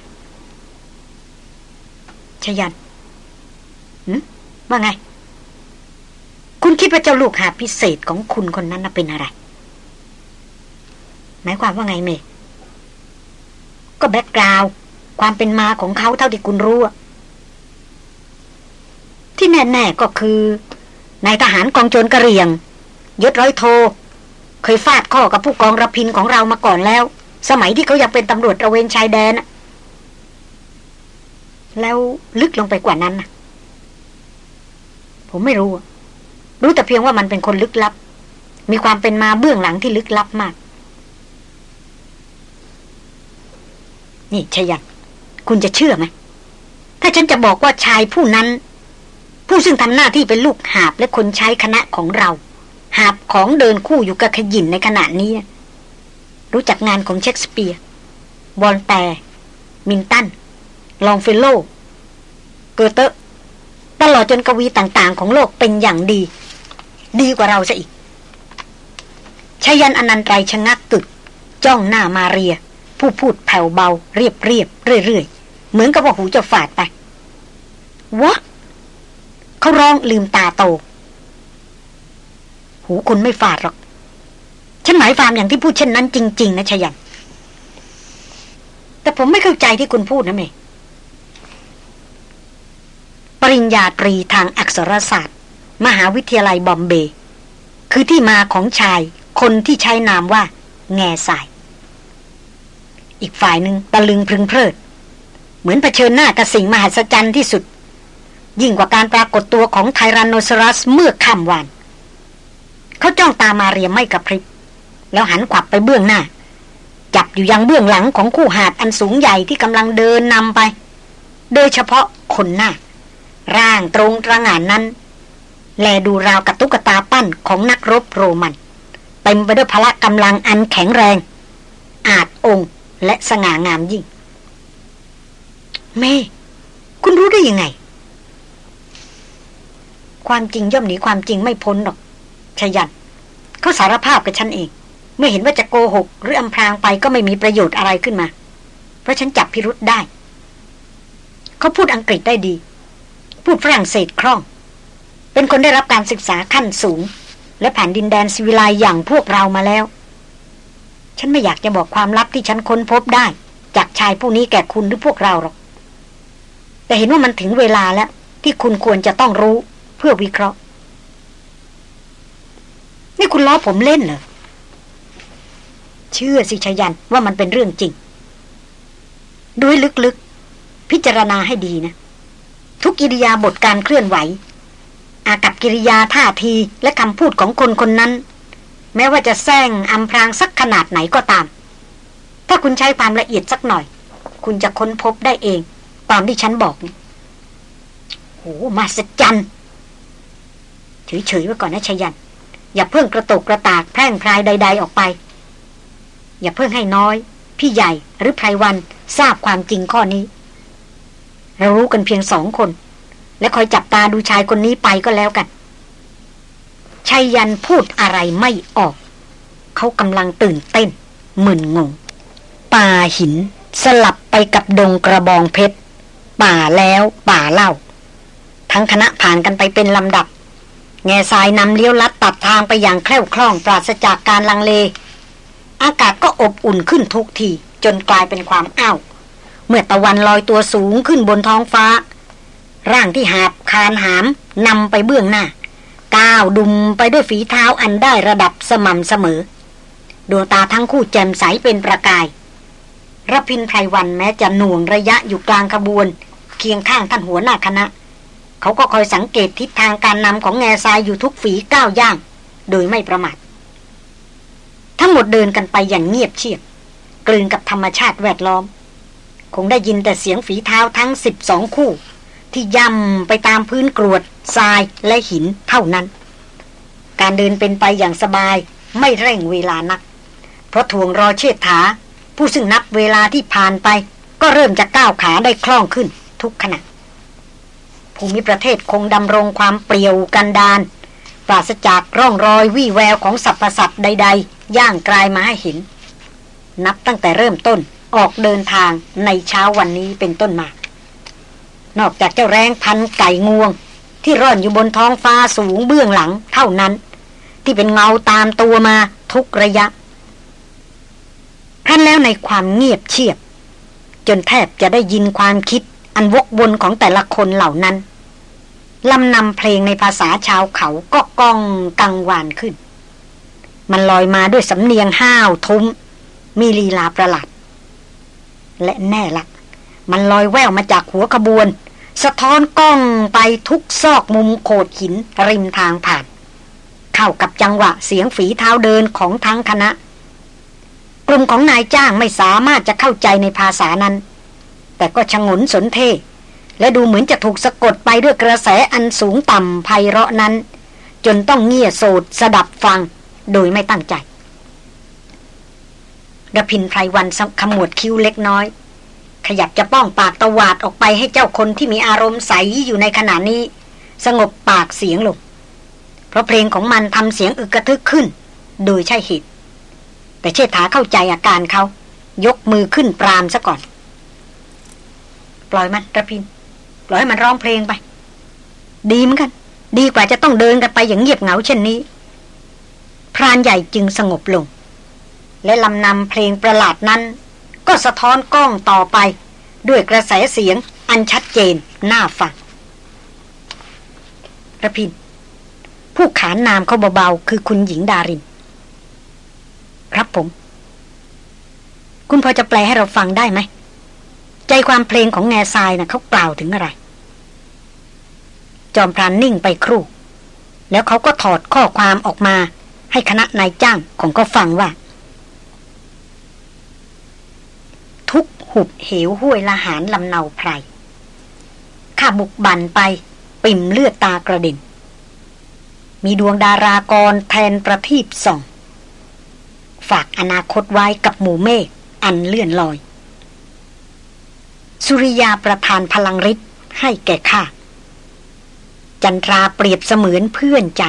ชยันหืว่าไง คุณคิดว่าเจ้าลูกหาพิเศษของคุณคนนั้นเป็นอะไร หมายความว่าไงเมย์ก็แบ็กกราวความเป็นมาของเขาเท่าที่คุณรู้ที่แน่ ๆ ก็คือนายทหารกองโจรกระเรียงยศร้อยโท เคยฟาดข้อกับผู้กองระพินของเรามาก่อนแล้ว สมัยที่เขายังเป็นตำรวจระเวนชายแดน แล้วลึกลงไปกว่านั้นนะผมไม่รู้ รู้แต่เพียงว่ามันเป็นคนลึกลับ มีความเป็นมาเบื้องหลังที่ลึกลับมาก นี่ชยันคุณจะเชื่อไหม ถ้าฉันจะบอกว่าชายผู้นั้น ผู้ซึ่งทำหน้าที่เป็นลูกหาบและคนใช้คณะของเรา หาบของเดินคู่อยู่กับขยินในขณะนี้ รู้จักงานของเชคสเปียร์ วอลแตร์ มิลตัน ลองเฟลโลว์ เกอเธ่ตลอดจนกวีต่างๆ ของโลกเป็นอย่างดี ดีกว่าเราซะอีกไชยยันต์ อนันตรัยชะงักกึก จ้องหน้ามาเรีย ผู้พูดแผ่วเบา เรียบเรียบเรื่อยๆ เหมือนกับว่าหูจะฝาดไปวะเขาร้องลืมตาโต หูคุณไม่ฝาดหรอก ฉันหมายความอย่างที่พูดเช่นนั้นจริง ๆ นะชยัน แต่ผมไม่เข้าใจที่คุณพูดนะเมย์ ปริญญาตรีทางอักษรศาสตร์ มหาวิทยาลัยบอมเบย์คือที่มาของชายคนที่ใช้นามว่า แง่สาย อีกฝ่ายหนึ่งตะลึงพึงเพลิด เหมือนเผชิญหน้ากับสิ่งมหัศจรรย์ที่สุด ยิ่งกว่าการปรากฏตัวของไทรันโนซอรัสเมื่อค่ำวานเขาจ้องตามาเรียไม่กระพริบ แล้วหันขวับไปเบื้องหน้า จับอยู่ยังเบื้องหลังของคู่หาดอันสูงใหญ่ที่กำลังเดินนำไป โดยเฉพาะคนหน้า ร่างตรงตระง่านนั้น แลดูราวกับตุ๊กตาปั้นของนักรบโรมันเต็มไปด้วยพละกำลังอันแข็งแรง อาจองค์และสง่างามยิ่ง เมคุณรู้ได้ยังไง ความจริงย่อมหนีความจริงไม่พ้นหรอกชยันเขาสารภาพกับฉันเอง เมื่อเห็นว่าจะโกหก หรืออำพรางไปก็ไม่มีประโยชน์อะไรขึ้นมา เพราะฉันจับพิรุษได้ เขาพูดอังกฤษได้ดี พูดฝรั่งเศสคล่อง เป็นคนได้รับการศึกษาขั้นสูง และผ่านดินแดนสิวิไลอย่างพวกเรามาแล้ว ฉันไม่อยากจะบอกความลับที่ฉันค้นพบได้ จากชายผู้นี้แก่คุณหรือพวกเราหรอก แต่เห็นว่ามันถึงเวลาแล้ว ที่คุณควรจะต้องรู้เพื่อวิเคราะห์ นี่คุณล้อผมเล่นเหรอเชื่อสิชยันว่ามันเป็นเรื่องจริง ด้วยลึกๆ พิจารณาให้ดีนะ ทุกกิริยาบทการเคลื่อนไหว อากับกิริยาท่าทีและคำพูดของคนคนนั้น แม้ว่าจะแซงอำพรางสักขนาดไหนก็ตาม ถ้าคุณใช้ความละเอียดสักหน่อย คุณจะค้นพบได้เอง ตามที่ฉันบอกนี่โหมาสจันเฉยๆไว้ก่อนนะชยัน อย่าเพิ่งกระตกกระตากแพร่งพรายใด ๆ ออกไป อย่าเพิ่งให้น้อย พี่ใหญ่หรือไพรวันทราบความจริงข้อนี้ เรารู้กันเพียงสองคน และคอยจับตาดูชายคนนี้ไปก็แล้วกันชัยยันพูดอะไรไม่ออก เขากำลังตื่นเต้นมึนงง ป่าหิน สลับไปกับดงกระบองเพชร ป่าแล้วป่าเล่า ทั้งคณะผ่านกันไปเป็นลำดับ แง่ทรายนำเลี้ยวลัดตัดทางไปอย่างแคล่วคล่องปราศจากการลังเล อากาศก็อบอุ่นขึ้นทุกที จนกลายเป็นความอ้าว เมื่อตะวันลอยตัวสูงขึ้นบนท้องฟ้า ร่างที่หาบคานหามนำไปเบื้องหน้า ก้าวดุมไปด้วยฝีเท้าอันได้ระดับสม่ำเสมอ ดวงตาทั้งคู่แจ่มใสเป็นประกายรพินไพรวันแม้จะหน่วงระยะอยู่กลางขบวน เคียงข้างท่านหัวหน้าคณะ เขาก็คอยสังเกตทิศทางการนำของแง่ทรายอยู่ทุกฝีก้าวย่าง โดยไม่ประมาททั้งหมดเดินกันไปอย่างเงียบเชียบกลืนกับธรรมชาติแวดล้อม คงได้ยินแต่เสียงฝีเท้าทั้งสิบสองคู่ ที่ย่ำไปตามพื้นกรวดทรายและหินเท่านั้น การเดินเป็นไปอย่างสบายไม่เร่งเวลานัก เพราะทวงรอเชิดถา ผู้ซึ่งนับเวลาที่ผ่านไป ก็เริ่มจะก้าวขาได้คล่องขึ้นทุกขณะภูมิประเทศคงดำรงความเปลี่ยวกันดานปราศจากร่องรอยวี่แววของสรรพสัตว์ใด ๆ ย่างกลายมาให้เห็น นับตั้งแต่เริ่มต้น ออกเดินทางในเช้าวันนี้เป็นต้นมา นอกจากเจ้าแรงพันไก่งวง ที่ร่อนอยู่บนท้องฟ้าสูงเบื้องหลังเท่านั้น ที่เป็นเงาตามตัวมาทุกระยะครั้นแล้วในความเงียบเชียบ จนแทบจะได้ยินความคิดอันวกวนของแต่ละคนเหล่านั้นลำนำเพลงในภาษาชาวเขาก็ก้องกังวานขึ้น มันลอยมาด้วยสำเนียงห้าวทุ้ม มีลีลาประหลาด และแน่ละมันลอยแววมาจากหัวขบวน สะท้อนกล้องไปทุกซอกมุมโขดหินริมทางผ่าน เข้ากับจังหวะเสียงฝีเท้าเดินของทั้งคณะ กลุ่มของนายจ้างไม่สามารถจะเข้าใจในภาษานั้น แต่ก็ชงนสนเท และดูเหมือนจะถูกสะกดไปด้วยกระแสอันสูงต่ำไพเราะนั้น จนต้องเงี่ยโสดสดับฟังโดยไม่ตั้งใจ ระพินไพรวันขมวดคิ้วเล็กน้อย ขยับจะป้องปากตวาดออกไปให้เจ้าคนที่มีอารมณ์ใสอยู่ในขณะนี้ สงบปากเสียงลง เพราะเพลงของมันทำเสียงอึกกระทึกขึ้น โดยใช่เหตุ แต่เชษฐาเข้าใจอาการเขา ยกมือขึ้นปรามซะก่อน ปล่อยมันระพิน ปล่อยมันร้องเพลงไป ดีเหมือนกัน ดีกว่าจะต้องเดินกันไปอย่างเงียบเหงาเช่นนี้ พรานใหญ่จึงสงบลง และลำนำเพลงประหลาดนั้น ก็สะท้อนกล้องต่อไป ด้วยกระแสเสียงอันชัดเจนน่าฟังระพินผู้ขานนามเขาเบาๆ คือคุณหญิงดาริน ครับผม คุณพอจะแปลให้เราฟังได้ไหม ใจความเพลงของแง่ทรายนะ่ะเขากล่าวถึงอะไร จอมพรานนิ่งไปครู่ แล้วเขาก็ถอดข้อความออกมา ให้คณะนายจ้างของก็ฟังว่า ทุก หุบเหวห้วยละหารลำเนาไพรข้าบุกบันไป ปิ่มเลือดตากระเด็นมีดวงดารากรแทนประทีปส่อง ฝากอนาคตไว้กับหมู่เมฆอันเลื่อนลอย สุริยาประทานพลังฤทธิ์ให้แก่ข้า จันทราเปรียบเสมือนเพื่อนใจ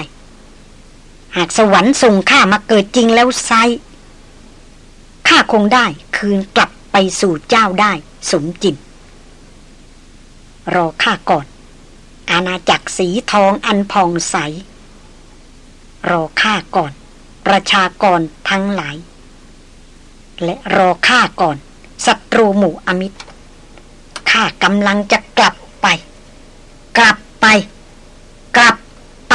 หากสวรรค์ส่งข้ามาเกิดจริงแล้วไซข้าคงได้คืนกลับ ไปสู่เจ้าได้สมจิมรอข้าก่อน อาณาจักรสีทองอันผ่องใส รอข้าก่อน ประชากรทั้งหลาย และรอข้าก่อนศัตรูหมู่อมิตรข้ากำลังจะกลับไป กลับไป กลับไป